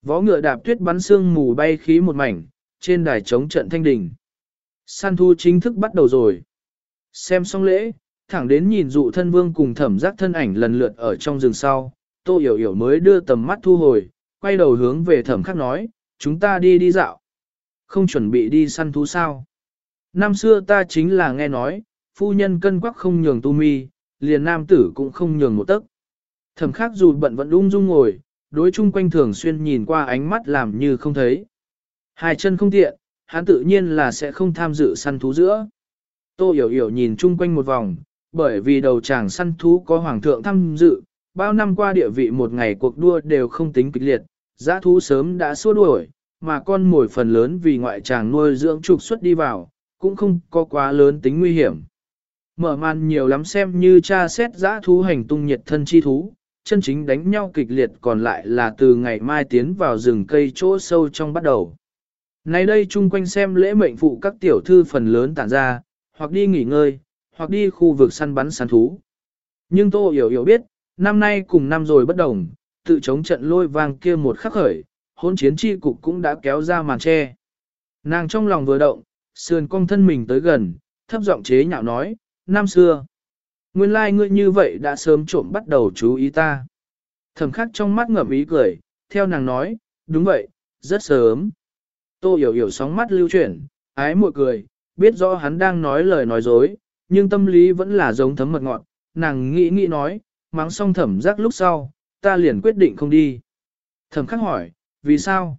Vó ngựa đạp tuyết bắn sương mù bay khí một mảnh, trên đài chống trận thanh đình. Săn thu chính thức bắt đầu rồi. Xem xong lễ, thẳng đến nhìn dụ thân vương cùng thẩm giác thân ảnh lần lượt ở trong rừng sau, tô hiểu hiểu mới đưa tầm mắt thu hồi, quay đầu hướng về thẩm khắc nói, chúng ta đi đi dạo. Không chuẩn bị đi săn thú sao. Năm xưa ta chính là nghe nói, phu nhân cân quắc không nhường tu mi, liền nam tử cũng không nhường một tấc. Thẩm khắc dù bận vẫn ung dung ngồi, đối chung quanh thường xuyên nhìn qua ánh mắt làm như không thấy. Hai chân không tiện, hắn tự nhiên là sẽ không tham dự săn thú giữa. Tô hiểu hiểu nhìn chung quanh một vòng, bởi vì đầu chàng săn thú có hoàng thượng tham dự, bao năm qua địa vị một ngày cuộc đua đều không tính kịch liệt, giã thú sớm đã xua đuổi, mà con mồi phần lớn vì ngoại tràng nuôi dưỡng trục xuất đi vào, cũng không có quá lớn tính nguy hiểm. Mở màn nhiều lắm xem như cha xét giã thú hành tung nhiệt thân chi thú, chân chính đánh nhau kịch liệt còn lại là từ ngày mai tiến vào rừng cây chỗ sâu trong bắt đầu. Nay đây chung quanh xem lễ mệnh phụ các tiểu thư phần lớn tản ra, hoặc đi nghỉ ngơi, hoặc đi khu vực săn bắn săn thú. Nhưng Tô Hiểu Hiểu biết, năm nay cùng năm rồi bất đồng, tự chống trận lôi vang kia một khắc khởi, hôn chiến chi cục cũng đã kéo ra màn che. Nàng trong lòng vừa động, sườn cong thân mình tới gần, thấp giọng chế nhạo nói, năm xưa. Nguyên lai like ngươi như vậy đã sớm trộm bắt đầu chú ý ta. Thẩm khắc trong mắt ngậm ý cười, theo nàng nói, đúng vậy, rất sớm. Tô hiểu hiểu sóng mắt lưu chuyển, ái muội cười, biết rõ hắn đang nói lời nói dối, nhưng tâm lý vẫn là giống thấm mật ngọt, nàng nghĩ nghĩ nói, mắng xong thẩm giác lúc sau, ta liền quyết định không đi. Thẩm khắc hỏi, vì sao?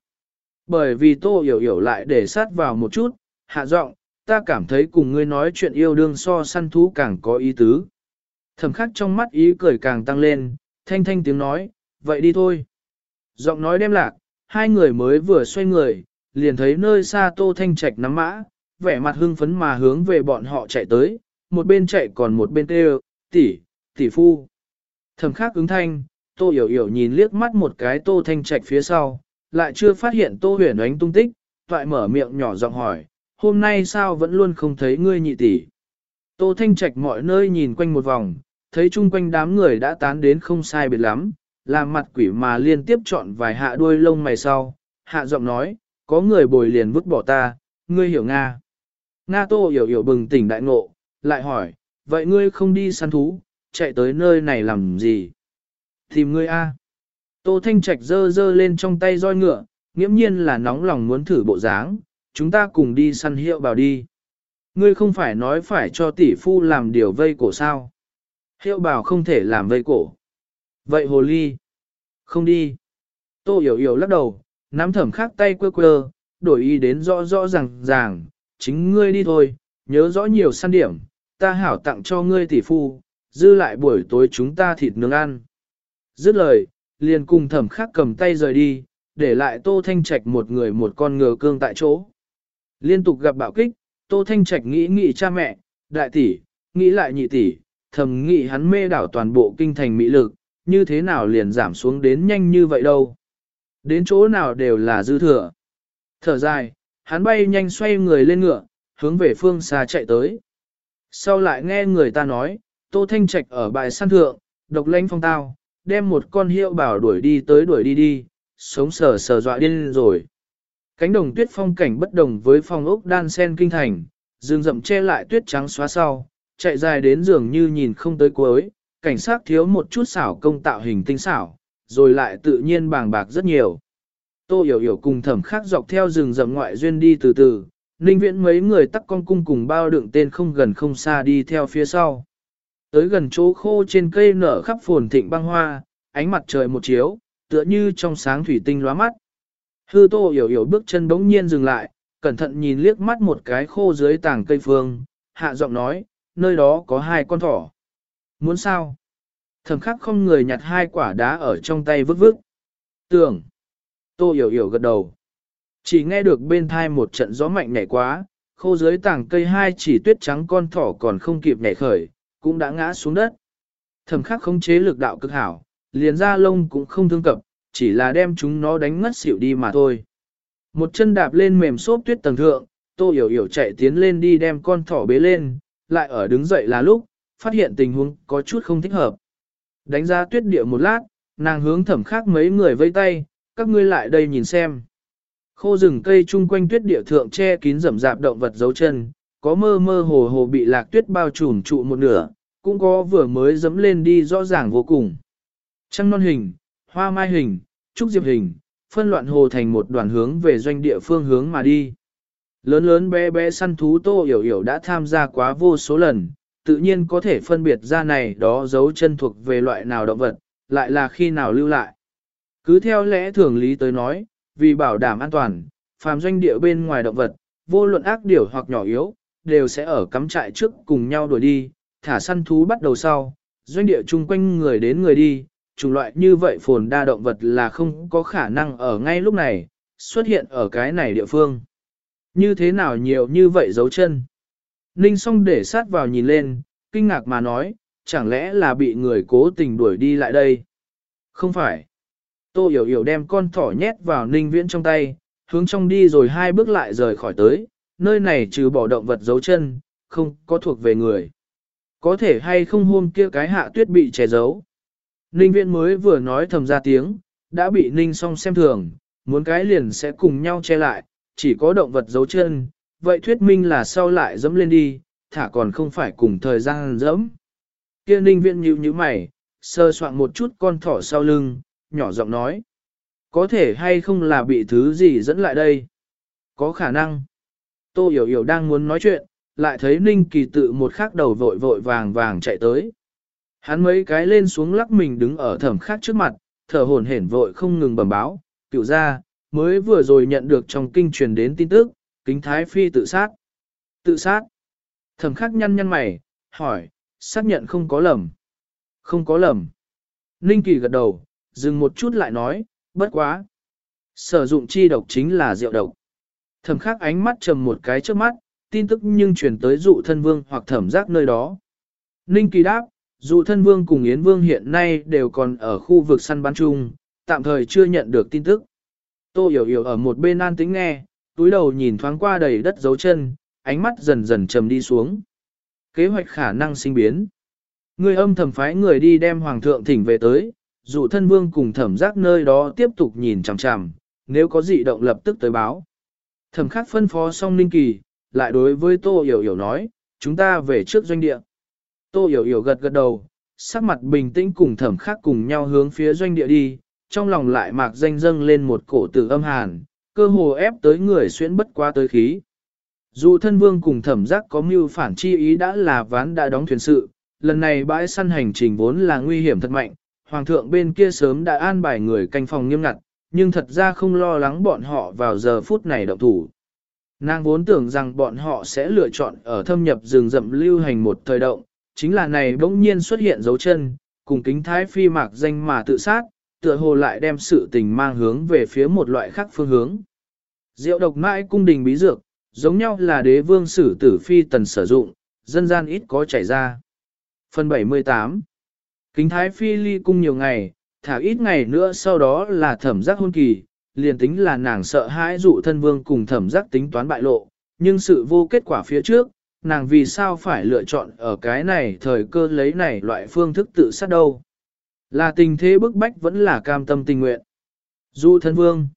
Bởi vì tô hiểu hiểu lại để sát vào một chút, hạ giọng, ta cảm thấy cùng ngươi nói chuyện yêu đương so săn thú càng có ý tứ. Thẩm khắc trong mắt ý cười càng tăng lên, thanh thanh tiếng nói, vậy đi thôi. Giọng nói đem lạc, hai người mới vừa xoay người, liền thấy nơi xa tô thanh trạch nắm mã, vẻ mặt hưng phấn mà hướng về bọn họ chạy tới, một bên chạy còn một bên kêu, tỷ, tỷ phu. Thẩm khắc ứng thanh, tô hiểu hiểu nhìn liếc mắt một cái tô thanh trạch phía sau, lại chưa phát hiện tô huyền ánh tung tích, toại mở miệng nhỏ giọng hỏi, hôm nay sao vẫn luôn không thấy ngươi nhị tỷ. Tô thanh trạch mọi nơi nhìn quanh một vòng, thấy chung quanh đám người đã tán đến không sai biệt lắm, làm mặt quỷ mà liên tiếp chọn vài hạ đuôi lông mày sau, hạ giọng nói, có người bồi liền vứt bỏ ta, ngươi hiểu Nga. Nga tô hiểu hiểu bừng tỉnh đại ngộ, lại hỏi, vậy ngươi không đi săn thú, chạy tới nơi này làm gì? Tìm ngươi a. Tô Thanh Trạch dơ dơ lên trong tay roi ngựa, nghiễm nhiên là nóng lòng muốn thử bộ dáng, chúng ta cùng đi săn hiệu bảo đi. Ngươi không phải nói phải cho tỷ phu làm điều vây cổ sao? Hiệu bảo không thể làm vây cổ. Vậy hồ ly? Không đi. Tô hiểu hiểu lắc đầu, nắm thẩm khác tay quơ quơ, đổi ý đến rõ rõ ràng ràng, chính ngươi đi thôi, nhớ rõ nhiều săn điểm, ta hảo tặng cho ngươi tỷ phu, dư lại buổi tối chúng ta thịt nướng ăn. Dứt lời, liền cùng thẩm khắc cầm tay rời đi, để lại Tô Thanh Trạch một người một con ngựa cương tại chỗ. Liên tục gặp bạo kích, Tô Thanh Trạch nghĩ nghĩ cha mẹ, đại tỷ, nghĩ lại nhị tỷ, thầm nghĩ hắn mê đảo toàn bộ kinh thành mỹ lực, như thế nào liền giảm xuống đến nhanh như vậy đâu. Đến chỗ nào đều là dư thừa. Thở dài, hắn bay nhanh xoay người lên ngựa, hướng về phương xa chạy tới. Sau lại nghe người ta nói, Tô Thanh Trạch ở bài săn thượng, độc lãnh phong tao, đem một con hiệu bảo đuổi đi tới đuổi đi đi, sống sờ sờ dọa điên rồi. Cánh đồng tuyết phong cảnh bất đồng với phong ốc đan sen kinh thành, rừng rậm che lại tuyết trắng xóa sau, chạy dài đến giường như nhìn không tới cuối, cảnh sát thiếu một chút xảo công tạo hình tinh xảo, rồi lại tự nhiên bàng bạc rất nhiều. Tô hiểu hiểu cùng thẩm khắc dọc theo rừng rậm ngoại duyên đi từ từ, ninh viễn mấy người tắc con cung cùng bao đựng tên không gần không xa đi theo phía sau. Tới gần chỗ khô trên cây nở khắp phồn thịnh băng hoa, ánh mặt trời một chiếu, tựa như trong sáng thủy tinh lóa mắt. Hư tô hiểu hiểu bước chân bỗng nhiên dừng lại, cẩn thận nhìn liếc mắt một cái khô dưới tảng cây phương, hạ giọng nói, nơi đó có hai con thỏ. Muốn sao? thầm khắc không người nhặt hai quả đá ở trong tay vứt vứt. Tưởng. Tô hiểu hiểu gật đầu. Chỉ nghe được bên thai một trận gió mạnh nhảy quá, khô dưới tảng cây hai chỉ tuyết trắng con thỏ còn không kịp nhảy khởi, cũng đã ngã xuống đất. Thẩm khắc không chế lực đạo cực hảo, liền ra lông cũng không thương cập, chỉ là đem chúng nó đánh ngất xỉu đi mà thôi. Một chân đạp lên mềm xốp tuyết tầng thượng, tô hiểu hiểu chạy tiến lên đi đem con thỏ bế lên, lại ở đứng dậy là lúc, phát hiện tình huống có chút không thích hợp. Đánh ra tuyết địa một lát, nàng hướng thẩm khắc mấy người vây tay, các ngươi lại đây nhìn xem. Khô rừng cây chung quanh tuyết địa thượng che kín rậm rạp động vật dấu chân, có mơ mơ hồ hồ bị lạc tuyết bao trùm trụ một nửa, cũng có vừa mới dẫm lên đi rõ ràng vô cùng. Trăng non hình, hoa mai hình, trúc diệp hình, phân loạn hồ thành một đoàn hướng về doanh địa phương hướng mà đi. Lớn lớn bé bé săn thú tô hiểu hiểu đã tham gia quá vô số lần, tự nhiên có thể phân biệt ra này đó dấu chân thuộc về loại nào động vật, lại là khi nào lưu lại. Cứ theo lẽ thường lý tới nói, vì bảo đảm an toàn, phàm doanh địa bên ngoài động vật, vô luận ác điểu hoặc nhỏ yếu, đều sẽ ở cắm trại trước cùng nhau đuổi đi, thả săn thú bắt đầu sau, doanh địa chung quanh người đến người đi, chủng loại như vậy phồn đa động vật là không có khả năng ở ngay lúc này, xuất hiện ở cái này địa phương. Như thế nào nhiều như vậy dấu chân? Ninh song để sát vào nhìn lên, kinh ngạc mà nói, chẳng lẽ là bị người cố tình đuổi đi lại đây? Không phải. Tô hiểu hiểu đem con thỏ nhét vào ninh viễn trong tay, hướng trong đi rồi hai bước lại rời khỏi tới, nơi này trừ bỏ động vật dấu chân, không có thuộc về người. Có thể hay không hôm kia cái hạ tuyết bị che giấu. Ninh viễn mới vừa nói thầm ra tiếng, đã bị ninh song xem thường, muốn cái liền sẽ cùng nhau che lại, chỉ có động vật dấu chân, vậy thuyết minh là sau lại dẫm lên đi, thả còn không phải cùng thời gian dẫm. Kia ninh viễn nhíu như mày, sơ soạn một chút con thỏ sau lưng, nhỏ giọng nói. Có thể hay không là bị thứ gì dẫn lại đây? Có khả năng. Tô Hiểu Hiểu đang muốn nói chuyện, lại thấy Ninh Kỳ tự một khắc đầu vội vội vàng vàng chạy tới. Hắn mấy cái lên xuống lắc mình đứng ở thẩm khác trước mặt, thở hổn hển vội không ngừng bẩm báo, cựu ra, mới vừa rồi nhận được trong kinh truyền đến tin tức, kính thái phi tự sát. Tự sát. Thẩm khắc nhăn nhăn mày, hỏi, xác nhận không có lầm. Không có lầm. Ninh Kỳ gật đầu, dừng một chút lại nói, bất quá. Sử dụng chi độc chính là rượu độc. Thẩm khắc ánh mắt trầm một cái trước mắt, tin tức nhưng truyền tới dụ thân vương hoặc thẩm giác nơi đó. Ninh Kỳ đáp, dụ thân vương cùng Yến vương hiện nay đều còn ở khu vực săn bắn chung, tạm thời chưa nhận được tin tức. Tô hiểu hiểu ở một bên an tính nghe, túi đầu nhìn thoáng qua đầy đất dấu chân, ánh mắt dần dần trầm đi xuống. Kế hoạch khả năng sinh biến. Người âm thầm phái người đi đem hoàng thượng thỉnh về tới, dụ thân vương cùng thẩm giác nơi đó tiếp tục nhìn chằm chằm, nếu có dị động lập tức tới báo. Thẩm khắc phân phó xong Ninh Kỳ, lại đối với Tô Hiểu Hiểu nói, chúng ta về trước doanh địa. Tô Hiểu Hiểu gật gật đầu, sắc mặt bình tĩnh cùng thẩm khắc cùng nhau hướng phía doanh địa đi, trong lòng lại mạc danh dâng lên một cổ tử âm hàn, cơ hồ ép tới người xuyên bất qua tới khí. Dù thân vương cùng thẩm giác có mưu phản chi ý đã là ván đã đóng thuyền sự, lần này bãi săn hành trình vốn là nguy hiểm thật mạnh, hoàng thượng bên kia sớm đã an bài người canh phòng nghiêm ngặt, nhưng thật ra không lo lắng bọn họ vào giờ phút này động thủ. Nàng vốn tưởng rằng bọn họ sẽ lựa chọn ở thâm nhập rừng rậm lưu hành một thời động, chính là này bỗng nhiên xuất hiện dấu chân, cùng kính thái phi mạc danh mà tự sát, tựa hồ lại đem sự tình mang hướng về phía một loại khác phương hướng. Diệu độc mãi cung đình bí dược, giống nhau là đế vương sử tử phi tần sử dụng, dân gian ít có chảy ra. Phần 78 Kính thái phi ly cung nhiều ngày, thả ít ngày nữa sau đó là thẩm giác hôn kỳ, liền tính là nàng sợ hãi dụ thân vương cùng thẩm giác tính toán bại lộ, nhưng sự vô kết quả phía trước, nàng vì sao phải lựa chọn ở cái này thời cơ lấy này loại phương thức tự sát đâu. Là tình thế bức bách vẫn là cam tâm tình nguyện. Dụ thân vương.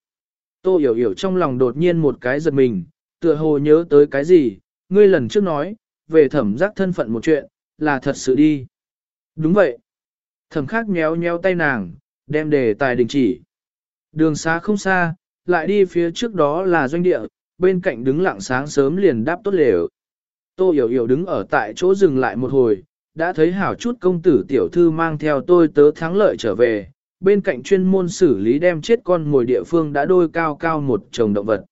Tô hiểu hiểu trong lòng đột nhiên một cái giật mình, tựa hồ nhớ tới cái gì, ngươi lần trước nói, về thẩm giác thân phận một chuyện, là thật sự đi. Đúng vậy. Thẩm khắc nhéo nhéo tay nàng, đem đề tài đình chỉ. Đường xa không xa, lại đi phía trước đó là doanh địa, bên cạnh đứng lặng sáng sớm liền đáp tốt lều. Tô hiểu hiểu đứng ở tại chỗ dừng lại một hồi, đã thấy hảo chút công tử tiểu thư mang theo tôi tớ thắng lợi trở về, bên cạnh chuyên môn xử lý đem chết con ngồi địa phương đã đôi cao cao một chồng động vật.